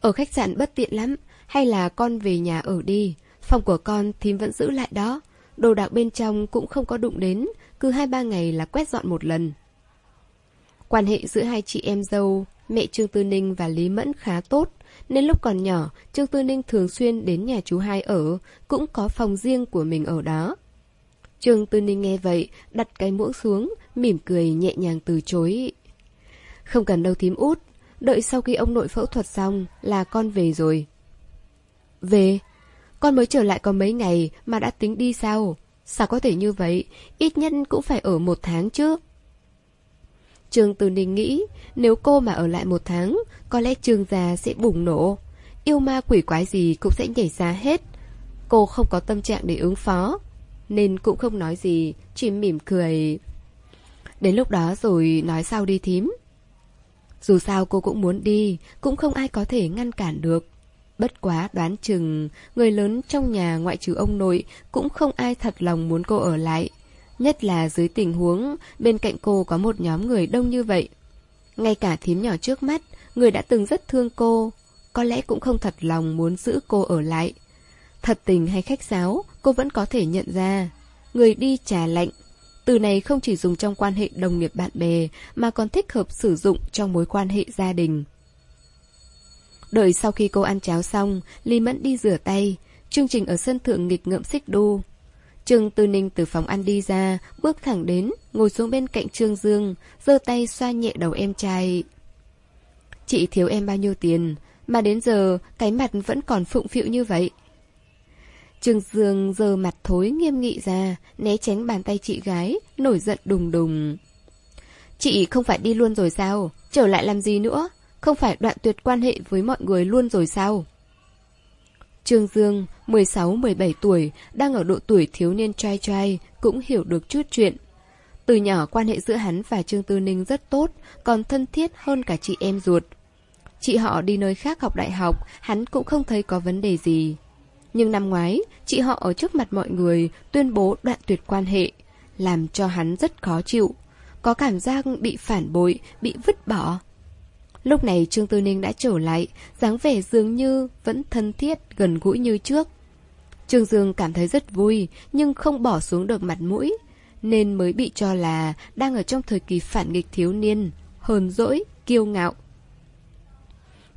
[SPEAKER 1] ở khách sạn bất tiện lắm, hay là con về nhà ở đi. Phòng của con thím vẫn giữ lại đó. Đồ đạc bên trong cũng không có đụng đến, cứ hai ba ngày là quét dọn một lần. Quan hệ giữa hai chị em dâu, mẹ Trương Tư Ninh và Lý Mẫn khá tốt, nên lúc còn nhỏ, Trương Tư Ninh thường xuyên đến nhà chú hai ở, cũng có phòng riêng của mình ở đó. Trương Tư Ninh nghe vậy, đặt cái muỗng xuống, mỉm cười nhẹ nhàng từ chối. Không cần đâu thím út, đợi sau khi ông nội phẫu thuật xong là con về rồi. Về? Con mới trở lại có mấy ngày mà đã tính đi sao? Sao có thể như vậy? Ít nhất cũng phải ở một tháng chứ. Trương Tử Ninh nghĩ, nếu cô mà ở lại một tháng, có lẽ Trương già sẽ bùng nổ. Yêu ma quỷ quái gì cũng sẽ nhảy ra hết. Cô không có tâm trạng để ứng phó, nên cũng không nói gì, chỉ mỉm cười. Đến lúc đó rồi nói sau đi thím. Dù sao cô cũng muốn đi, cũng không ai có thể ngăn cản được. Bất quá đoán chừng, người lớn trong nhà ngoại trừ ông nội cũng không ai thật lòng muốn cô ở lại. Nhất là dưới tình huống bên cạnh cô có một nhóm người đông như vậy. Ngay cả thím nhỏ trước mắt, người đã từng rất thương cô, có lẽ cũng không thật lòng muốn giữ cô ở lại. Thật tình hay khách sáo, cô vẫn có thể nhận ra. Người đi trà lạnh. Từ này không chỉ dùng trong quan hệ đồng nghiệp bạn bè, mà còn thích hợp sử dụng trong mối quan hệ gia đình. Đợi sau khi cô ăn cháo xong, Lý Mẫn đi rửa tay. Chương trình ở sân thượng nghịch ngợm xích đu. Trương Tư Ninh từ phòng ăn đi ra, bước thẳng đến, ngồi xuống bên cạnh Trương Dương, giơ tay xoa nhẹ đầu em trai. Chị thiếu em bao nhiêu tiền, mà đến giờ cái mặt vẫn còn phụng phịu như vậy. Trương Dương giơ mặt thối nghiêm nghị ra, né tránh bàn tay chị gái, nổi giận đùng đùng. Chị không phải đi luôn rồi sao? Trở lại làm gì nữa? Không phải đoạn tuyệt quan hệ với mọi người luôn rồi sao? Trương Dương, 16-17 tuổi, đang ở độ tuổi thiếu niên trai trai, cũng hiểu được chút chuyện. Từ nhỏ quan hệ giữa hắn và Trương Tư Ninh rất tốt, còn thân thiết hơn cả chị em ruột. Chị họ đi nơi khác học đại học, hắn cũng không thấy có vấn đề gì. Nhưng năm ngoái, chị họ ở trước mặt mọi người tuyên bố đoạn tuyệt quan hệ, làm cho hắn rất khó chịu. Có cảm giác bị phản bội, bị vứt bỏ. Lúc này Trương Tư Ninh đã trở lại, dáng vẻ dường như vẫn thân thiết, gần gũi như trước. Trương Dương cảm thấy rất vui, nhưng không bỏ xuống được mặt mũi, nên mới bị cho là đang ở trong thời kỳ phản nghịch thiếu niên, hờn dỗi, kiêu ngạo.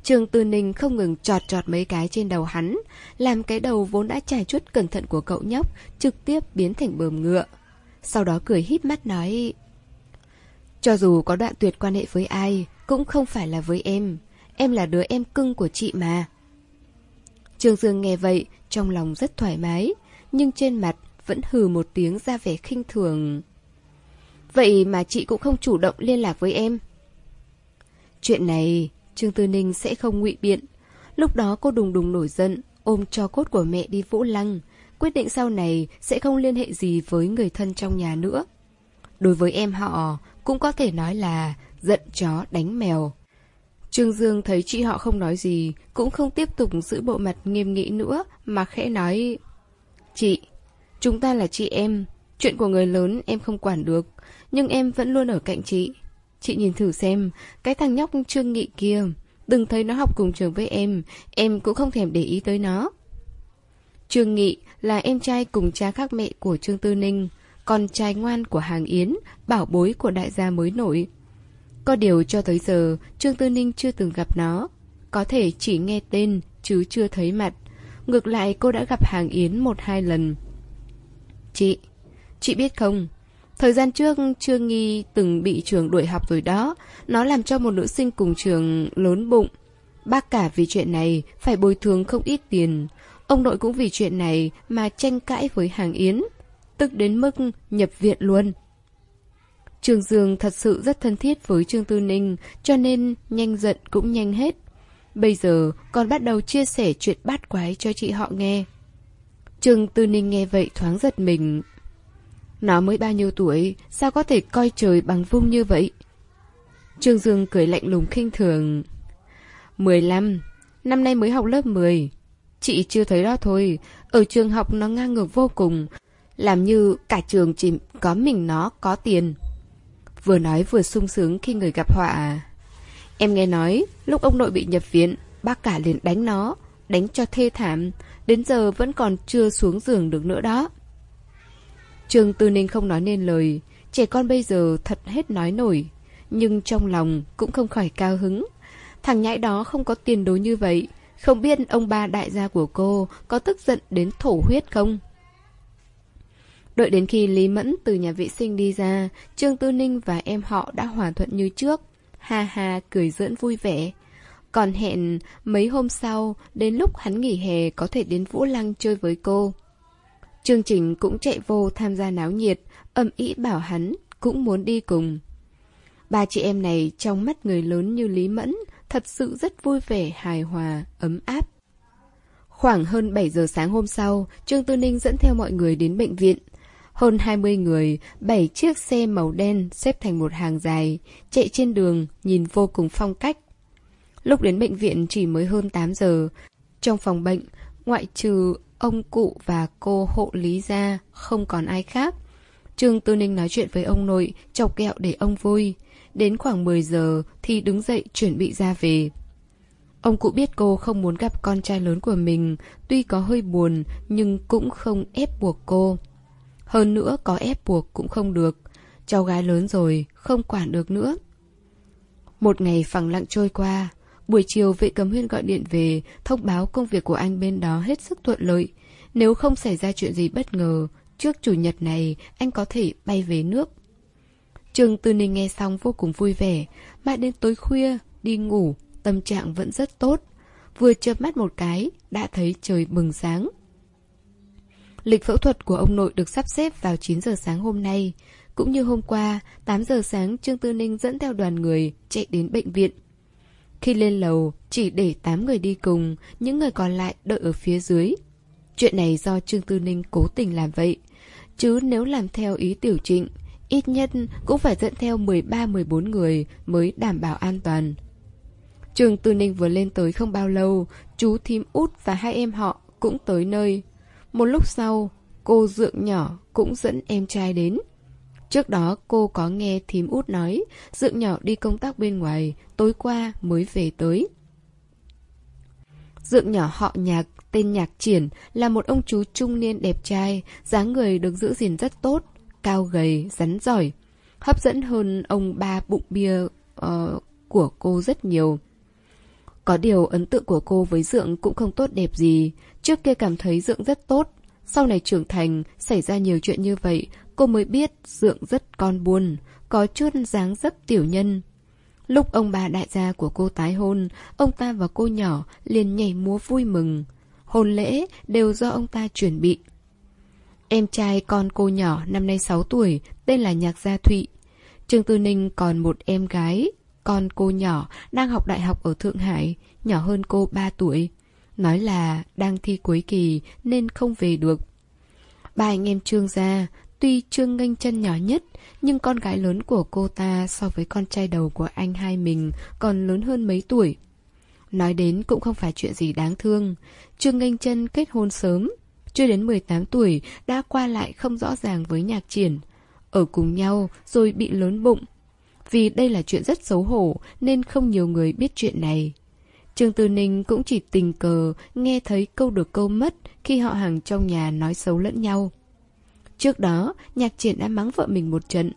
[SPEAKER 1] Trương Tư Ninh không ngừng trọt trọt mấy cái trên đầu hắn, làm cái đầu vốn đã trải chuốt cẩn thận của cậu nhóc trực tiếp biến thành bờm ngựa. Sau đó cười híp mắt nói cho dù có đoạn tuyệt quan hệ với ai, cũng không phải là với em. Em là đứa em cưng của chị mà. Trương Dương nghe vậy, trong lòng rất thoải mái, nhưng trên mặt vẫn hừ một tiếng ra vẻ khinh thường. Vậy mà chị cũng không chủ động liên lạc với em. Chuyện này, Trương Tư Ninh sẽ không ngụy biện. Lúc đó cô đùng đùng nổi giận, ôm cho cốt của mẹ đi Vũ Lăng, quyết định sau này sẽ không liên hệ gì với người thân trong nhà nữa. Đối với em họ, cũng có thể nói là giận chó đánh mèo. Trương Dương thấy chị họ không nói gì, cũng không tiếp tục giữ bộ mặt nghiêm nghị nữa, mà khẽ nói Chị, chúng ta là chị em, chuyện của người lớn em không quản được, nhưng em vẫn luôn ở cạnh chị. Chị nhìn thử xem, cái thằng nhóc Trương Nghị kia, đừng thấy nó học cùng trường với em, em cũng không thèm để ý tới nó. Trương Nghị là em trai cùng cha khác mẹ của Trương Tư Ninh, con trai ngoan của Hàng Yến, bảo bối của đại gia mới nổi. Có điều cho tới giờ, Trương Tư Ninh chưa từng gặp nó. Có thể chỉ nghe tên, chứ chưa thấy mặt. Ngược lại cô đã gặp Hàng Yến một hai lần. Chị, chị biết không, thời gian trước Trương Nghi từng bị trường đuổi học rồi đó. Nó làm cho một nữ sinh cùng trường lớn bụng. Bác cả vì chuyện này phải bồi thường không ít tiền. Ông nội cũng vì chuyện này mà tranh cãi với Hàng Yến. Tức đến mức nhập viện luôn. Trương Dương thật sự rất thân thiết với Trương Tư Ninh, cho nên nhanh giận cũng nhanh hết. Bây giờ còn bắt đầu chia sẻ chuyện bát quái cho chị họ nghe. Trương Tư Ninh nghe vậy thoáng giật mình. Nó mới bao nhiêu tuổi, sao có thể coi trời bằng vung như vậy? Trương Dương cười lạnh lùng khinh thường. 15, năm nay mới học lớp 10. Chị chưa thấy đó thôi, ở trường học nó ngang ngược vô cùng, làm như cả trường chỉ có mình nó có tiền. Vừa nói vừa sung sướng khi người gặp họa. Em nghe nói, lúc ông nội bị nhập viện, bác cả liền đánh nó, đánh cho thê thảm, đến giờ vẫn còn chưa xuống giường được nữa đó. Trường Tư Ninh không nói nên lời, trẻ con bây giờ thật hết nói nổi, nhưng trong lòng cũng không khỏi cao hứng. Thằng nhãi đó không có tiền đối như vậy, không biết ông ba đại gia của cô có tức giận đến thổ huyết không? Đợi đến khi Lý Mẫn từ nhà vệ sinh đi ra, Trương Tư Ninh và em họ đã hòa thuận như trước. Ha ha, cười giỡn vui vẻ. Còn hẹn mấy hôm sau, đến lúc hắn nghỉ hè có thể đến Vũ Lăng chơi với cô. Chương trình cũng chạy vô tham gia náo nhiệt, âm ý bảo hắn cũng muốn đi cùng. Ba chị em này trong mắt người lớn như Lý Mẫn thật sự rất vui vẻ, hài hòa, ấm áp. Khoảng hơn 7 giờ sáng hôm sau, Trương Tư Ninh dẫn theo mọi người đến bệnh viện. Hơn 20 người, 7 chiếc xe màu đen xếp thành một hàng dài, chạy trên đường, nhìn vô cùng phong cách. Lúc đến bệnh viện chỉ mới hơn 8 giờ. Trong phòng bệnh, ngoại trừ ông cụ và cô hộ lý ra, không còn ai khác. Trương Tư Ninh nói chuyện với ông nội, chọc kẹo để ông vui. Đến khoảng 10 giờ thì đứng dậy chuẩn bị ra về. Ông cụ biết cô không muốn gặp con trai lớn của mình, tuy có hơi buồn nhưng cũng không ép buộc cô. Hơn nữa có ép buộc cũng không được. Cháu gái lớn rồi, không quản được nữa. Một ngày phẳng lặng trôi qua. Buổi chiều vệ cấm huyên gọi điện về, thông báo công việc của anh bên đó hết sức thuận lợi. Nếu không xảy ra chuyện gì bất ngờ, trước chủ nhật này anh có thể bay về nước. Trường Tư Ninh nghe xong vô cùng vui vẻ, mãi đến tối khuya, đi ngủ, tâm trạng vẫn rất tốt. Vừa chớp mắt một cái, đã thấy trời bừng sáng. Lịch phẫu thuật của ông nội được sắp xếp vào 9 giờ sáng hôm nay. Cũng như hôm qua, 8 giờ sáng Trương Tư Ninh dẫn theo đoàn người chạy đến bệnh viện. Khi lên lầu, chỉ để 8 người đi cùng, những người còn lại đợi ở phía dưới. Chuyện này do Trương Tư Ninh cố tình làm vậy. Chứ nếu làm theo ý tiểu trịnh, ít nhất cũng phải dẫn theo 13-14 người mới đảm bảo an toàn. Trương Tư Ninh vừa lên tới không bao lâu, chú thím út và hai em họ cũng tới nơi. Một lúc sau, cô Dượng nhỏ cũng dẫn em trai đến. Trước đó cô có nghe thím út nói Dượng nhỏ đi công tác bên ngoài Tối qua mới về tới Dượng nhỏ họ nhạc tên Nhạc Triển là một ông chú trung niên đẹp trai, dáng người được giữ gìn rất tốt, cao gầy, rắn giỏi. Hấp dẫn hơn ông ba bụng bia uh, của cô rất nhiều. Có điều ấn tượng của cô với Dượng cũng không tốt đẹp gì. Trước kia cảm thấy Dượng rất tốt. Sau này trưởng thành, xảy ra nhiều chuyện như vậy, cô mới biết Dượng rất con buồn, có chút dáng dấp tiểu nhân. Lúc ông bà đại gia của cô tái hôn, ông ta và cô nhỏ liền nhảy múa vui mừng. Hôn lễ đều do ông ta chuẩn bị. Em trai con cô nhỏ năm nay 6 tuổi, tên là Nhạc Gia Thụy. Trương Tư Ninh còn một em gái, con cô nhỏ, đang học đại học ở Thượng Hải, nhỏ hơn cô 3 tuổi. Nói là đang thi cuối kỳ nên không về được. Ba anh em Trương gia, tuy Trương nghênh chân nhỏ nhất, nhưng con gái lớn của cô ta so với con trai đầu của anh hai mình còn lớn hơn mấy tuổi. Nói đến cũng không phải chuyện gì đáng thương. Trương nghênh chân kết hôn sớm, chưa đến 18 tuổi đã qua lại không rõ ràng với nhạc triển. Ở cùng nhau rồi bị lớn bụng. Vì đây là chuyện rất xấu hổ nên không nhiều người biết chuyện này. Trương Tư Ninh cũng chỉ tình cờ nghe thấy câu được câu mất khi họ hàng trong nhà nói xấu lẫn nhau. Trước đó, nhạc triển đã mắng vợ mình một trận.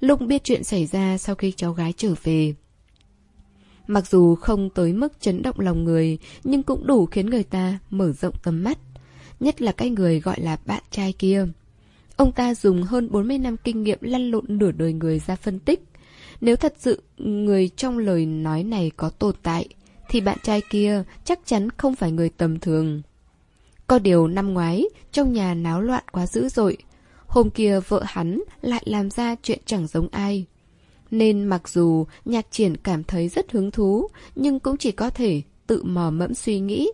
[SPEAKER 1] Lúc biết chuyện xảy ra sau khi cháu gái trở về. Mặc dù không tới mức chấn động lòng người, nhưng cũng đủ khiến người ta mở rộng tầm mắt. Nhất là cái người gọi là bạn trai kia. Ông ta dùng hơn 40 năm kinh nghiệm lăn lộn nửa đời người ra phân tích. Nếu thật sự người trong lời nói này có tồn tại, thì bạn trai kia chắc chắn không phải người tầm thường. Có điều năm ngoái, trong nhà náo loạn quá dữ dội. Hôm kia vợ hắn lại làm ra chuyện chẳng giống ai. Nên mặc dù nhạc triển cảm thấy rất hứng thú, nhưng cũng chỉ có thể tự mò mẫm suy nghĩ.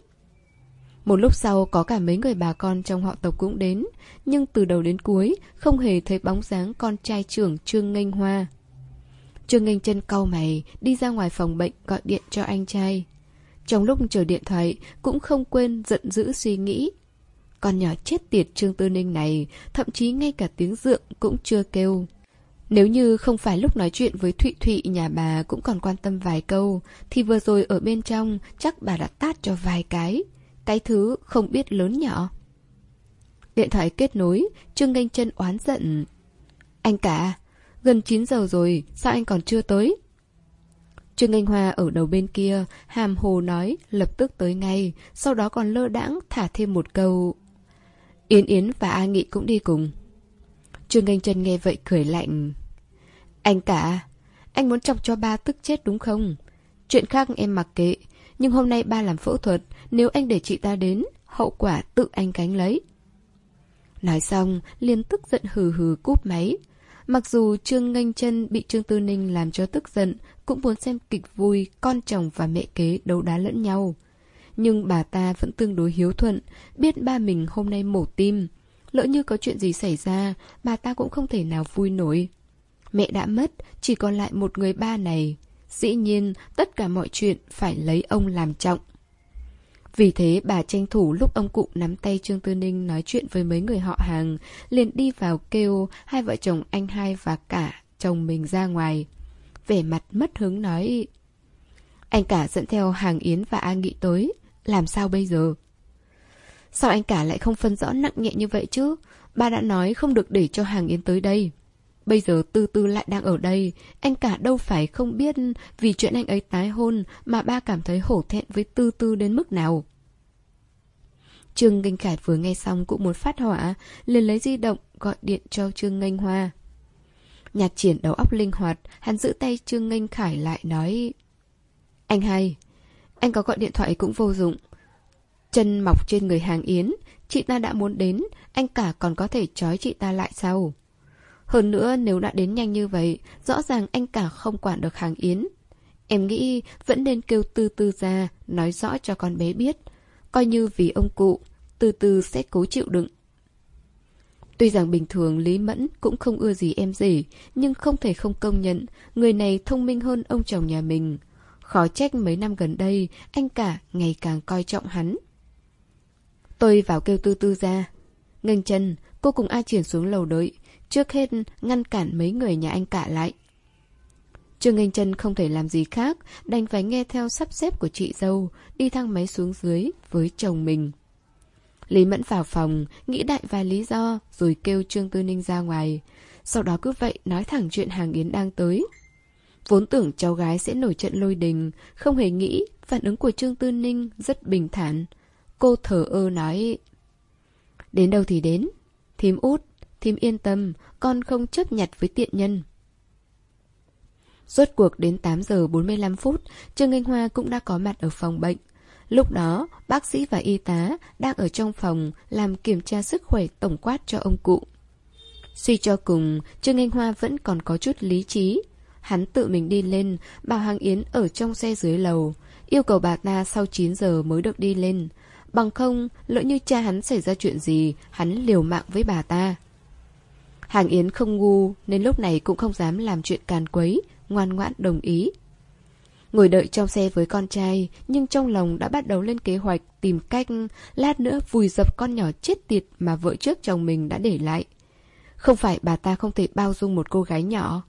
[SPEAKER 1] Một lúc sau có cả mấy người bà con trong họ tộc cũng đến, nhưng từ đầu đến cuối không hề thấy bóng dáng con trai trưởng Trương Nghênh Hoa. Trương Nghênh chân cau mày, đi ra ngoài phòng bệnh gọi điện cho anh trai. Trong lúc chờ điện thoại, cũng không quên giận dữ suy nghĩ. Con nhỏ chết tiệt Trương Tư Ninh này, thậm chí ngay cả tiếng dượng cũng chưa kêu. Nếu như không phải lúc nói chuyện với Thụy Thụy nhà bà cũng còn quan tâm vài câu, thì vừa rồi ở bên trong chắc bà đã tát cho vài cái. Cái thứ không biết lớn nhỏ. Điện thoại kết nối, Trương Nganh chân oán giận. Anh cả, gần 9 giờ rồi, sao anh còn chưa tới? Trương Anh Hoa ở đầu bên kia, hàm hồ nói, lập tức tới ngay, sau đó còn lơ đãng thả thêm một câu. Yến Yến và A Nghị cũng đi cùng. Trương Anh Trân nghe vậy cười lạnh. Anh cả, anh muốn chọc cho ba tức chết đúng không? Chuyện khác em mặc kệ, nhưng hôm nay ba làm phẫu thuật, nếu anh để chị ta đến, hậu quả tự anh gánh lấy. Nói xong, liền tức giận hừ hừ cúp máy. Mặc dù Trương Nganh chân bị Trương Tư Ninh làm cho tức giận, cũng muốn xem kịch vui con chồng và mẹ kế đấu đá lẫn nhau. Nhưng bà ta vẫn tương đối hiếu thuận, biết ba mình hôm nay mổ tim. Lỡ như có chuyện gì xảy ra, bà ta cũng không thể nào vui nổi. Mẹ đã mất, chỉ còn lại một người ba này. Dĩ nhiên, tất cả mọi chuyện phải lấy ông làm trọng. Vì thế bà tranh thủ lúc ông cụ nắm tay Trương Tư Ninh nói chuyện với mấy người họ hàng, liền đi vào kêu hai vợ chồng anh hai và cả chồng mình ra ngoài. Vẻ mặt mất hứng nói Anh cả dẫn theo hàng Yến và A Nghị tới, làm sao bây giờ? Sao anh cả lại không phân rõ nặng nhẹ như vậy chứ? Ba đã nói không được để cho hàng Yến tới đây. Bây giờ Tư Tư lại đang ở đây, anh cả đâu phải không biết vì chuyện anh ấy tái hôn mà ba cảm thấy hổ thẹn với Tư Tư đến mức nào. Trương Nghênh Khải vừa nghe xong cũng muốn phát hỏa, liền lấy di động gọi điện cho Trương Nghênh Hoa. Nhạc triển đầu óc linh hoạt, hắn giữ tay Trương Nghênh Khải lại nói Anh hay, anh có gọi điện thoại cũng vô dụng. Chân mọc trên người hàng Yến, chị ta đã muốn đến, anh cả còn có thể trói chị ta lại sao? Hơn nữa nếu đã đến nhanh như vậy, rõ ràng anh cả không quản được hàng Yến. Em nghĩ vẫn nên kêu tư tư ra, nói rõ cho con bé biết. Coi như vì ông cụ, từ từ sẽ cố chịu đựng. Tuy rằng bình thường Lý Mẫn cũng không ưa gì em gì nhưng không thể không công nhận, người này thông minh hơn ông chồng nhà mình. Khó trách mấy năm gần đây, anh cả ngày càng coi trọng hắn. Tôi vào kêu tư tư ra. Ngành chân, cô cùng A Triển xuống lầu đợi, trước hết ngăn cản mấy người nhà anh cả lại. Trương Anh Trân không thể làm gì khác, đành phải nghe theo sắp xếp của chị dâu, đi thang máy xuống dưới với chồng mình. Lý Mẫn vào phòng, nghĩ đại vài lý do, rồi kêu Trương Tư Ninh ra ngoài. Sau đó cứ vậy nói thẳng chuyện hàng Yến đang tới. Vốn tưởng cháu gái sẽ nổi trận lôi đình, không hề nghĩ phản ứng của Trương Tư Ninh rất bình thản. Cô thở ơ nói Đến đâu thì đến Thím út, thím yên tâm Con không chấp nhặt với tiện nhân Rốt cuộc đến 8 giờ 45 phút Trương Anh Hoa cũng đã có mặt ở phòng bệnh Lúc đó, bác sĩ và y tá đang ở trong phòng làm kiểm tra sức khỏe tổng quát cho ông cụ. Suy cho cùng, Trương Anh Hoa vẫn còn có chút lý trí. Hắn tự mình đi lên, bảo Hàng Yến ở trong xe dưới lầu, yêu cầu bà ta sau 9 giờ mới được đi lên. Bằng không, lỡ như cha hắn xảy ra chuyện gì, hắn liều mạng với bà ta. Hàng Yến không ngu, nên lúc này cũng không dám làm chuyện càn quấy, ngoan ngoãn đồng ý. Ngồi đợi trong xe với con trai, nhưng trong lòng đã bắt đầu lên kế hoạch tìm cách lát nữa vùi dập con nhỏ chết tiệt mà vợ trước chồng mình đã để lại. Không phải bà ta không thể bao dung một cô gái nhỏ.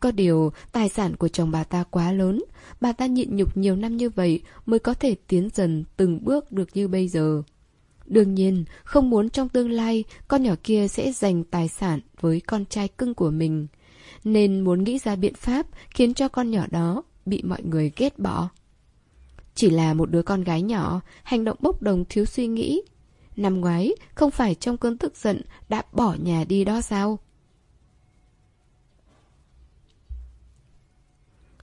[SPEAKER 1] Có điều, tài sản của chồng bà ta quá lớn, bà ta nhịn nhục nhiều năm như vậy mới có thể tiến dần từng bước được như bây giờ. Đương nhiên, không muốn trong tương lai con nhỏ kia sẽ giành tài sản với con trai cưng của mình. Nên muốn nghĩ ra biện pháp khiến cho con nhỏ đó bị mọi người ghét bỏ. Chỉ là một đứa con gái nhỏ, hành động bốc đồng thiếu suy nghĩ. Năm ngoái, không phải trong cơn tức giận đã bỏ nhà đi đó sao?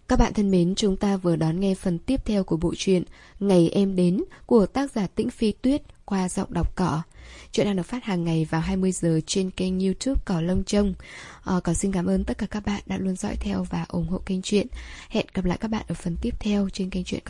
[SPEAKER 1] Các bạn thân mến, chúng ta vừa đón nghe phần tiếp theo của bộ truyện Ngày em đến của tác giả Tĩnh Phi Tuyết qua giọng đọc cỏ. Chuyện đang được phát hàng ngày vào 20 giờ trên kênh youtube Cỏ Lông Trông. Ờ, à, còn xin cảm ơn tất cả các bạn đã luôn dõi theo và ủng hộ kênh truyện. Hẹn gặp lại các bạn ở phần tiếp theo trên kênh truyện Cỏ